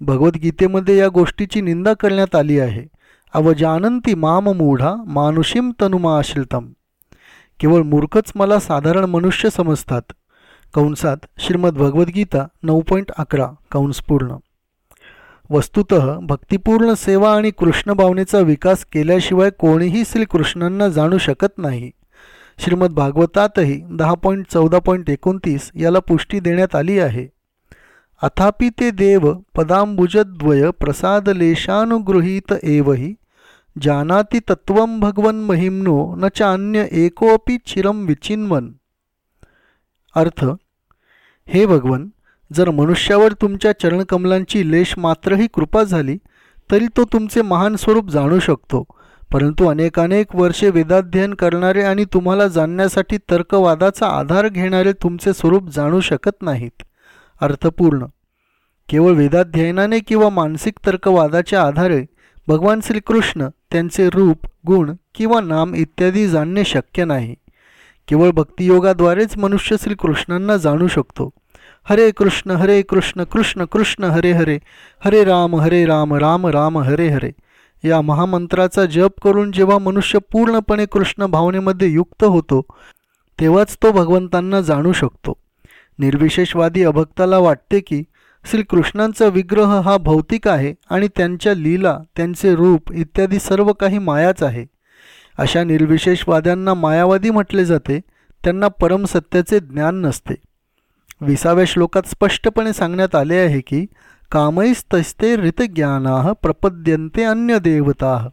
भगवद्गीतेमध्ये या गोष्टीची निंदा करण्यात आली आहे. अव जानंती माम मूढा मानुषीम तनुमा केवळ मूर्खच मला साधारण मनुष्य समजतात. कंसात श्रीमद भगवद्गीता नऊ पॉईंट अकरा कंस पूर्ण. वस्तुत भक्तिपूर्ण सेवा आणि कृष्ण भावनेचा विकास केल्याशिवाय कोणीही श्रीकृष्णांना जाणू शकत नाही. श्रीमद भागवतातही दहा पॉईंट चौदा पॉईंट एकोणतीस याला पुष्टी देण्यात आली आहे. अथापि ते देव पदांबुजद्वय प्रसादलेशानुगृहीत एवही जानाति तत्व भगवन महिम्नो न चान्य एकोपी चिरम विचिन्वन. अर्थ हे भगवन जर मनुष्यावर तुमच्या चरणकमलांची लेश मात्रही कृपा झाली तरी तो तुमचे महान स्वरूप जाणू शकतो. परंतु अनेकानेक वर्षे वेदाध्ययन करणारे आणि तुम्हाला जाणण्यासाठी तर्कवादाचा आधार घेणारे तुमचे स्वरूप जाणू शकत नाहीत. अर्थपूर्ण. केवळ वेदाध्ययनाने किंवा मानसिक तर्कवादाच्या आधारे भगवान श्रीकृष्ण त्यांचे रूप गुण किंवा नाम इत्यादी जाणणे शक्य नाही. केवळ भक्तियोगाद्वारेच मनुष्य श्रीकृष्णांना जाणू शकतो. हरे कृष्ण हरे कृष्ण कृष्ण कृष्ण हरे हरे. हरे राम हरे राम राम राम हरे हरे. या महामंत्राचा जप करून जेव्हा मनुष्य पूर्णपणे कृष्ण भावनेमध्ये युक्त होतो तेव्हाच तो भगवंतांना जाणू शकतो. निर्विशेषवादी अभक्ताला वाटते की श्रीकृष्णांचा विग्रह हा भौतिक आहे आणि त्यांच्या लीला त्यांचे रूप इत्यादी सर्व काही मायाच आहे. अशा निर्विशेषवाद्यांना मायावादी म्हटले जाते त्यांना परमसत्याचे ज्ञान नसते. विसाव्या श्लोकात स्पष्टपणे सांगण्यात आले आहे की कामैस्तस्ते ऋतज्ञाना प्रपद्यंते अन्य देवता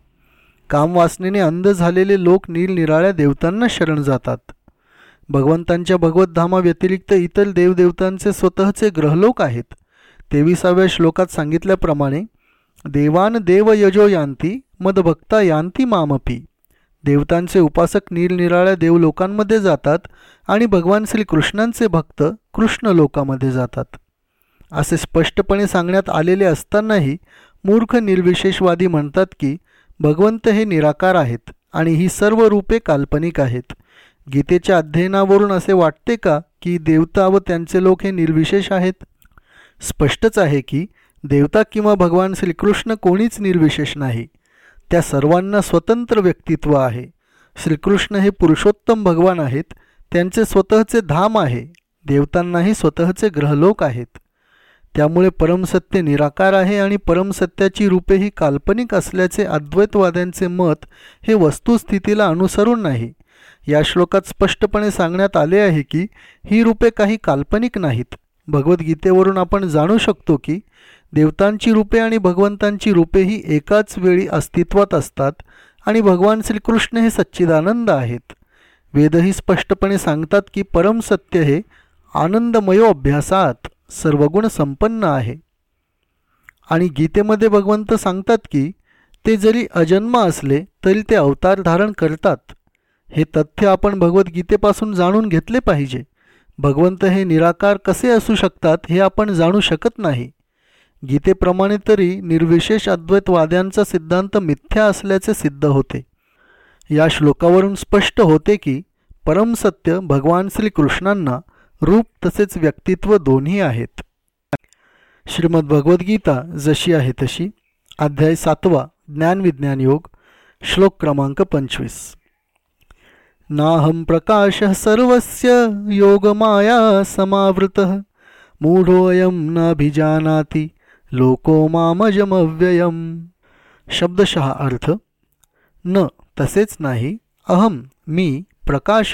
कामवासनेने अंध झालेले लोक निरनिराळ्या देवतांना शरण जातात. भगवंतांच्या भगवद्धामाव्यतिरिक्त इतर देवदेवतांचे स्वतःचे ग्रहलोक आहेत. तेविसाव्या श्लोकात सांगितल्याप्रमाणे देवान देव यजो यांती मदभक्ता यांती मामपी. देवतांचे उपासक निरनिराळ्या देवलोकांमध्ये जातात आणि भगवान श्रीकृष्णांचे भक्त कृष्ण लोकामध्ये जातात. असे स्पष्टपणे सांगण्यात आलेले असतानाही मूर्ख निर्विशेषवादी म्हणतात की भगवंत हे निराकार आहेत आणि ही सर्व रूपे काल्पनिक आहेत. गीतेच्या अध्ययनावरून असे वाटते का की देवता व त्यांचे लोक हे निर्विशेष आहेत? स्पष्टच आहे की देवता किंवा भगवान श्रीकृष्ण कोणीच निर्विशेष नाही. त्या सर्वांना स्वतंत्र व्यक्तित्व आहे. श्रीकृष्ण हे पुरुषोत्तम भगवान आहेत. त्यांचे स्वतःचे धाम आहे. देवतांनाही स्वतःचे ग्रहलोक आहेत. त्यामुळे परमसत्य निराकार आहे आणि परमसत्याची रूपे ही काल्पनिक असल्याचे अद्वैतवाद्यांचे मत हे वस्तुस्थितीला अनुसरून नाही. या श्लोकात स्पष्टपणे सांगण्यात आले आहे की ही रूपे काही काल्पनिक नाहीत. भगवद्गीतेवरून आपण जाणू शकतो की देवतांची रूपे आणि भगवंतांची रूपे ही एकाच वेळी अस्तित्वात असतात आणि भगवान श्रीकृष्ण हे सच्चिदानंद आहेत. वेदही स्पष्टपणे सांगतात की परमसत्य हे आनंदमयो अभ्यासात सर्वगुण संपन्न आहे. आणि गीतेमध्ये भगवंत सांगतात की ते जरी अजन्म असले तरी ते अवतार धारण करतात. हे तथ्य आपण भगवद्गीतेपासून जाणून घेतले पाहिजे. भगवंत हे निराकार कसे असू शकतात हे आपण जाणू शकत नाही. गीतेप्रमाणे तरी निर्विशेष अद्वैतवाद्यांचा सिद्धांत मिथ्या असल्याचे सिद्ध होते. या श्लोकावरून स्पष्ट होते की परमसत्य भगवान श्रीकृष्णांना रूप तसेच व्यक्तित्व दोन्ही आहेत. श्रीमद भगवद्गीता जशी आहे तशी अध्याय सातवा ज्ञानविज्ञान योग श्लोक क्रमांक पंचवीस. नाहम प्रकाश सर्वस्य योगमाया समावृतः मूढोऽयं नाभिजानाति लोको मामजमव्ययम। शब्दशः अर्थ न तसेच नाही अहम मी प्रकाश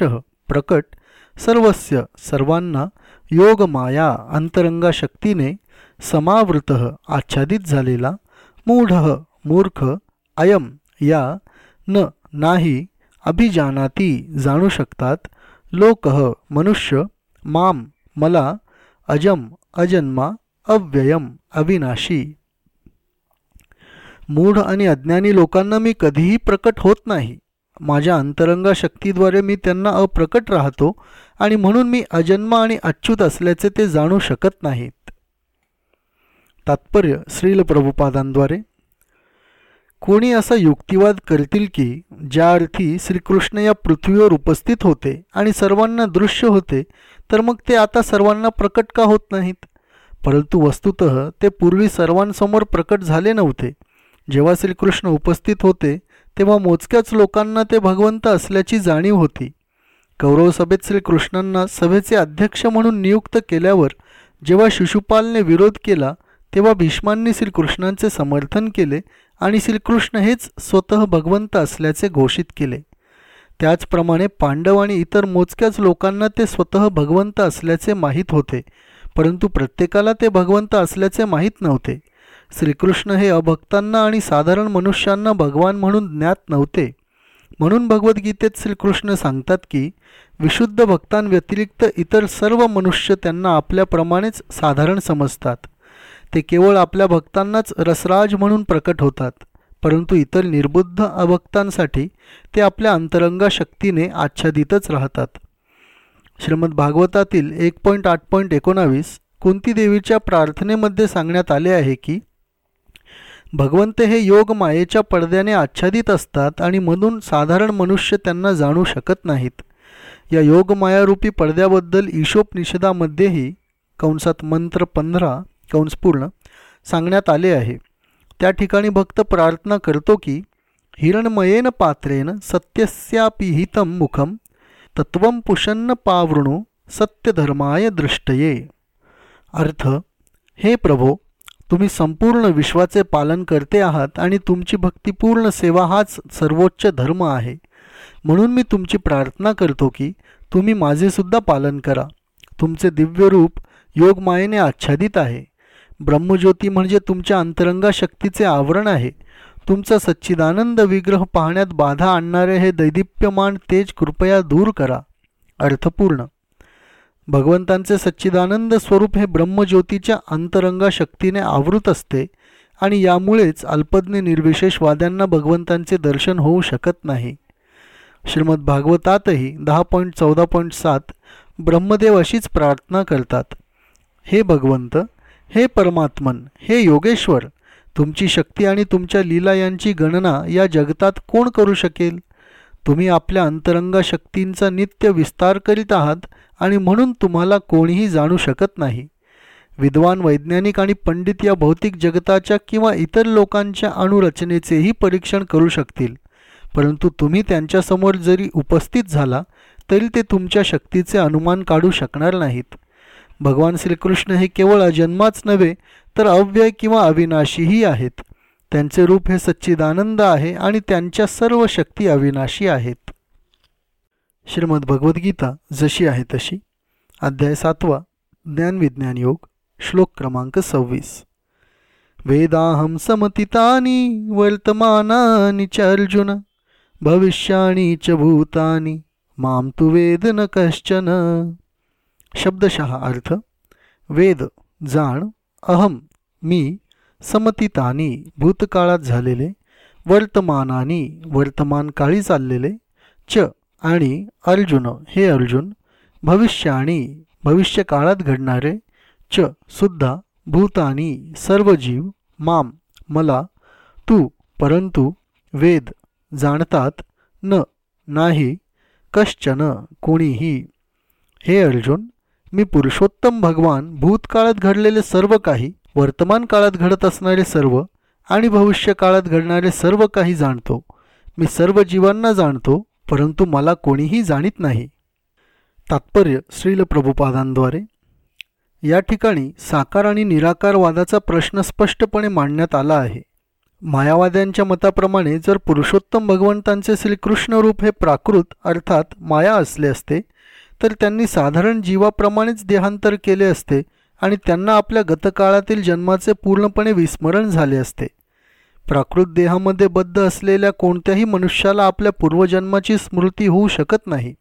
प्रकट सर्वस्य सर्वांना योगमाया अंतरंगा शक्तीने समावृत आच्छादित झालेला मूढ मूर्ख अयम या न नाही अभिजानाती जाणू शकतात लोक मनुष्य माम मला अजम अजन्मा अव्ययम अविनाशी. मूढ आणि अज्ञानी लोकांना मी कधीही प्रकट होत नाही. माझ्या अंतरंगा शक्तीद्वारे मी त्यांना अप्रकट राहतो आणि म्हणून मी अजन्मा आणि अच्युत असल्याचे ते जाणू शकत नाहीत. तात्पर्य श्रील प्रभुपादांद्वारे. कोणी असा युक्तिवाद करतील की ज्या अर्थी श्रीकृष्ण या पृथ्वीवर उपस्थित होते आणि सर्वांना दृश्य होते तर मग ते आता सर्वांना प्रकट का होत नाहीत? परंतु वस्तुत ते पूर्वी सर्वांसमोर प्रकट झाले नव्हते. जेव्हा श्रीकृष्ण उपस्थित होते तेव्हा मोजक्याच लोकांना ते भगवंत असल्याची जाणीव होती. कौरव सभेत श्रीकृष्णांना सभेचे अध्यक्ष म्हणून नियुक्त केल्यावर जेव्हा शिशुपालने विरोध केला तेव्हा भीष्मांनी श्रीकृष्णांचे समर्थन केले आणि श्रीकृष्ण हेच स्वतः भगवंत असल्याचे घोषित केले. त्याचप्रमाणे पांडव आणि इतर मोजक्याच लोकांना ते स्वतः भगवंत असल्याचे माहीत होते. परंतु प्रत्येकाला ते भगवंत असल्याचे माहीत नव्हते. श्रीकृष्ण हे अभक्तांना आणि साधारण मनुष्यांना भगवान म्हणून ज्ञात नव्हते. म्हणून भगवद्गीतेत श्रीकृष्ण सांगतात की विशुद्ध भक्तांव्यतिरिक्त इतर सर्व मनुष्य त्यांना आपल्याप्रमाणेच साधारण समजतात. ते केवळ आपल्या भक्तांनाच रसराज म्हणून प्रकट होतात परंतु इतर निर्बुद्ध अभक्तांसाठी ते आपल्या अंतरंगा शक्तीने आच्छादितच राहतात. श्रीमद भागवतातील एक पॉईंट आठ पॉईंट एकोणावीस कुंती देवीच्या प्रार्थनेमध्ये सांगण्यात आले आहे की भगवंत हे योग मायेच्या पडद्याने आच्छादित असतात आणि म्हणून साधारण मनुष्य त्यांना जाणू शकत नाहीत. या योगमायारूपी पडद्याबद्दल ईशोपनिषदामध्येही कंसात मंत्र पंधरा कंसपूर्ण सांगण्यात आले आहे. त्या ठिकाणी भक्त प्रार्थना करतो की हिरणमयेन पात्रेन सत्यस्यापिहितम मुखम तत्वम पुषन्न पावृणु सत्यधर्माय दृष्टये. अर्थ हे प्रभो तुम्ही संपूर्ण विश्वाचे पालन करते आहात आणि तुमची भक्तिपूर्ण सेवा हाच सर्वोच्च धर्म आहे. म्हणून मी तुमची प्रार्थना करतो की तुम्ही माझेसुद्धा पालन करा. तुमचे दिव्य रूप योगमायेने आच्छादित आहे. ब्रह्मज्योती म्हणजे तुमच्या अंतरंगा शक्तीचे आवरण आहे. तुमचा सच्चिदानंद विग्रह पाहण्यात बाधा आणणारे हे दैदिप्यमान तेज कृपया दूर करा. अर्थपूर्ण. भगवंतांचे सच्चिदानंद स्वरूप हे ब्रह्मज्योतीच्या अंतरंगा शक्तीने आवृत असते आणि यामुळेच अल्पज्ञ निर्विशेषवाद्यांना भगवंतांचे दर्शन होऊ शकत नाही. श्रीमद भागवतातही दहा पॉईंट चौदा पॉईंट सात ब्रह्मदेव अशीच प्रार्थना करतात. हे भगवंत हे परमात्मन हे योगेश्वर तुमची शक्ती आणि तुमच्या लीला यांची गणना या जगतात कोण करू शकेल? तुम्ही आपल्या अंतरंगा शक्तींचा नित्य विस्तार करीत आहात आणि म्हणून तुम्हाला कोणीही जाणू शकत नाही. विद्वान वैज्ञानिक आणि पंडित या भौतिक जगताच्या किंवा इतर लोकांच्या अणुरचनेचेही परीक्षण करू शकतील. परंतु तुम्ही त्यांच्यासमोर जरी उपस्थित झाला तरी ते तुमच्या शक्तीचे अनुमान काढू शकणार नाहीत. भगवान श्रीकृष्ण हे केवळ अजन्माच नव्हे तर अव्यय किंवा अविनाशीही आहेत. त्यांचे रूप हे सच्चिदानंद आहे आणि त्यांच्या सर्व शक्ती अविनाशी आहेत. श्रीमद भगवद्गीता जशी आहे तशी. अध्याय सातवा ज्ञानविज्ञान योग श्लोक क्रमांक सव्वीस. वेदाहम समतितानी वर्तमानानी च अर्जुन भविष्याणी च भूतानी माम तु वेद न कश्चन. शब्दशः अर्थ वेद जाण अहम मी समतितानी भूतकाळात झालेले वर्तमानानी वर्तमान काळी चाललेले च आणि अर्जुन हे अर्जुन भविष्याणी भविष्यकाळात घडणारे च सुद्धा भूतानी सर्व जीव माम मला तू परंतु वेद जाणतात न नाही कश्चन कोणीही हे अर्जुन मी पुरुषोत्तम भगवान भूतकाळात घडलेले सर्व काही वर्तमान काळात घडत असणारे सर्व आणि भविष्य काळात घडणारे सर्व काही जाणतो. मी सर्व जीवांना जाणतो परंतु मला कोणीही जाणीत नाही. तात्पर्य श्रील प्रभुपादांद्वारे. या ठिकाणी साकार आणि निराकारवादाचा प्रश्न स्पष्टपणे मांडण्यात आला आहे. मायावाद्यांच्या मताप्रमाणे जर पुरुषोत्तम भगवंतांचे श्रीकृष्ण रूप हे प्राकृत अर्थात माया असले असते तर त्यांनी साधारण जीवाप्रमाणेच देहांतर केले असते आणि त्यांना आपल्या गतकाळातील जन्माचे पूर्णपणे विस्मरण झाले असते. प्राकृत देहामध्ये बद्ध असलेल्या कोणत्याही मनुष्याला आपल्या पूर्वजन्माची स्मृती होऊ शकत नाही.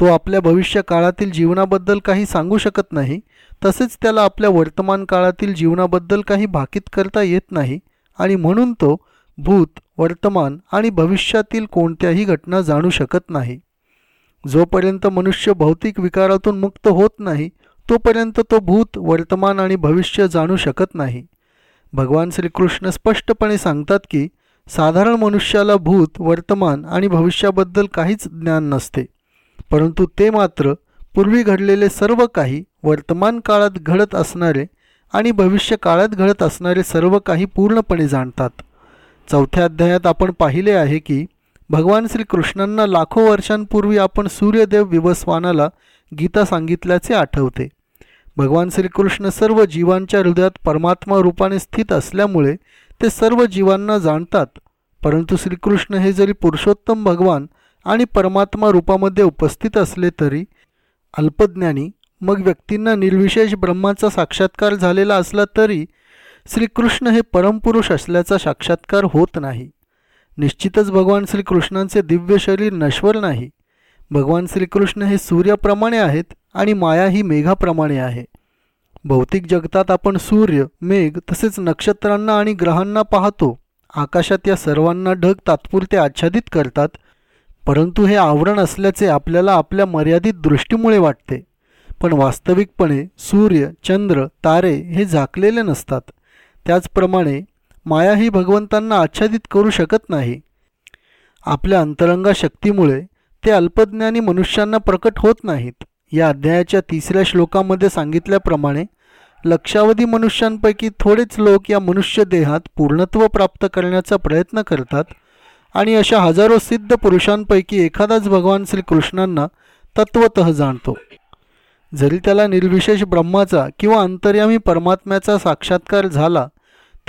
तो आपल्या भविष्य काळातील जीवनाबद्दल काही सांगू शकत नाही तसेच त्याला आपल्या वर्तमान काळातील जीवनाबद्दल काही भाकीत करता येत नाही आणि म्हणून तो भूत वर्तमान आणि भविष्यातील कोणत्याही घटना जाणू शकत नाही. जोपर्यंत मनुष्य भौतिक विकारातून मुक्त होत नाही तोपर्यंत तो भूत वर्तमान आणि भविष्य जाणू शकत नाही. भगवान श्रीकृष्ण स्पष्टपणे सांगतात की साधारण मनुष्याला भूत वर्तमान आणि भविष्याबद्दल काहीच ज्ञान नसते. परंतु ते मात्र पूर्वी घडलेले सर्व काही वर्तमान काळात घडत असणारे आणि भविष्य काळात घडत असणारे सर्व काही पूर्णपणे जाणतात. चौथ्या अध्यायात आपण पाहिले आहे की भगवान श्रीकृष्णांना लाखो वर्षांपूर्वी आपण सूर्यदेव विवस्वानाला गीता सांगितल्याचे आठवते. भगवान श्रीकृष्ण सर्व जीवांच्या हृदयात परमात्मा रूपाने स्थित असल्यामुळे ते सर्व जीवांना जाणतात परंतु श्रीकृष्ण हे जरी पुरुषोत्तम भगवान आणि परमात्मा रूपामध्ये उपस्थित असले तरी अल्पज्ञानी मग व्यक्तींना निर्विशेष ब्रह्माचा साक्षात्कार झालेला असला तरी श्रीकृष्ण हे परमपुरुष असल्याचा साक्षात्कार होत नाही. निश्चितच भगवान श्रीकृष्णांचे दिव्य शरीर नश्वर नाही. भगवान श्रीकृष्ण हे सूर्याप्रमाणे आहेत आणि माया ही मेघाप्रमाणे आहे. भौतिक जगतात आपण सूर्य मेघ तसेच नक्षत्रांना आणि ग्रहांना पाहतो. आकाशात या सर्वांना ढग तात्पुरते आच्छादित करतात परंतु हे आवरण असल्याचे आपल्याला आपल्या मर्यादित दृष्टीमुळे वाटते. पण वास्तविकपणे सूर्य चंद्र तारे हे झाकलेले नसतात. त्याचप्रमाणे माया ही भगवंतांना आच्छादित करू शकत नाही. आपल्या अंतरंगा शक्तीमुळे ते अल्पज्ञानी मनुष्यांना प्रकट होत नाहीत. या अध्यायाच्या तिसऱ्या श्लोकामध्ये सांगितल्याप्रमाणे लक्षावधी मनुष्यांपैकी थोडेच लोक या मनुष्य देहात पूर्णत्व प्राप्त करण्याचा प्रयत्न करतात आणि अशा हजारो सिद्ध पुरुषांपैकी एखादाच भगवान श्रीकृष्णांना तत्वत जाणतो. जरी त्याला निर्विशेष ब्रह्माचा किंवा अंतर्यामी परमात्म्याचा साक्षात्कार झाला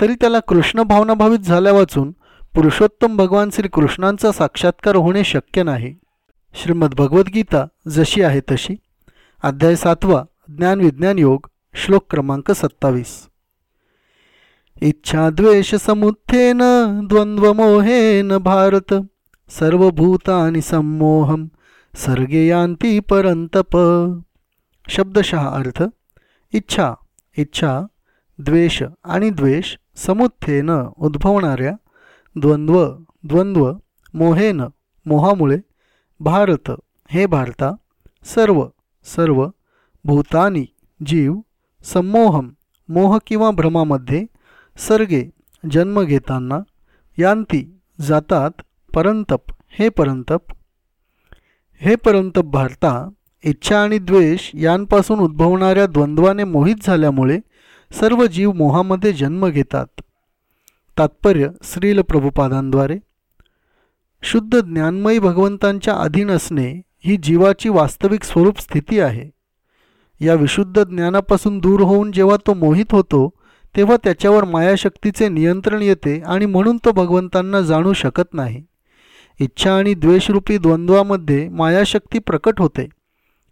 तरी त्याला कृष्ण भावनाभावित झाल्या वाचून पुरुषोत्तम भगवान श्रीकृष्णांचा साक्षात्कार होणे शक्य नाही. श्रीमद भगवद्गीता जशी आहे तशी. अध्याय सातवा ज्ञान विज्ञान योग श्लोक क्रमांक सत्तावीस. इच्छा द्वेष समुत्थेन द्वंद्वमोहेन भारत सर्वभूतानि संमोहम सर्गे यांती परंतप शब्दशः अर्थ इच्छा इच्छा द्वेष आणि द्वेष समुत्थेन उद्भवणाऱ्या द्वंद्व द्वंद्व मोहेन मोहामुळे भारत हे भारता सर्व सर्व भूतानी जीव संमोहम मोह किंवा भ्रमामध्ये सर्गे जन्म घेताना यांती जातात परंतप हे परंतप. हे परंतप भारता इच्छा आणि द्वेष यांपासून उद्भवणाऱ्या द्वंद्वाने मोहित झाल्यामुळे सर्व जीव मोहामध्ये जन्म घेतात. तात्पर्य श्रील प्रभुपादांद्वारे. शुद्ध ज्ञानमयी भगवंतांच्या अधीन असणे ही जीवाची वास्तविक स्वरूप स्थिती आहे. या विशुद्ध ज्ञानापासून दूर होऊन जेव्हा तो मोहित होतो तेव्हा त्याच्यावर मायाशक्तीचे नियंत्रण येते आणि म्हणून तो भगवंतांना जाणू शकत नाही. इच्छा आणि द्वेषरूपी द्वंद्वामध्ये मायाशक्ती प्रकट होते.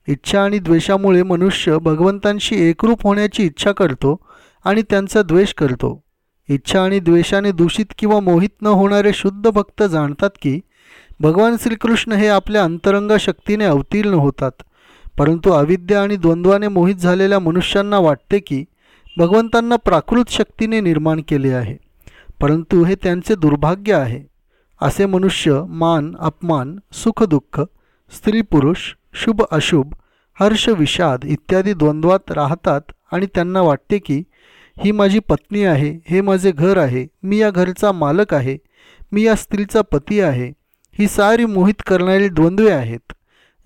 इच्छा आणि द्वेषामुळे मनुष्य भगवंतांशी एकरूप होण्याची इच्छा करतो आणि त्यांचा द्वेष करतो. इच्छा आणि द्वेषाने दूषित किंवा मोहित न होणारे शुद्ध भक्त जाणतात की भगवान श्रीकृष्ण हे आपल्या अंतरंग शक्तीने अवतीर्ण होतात. परंतु अविद्या आणि द्वंद्वाने मोहित झालेल्या मनुष्यांना वाटते की भगवंतांना प्राकृत शक्तीने निर्माण केले आहे. परंतु हे त्यांचे दुर्भाग्य आहे. असे मनुष्य मान अपमान सुखदुःख स्त्री पुरुष शुभ अशुभ हर्ष विषाद इत्यादी द्वंद्वात राहतात आणि त्यांना वाटते की ही माझी पत्नी आहे हे माझे घर आहे मी या घरचा मालक आहे मी या स्त्रीचा पती आहे ही सारी मोहित करणारी द्वंद्वे आहेत.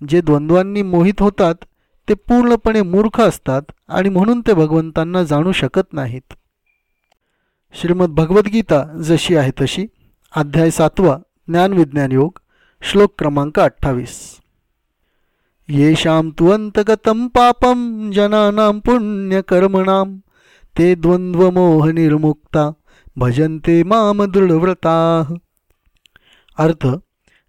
जे द्वंद्वांनी मोहित होतात ते पूर्णपणे मूर्ख असतात आणि म्हणून ते भगवंतांना जाणू शकत नाहीत. श्रीमद भगवद्गीता जशी आहे तशी अध्याय सातवा ज्ञानविज्ञान योग श्लोक क्रमांक अठ्ठावीस. येषां त्वन्तगतं पापं जनानां पुण्यकर्मणां। ते निर्मुक्ता भजन्ते माम दृढव्रता। अर्थ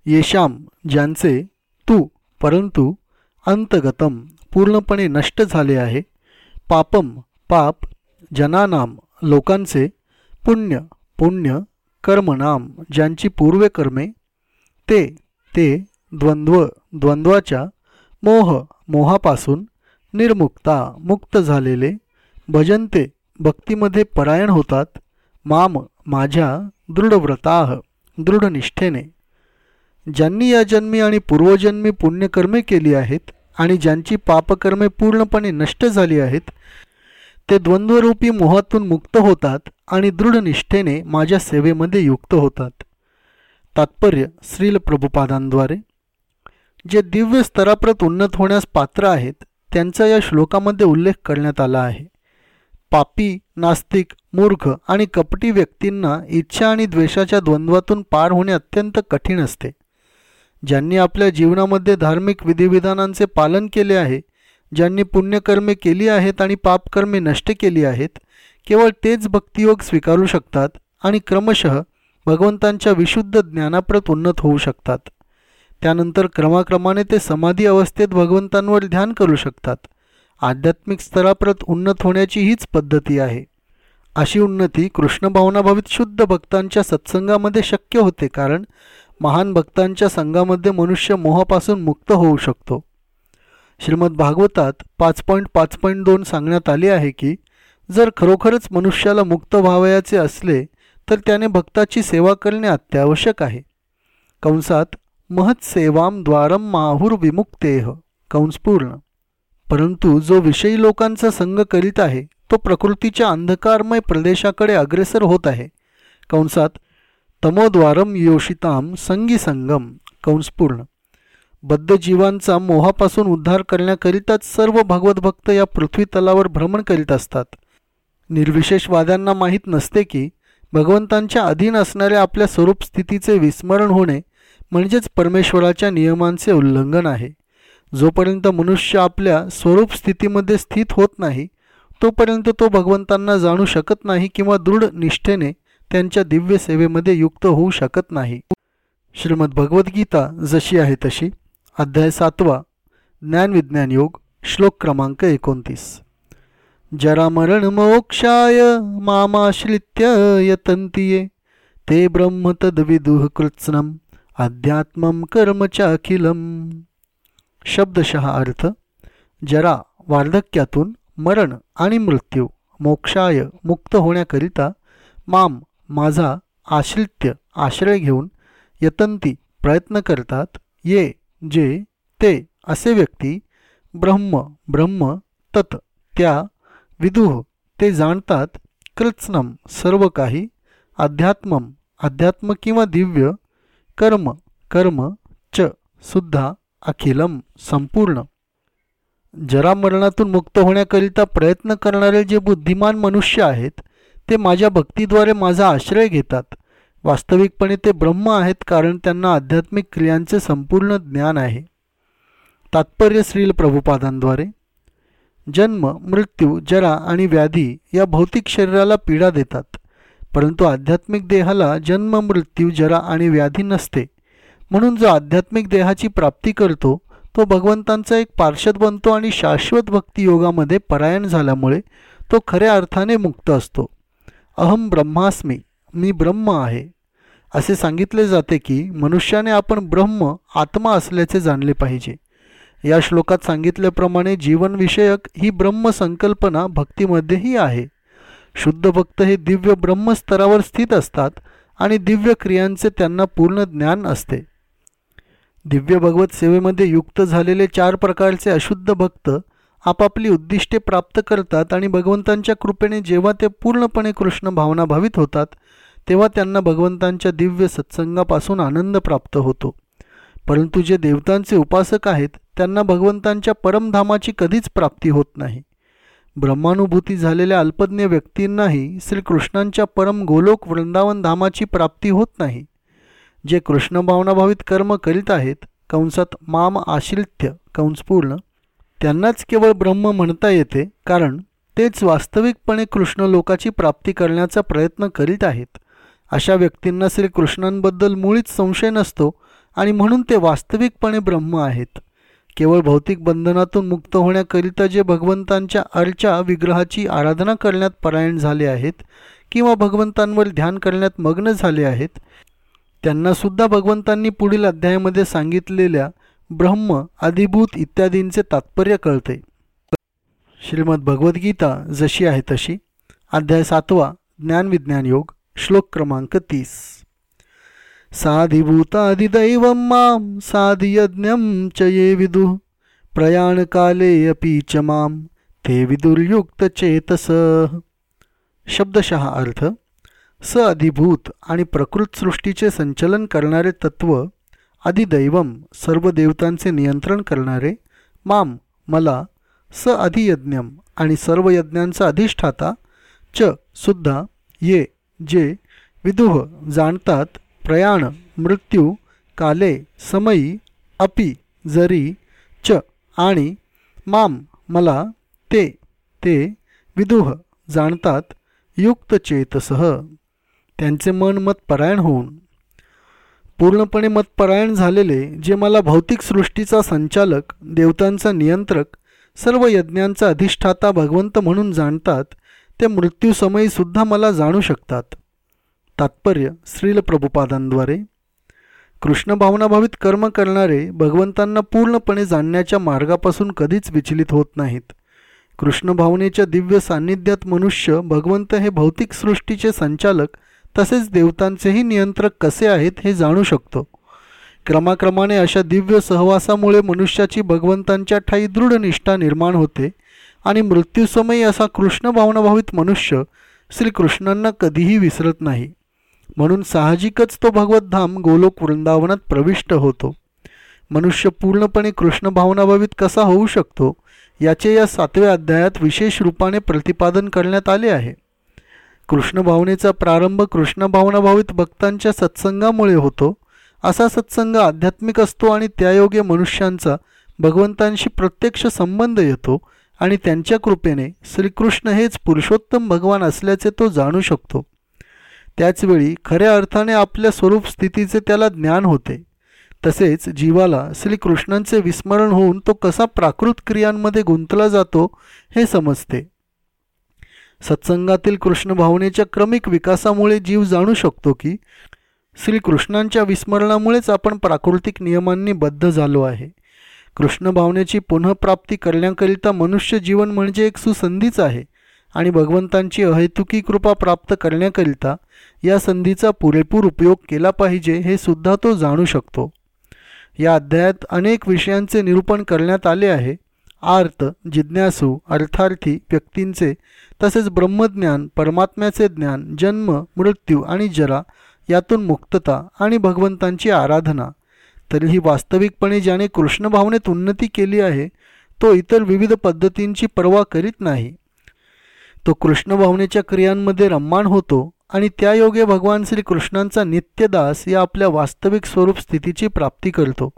येशाम ज्यांचे तू परंतु अंतगतम पूर्णपणे नष्ट झाले आहे। पापम पाप जनानाम लोकांचे पुण्य पुण्य कर्मनाम ज्यांची पूर्वकर्मे ते ते द्वंद्व द्वंद्वाच्या मोह मोहापासून निर्मुक्ता मुक्त झालेले भजनते भक्तीमध्ये परायण होतात माम माझ्या दृढव्रताह दृढनिष्ठेने. ज्यांनी या जन्मी आणि पूर्वजन्मी पुण्यकर्मे केली आहेत आणि ज्यांची पापकर्मे पूर्णपणे नष्ट झाली आहेत ते द्वंद्वरूपी मोहातून मुक्त होतात आणि दृढनिष्ठेने माझ्या सेवेमध्ये युक्त होतात. तात्पर्य श्रील प्रभुपादांद्वारे. जे दिव्य स्तराप्रत उन्नत होण्यास पात्र आहेत त्यांचा या श्लोकामध्ये उल्लेख करण्यात आला आहे. पापी नास्तिक मूर्ख आणि कपटी व्यक्तींना इच्छा आणि द्वेषाच्या द्वंद्वातून पार होणे अत्यंत कठीण असते. ज्यांनी आपल्या जीवनामध्ये धार्मिक विधिविधानांचे पालन केले आहे ज्यांनी पुण्यकर्मे केली आहेत आणि पापकर्मे नष्ट केली आहेत केवळ तेच भक्तियोग स्वीकारू शकतात आणि क्रमशः भगवंतांच्या विशुद्ध ज्ञानाप्रत उन्नत होऊ शकतात. त्यानंतर क्रमाक्रमाने ते समाधी अवस्थेत भगवंतांवर ध्यान करू शकतात. आध्यात्मिक स्तराप्रत उन्नत होण्याची हीच पद्धती आहे. अशी उन्नती कृष्ण भावनाभावित शुद्ध भक्तांच्या सत्संगामध्ये शक्य होते कारण महान भक्तांच्या संघामध्ये मनुष्य मोहापासून मुक्त होऊ शकतो. श्रीमद भागवतात पाच पॉईंट पाच पॉईंट दोन सांगण्यात आले आहे की जर खरोखरच मनुष्याला मुक्त व्हावयाचे असले तर त्याने भक्ताची सेवा करणे अत्यावश्यक आहे. कंसात महत्सेवाम द्वारम माहुर विमुक्तेह कंसपूर्ण. परंतु जो विषयी लोकांचा संग करीत आहे तो प्रकृतीच्या अंधकारमय प्रदेशाकडे अग्रेसर होत आहे. कंसात तमोद्वारम योषिताम संगी संगम कंसपूर्ण. बद्धजीवांचा मोहापासून उद्धार करण्याकरिताच सर्व भगवतभक्त या पृथ्वी तलावर भ्रमण करीत असतात. निर्विशेषवाद्यांना माहीत नसते की भगवंतांच्या अधीन असणाऱ्या आपल्या स्वरूप स्थितीचे विस्मरण होणे म्हणजेच परमेश्वराच्या नियमांचे उल्लंघन आहे. जोपर्यंत मनुष्य आपल्या स्वरूप स्थितीमध्ये स्थित होत नाही तोपर्यंत तो भगवंतांना जाणू शकत नाही किंवा दृढ निष्ठेने त्यांच्या दिव्य सेवेमध्ये युक्त होऊ शकत नाही. श्रीमद भगवद्गीता जशी आहे तशी अध्याय सातवा ज्ञानविज्ञान योग श्लोक क्रमांक एकोणतीस. जरामरण मोक्षाय मामाश्रित्य यतंतीये ते ब्रह्म तद्विदुः कृत्स्नम. अध्यात्मम कर्मचाखिलम. शब्दशः अर्थ जरा वार्धक्यातून मरण आणि मृत्यू मोक्षाय मुक्त होण्याकरिता माम माझा आश्रित्य आश्रय घेऊन यतंती प्रयत्न करतात. ये जे ते असे व्यक्ती ब्रह्म ब्रह्म तत त्या विदुह ते जाणतात कृत्स्नम सर्व काही अध्यात्मम अध्यात्म किंवा दिव्य कर्म कर्म च सुद्धा अखिलम संपूर्ण. जरामरणातून मुक्त होण्याकरिता प्रयत्न करणारे जे बुद्धिमान मनुष्य आहेत ते माझ्या भक्तीद्वारे माझा आश्रय घेतात. वास्तविकपणे ते ब्रह्म आहेत कारण त्यांना आध्यात्मिक क्रियांचे संपूर्ण ज्ञान आहे. तात्पर्य श्रील प्रभुपादांद्वारे. जन्म मृत्यू जरा आणि व्याधी या भौतिक शरीराला पीडा देतात. परंतु आध्यात्मिक देहाला जन्म मृत्यू जरा आणि व्याधी नसते. म्हणून जो आध्यात्मिक देहाची प्राप्ती करतो तो भगवंतांचा एक पार्षद बनतो आणि शाश्वत भक्तियोगामध्ये परायण झाल्यामुळे तो खऱ्या अर्थाने मुक्त असतो. अहम ब्रह्मास्मी मी ब्रह्म आहे. असे सांगितले जाते की मनुष्याने आपण ब्रह्म आत्मा असल्याचे जाणले पाहिजे. या श्लोकात सांगितल्याप्रमाणे जीवनविषयक ही ब्रह्मसंकल्पना भक्तीमध्येही आहे. शुद्ध भक्त हे दिव्य ब्रह्मस्तरावर स्थित असतात आणि दिव्य क्रियांचे त्यांना पूर्ण ज्ञान असते. दिव्य भगवत सेवेमध्ये युक्त झालेले चार प्रकारचे अशुद्ध भक्त आपापली उद्दिष्टे प्राप्त करतात आणि भगवंतांच्या कृपेने जेव्हा ते पूर्णपणे कृष्ण भावना भावित होतात तेव्हा त्यांना भगवंतांच्या दिव्य सत्संगापासून आनंद प्राप्त होतो. परंतु जे देवतांचे उपासक आहेत त्यांना भगवंतांच्या परमधामाची कधीच प्राप्ती होत नाही. ब्रह्मानुभूती झालेल्या अल्पज्ञ व्यक्तींनाही श्रीकृष्णांच्या परम गोलोक वृंदावन धामाची प्राप्ती होत नाही. जे कृष्णभावनाभावित कर्म करीत आहेत कंसात माम आशिल्थ्य कंसपूर्ण त्यांनाच केवळ ब्रह्म म्हणता येते कारण तेच वास्तविकपणे कृष्ण लोकाची प्राप्ती करण्याचा प्रयत्न करीत आहेत. अशा व्यक्तींना श्रीकृष्णांबद्दल मुळीच संशय नसतो आणि म्हणून ते वास्तविकपणे ब्रह्म आहेत. केवळ भौतिक बंधनातून मुक्त होण्याकरिता जे भगवंतांच्या अर्चा विग्रहाची आराधना करण्यात परायण झाले आहेत किंवा भगवंतांवर ध्यान करण्यात मग्न झाले आहेत त्यांनासुद्धा भगवंतांनी पुढील अध्यायामध्ये सांगितलेल्या ब्रह्म अधिभूत इत्यादींचे तात्पर्य कळते. श्रीमद भगवद्गीता जशी आहे तशी. अध्याय सातवा ज्ञानविज्ञान योग श्लोक क्रमांक तीस. साधिभूतादिदैवं मां साधियज्ञं च ये विदुः। प्रयाणकाले अपि च मां ते विदुर्युक्तचेतस। शब्दशः अर्थ स अधिभूत आणि प्रकृतसृष्टीचे संचलन करणारे तत्व अधिदैवम सर्व देवतांचे नियंत्रण करणारे माम मला स अधियज्ञम आणि सर्व यज्ञांचा अधिष्ठाता च सुद्धा ये जे विदुह जाणतात प्रयाण मृत्यू काले समयी अपि जरी च आणि माम मला ते ते विदुह जाणतात युक्त चेतसह. त्यांचे मन मतपरायण होऊन. पूर्णपणे मतपरायण झालेले जे मला भौतिक सृष्टीचा संचालक देवतांचा नियंत्रक सर्व यज्ञांचा अधिष्ठाता भगवंत म्हणून जाणतात ते मृत्यूसमयीसुद्धा मला जाणू शकतात. तात्पर्य श्रील प्रभुपादांद्वारे कृष्ण भावनाभावित कर्म करणारे भगवंतांना पूर्णपणे जाणण्याच्या मार्गापासून कधीच विचलित होत नाहीत. कृष्ण भावनेच्या दिव्य सान्निध्यात मनुष्य भगवंत हे भौतिक सृष्टीचे संचालक तसेच देवतांचेही नियंत्रक कसे आहेत हे जाणू शकतो. क्रमाक्रमाने अशा दिव्य सहवासामुळे मनुष्याची भगवंतांच्या ठाई दृढ निष्ठा निर्माण होते आणि मृत्यूसमयी असा कृष्ण भावनाभावित मनुष्य श्रीकृष्णांना कधीही विसरत नाही. म्हणून साहजिकच तो भगवद्धाम गोलोक वृंदावनात प्रविष्ट होतो. मनुष्य पूर्णपणे कृष्ण भावनाभावित कसा होऊ शकतो याचे या सातव्या अध्यायात विशेष रूपाने प्रतिपादन करण्यात आले आहे. कृष्ण भावनेचा प्रारंभ कृष्ण भावनाभावित भक्तांच्या सत्संगामुळे होतो असा सत्संग आध्यात्मिक असतो आणि त्यायोग्य मनुष्यांचा भगवंतांशी प्रत्यक्ष संबंध येतो आणि त्यांच्या कृपेने श्रीकृष्ण हेच पुरुषोत्तम भगवान असल्याचे तो जाणू शकतो. त्याचवेळी खऱ्या अर्थाने आपल्या स्वरूप स्थितीचे त्याला ज्ञान होते. तसेच जीवाला श्रीकृष्णांचे विस्मरण होऊन तो कसा प्राकृत क्रियांमध्ये गुंतला जातो हे समजते. सत्संगातील कृष्ण भावनेच्या क्रमिक विकासामुळे जीव जाणू शकतो की श्रीकृष्णांच्या विस्मरणामुळेच आपण प्राकृतिक नियमांनी बद्ध झालो आहे. कृष्ण भावनेची पुनःप्राप्ती करण्याकरिता मनुष्य जीवन म्हणजे एक सुसंधीच आहे. आणि भगवंतांची अहेतुकी कृपा प्राप्त करण्याकरिता या संधीचा पुरेपूर उपयोग केला पाहिजे हे सुद्धा तो जाणू शकतो. या अध्यायात अनेक विषयांचे निरूपण करण्यात आले आहे. आर्त जिज्ञासू अर्थार्थी व्यक्तींचे तसेच ब्रह्मज्ञान परमात्म्याचे ज्ञान जन्म मृत्यू आणि जरा यातून मुक्तता आणि भगवंतांची आराधना. तरीही वास्तविकपणे ज्याने कृष्ण भावनेत उन्नती केली आहे तो इतर विविध पद्धतींची पर्वा करीत नाही. तो कृष्ण भावनेच्या क्रियांमध्ये रम्मान होतो आणि त्या योगे भगवान श्रीकृष्णांचा नित्यदास या आपल्या वास्तविक स्वरूप स्थितीची प्राप्ती करतो.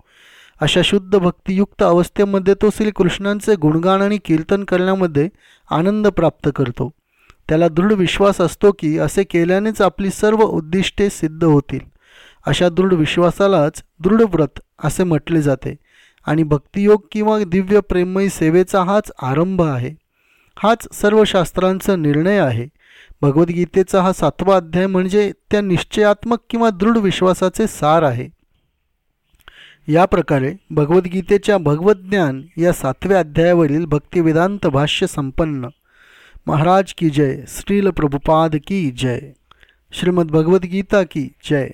अशा शुद्ध भक्तियुक्त अवस्थेमध्ये तो श्रीकृष्णांचे गुणगान आणि कीर्तन करण्यामध्ये आनंद प्राप्त करतो. त्याला दृढ विश्वास असतो की असे केल्यानेच आपली सर्व उद्दिष्टे सिद्ध होतील. अशा दृढ विश्वासालाच दृढव्रत असे म्हटले जाते आणि भक्तियोग किंवा दिव्य प्रेममयी सेवेचा हाच आरंभ आहे. हाच सर्व शास्त्रांचा निर्णय आहे. भगवद्गीतेचा हा सातवा अध्याय म्हणजे त्या निश्चयात्मक किंवा दृढ विश्वासाचे सार आहे. या प्रकारे भगवद्गीतेच्या भगवज्ञान या सातव्या अध्यायावरील भक्तिवेदांत भाष्य संपन्न. महाराज की जय श्रील प्रभुपाद की जय. श्रीमद्भगवद्गीता की जय.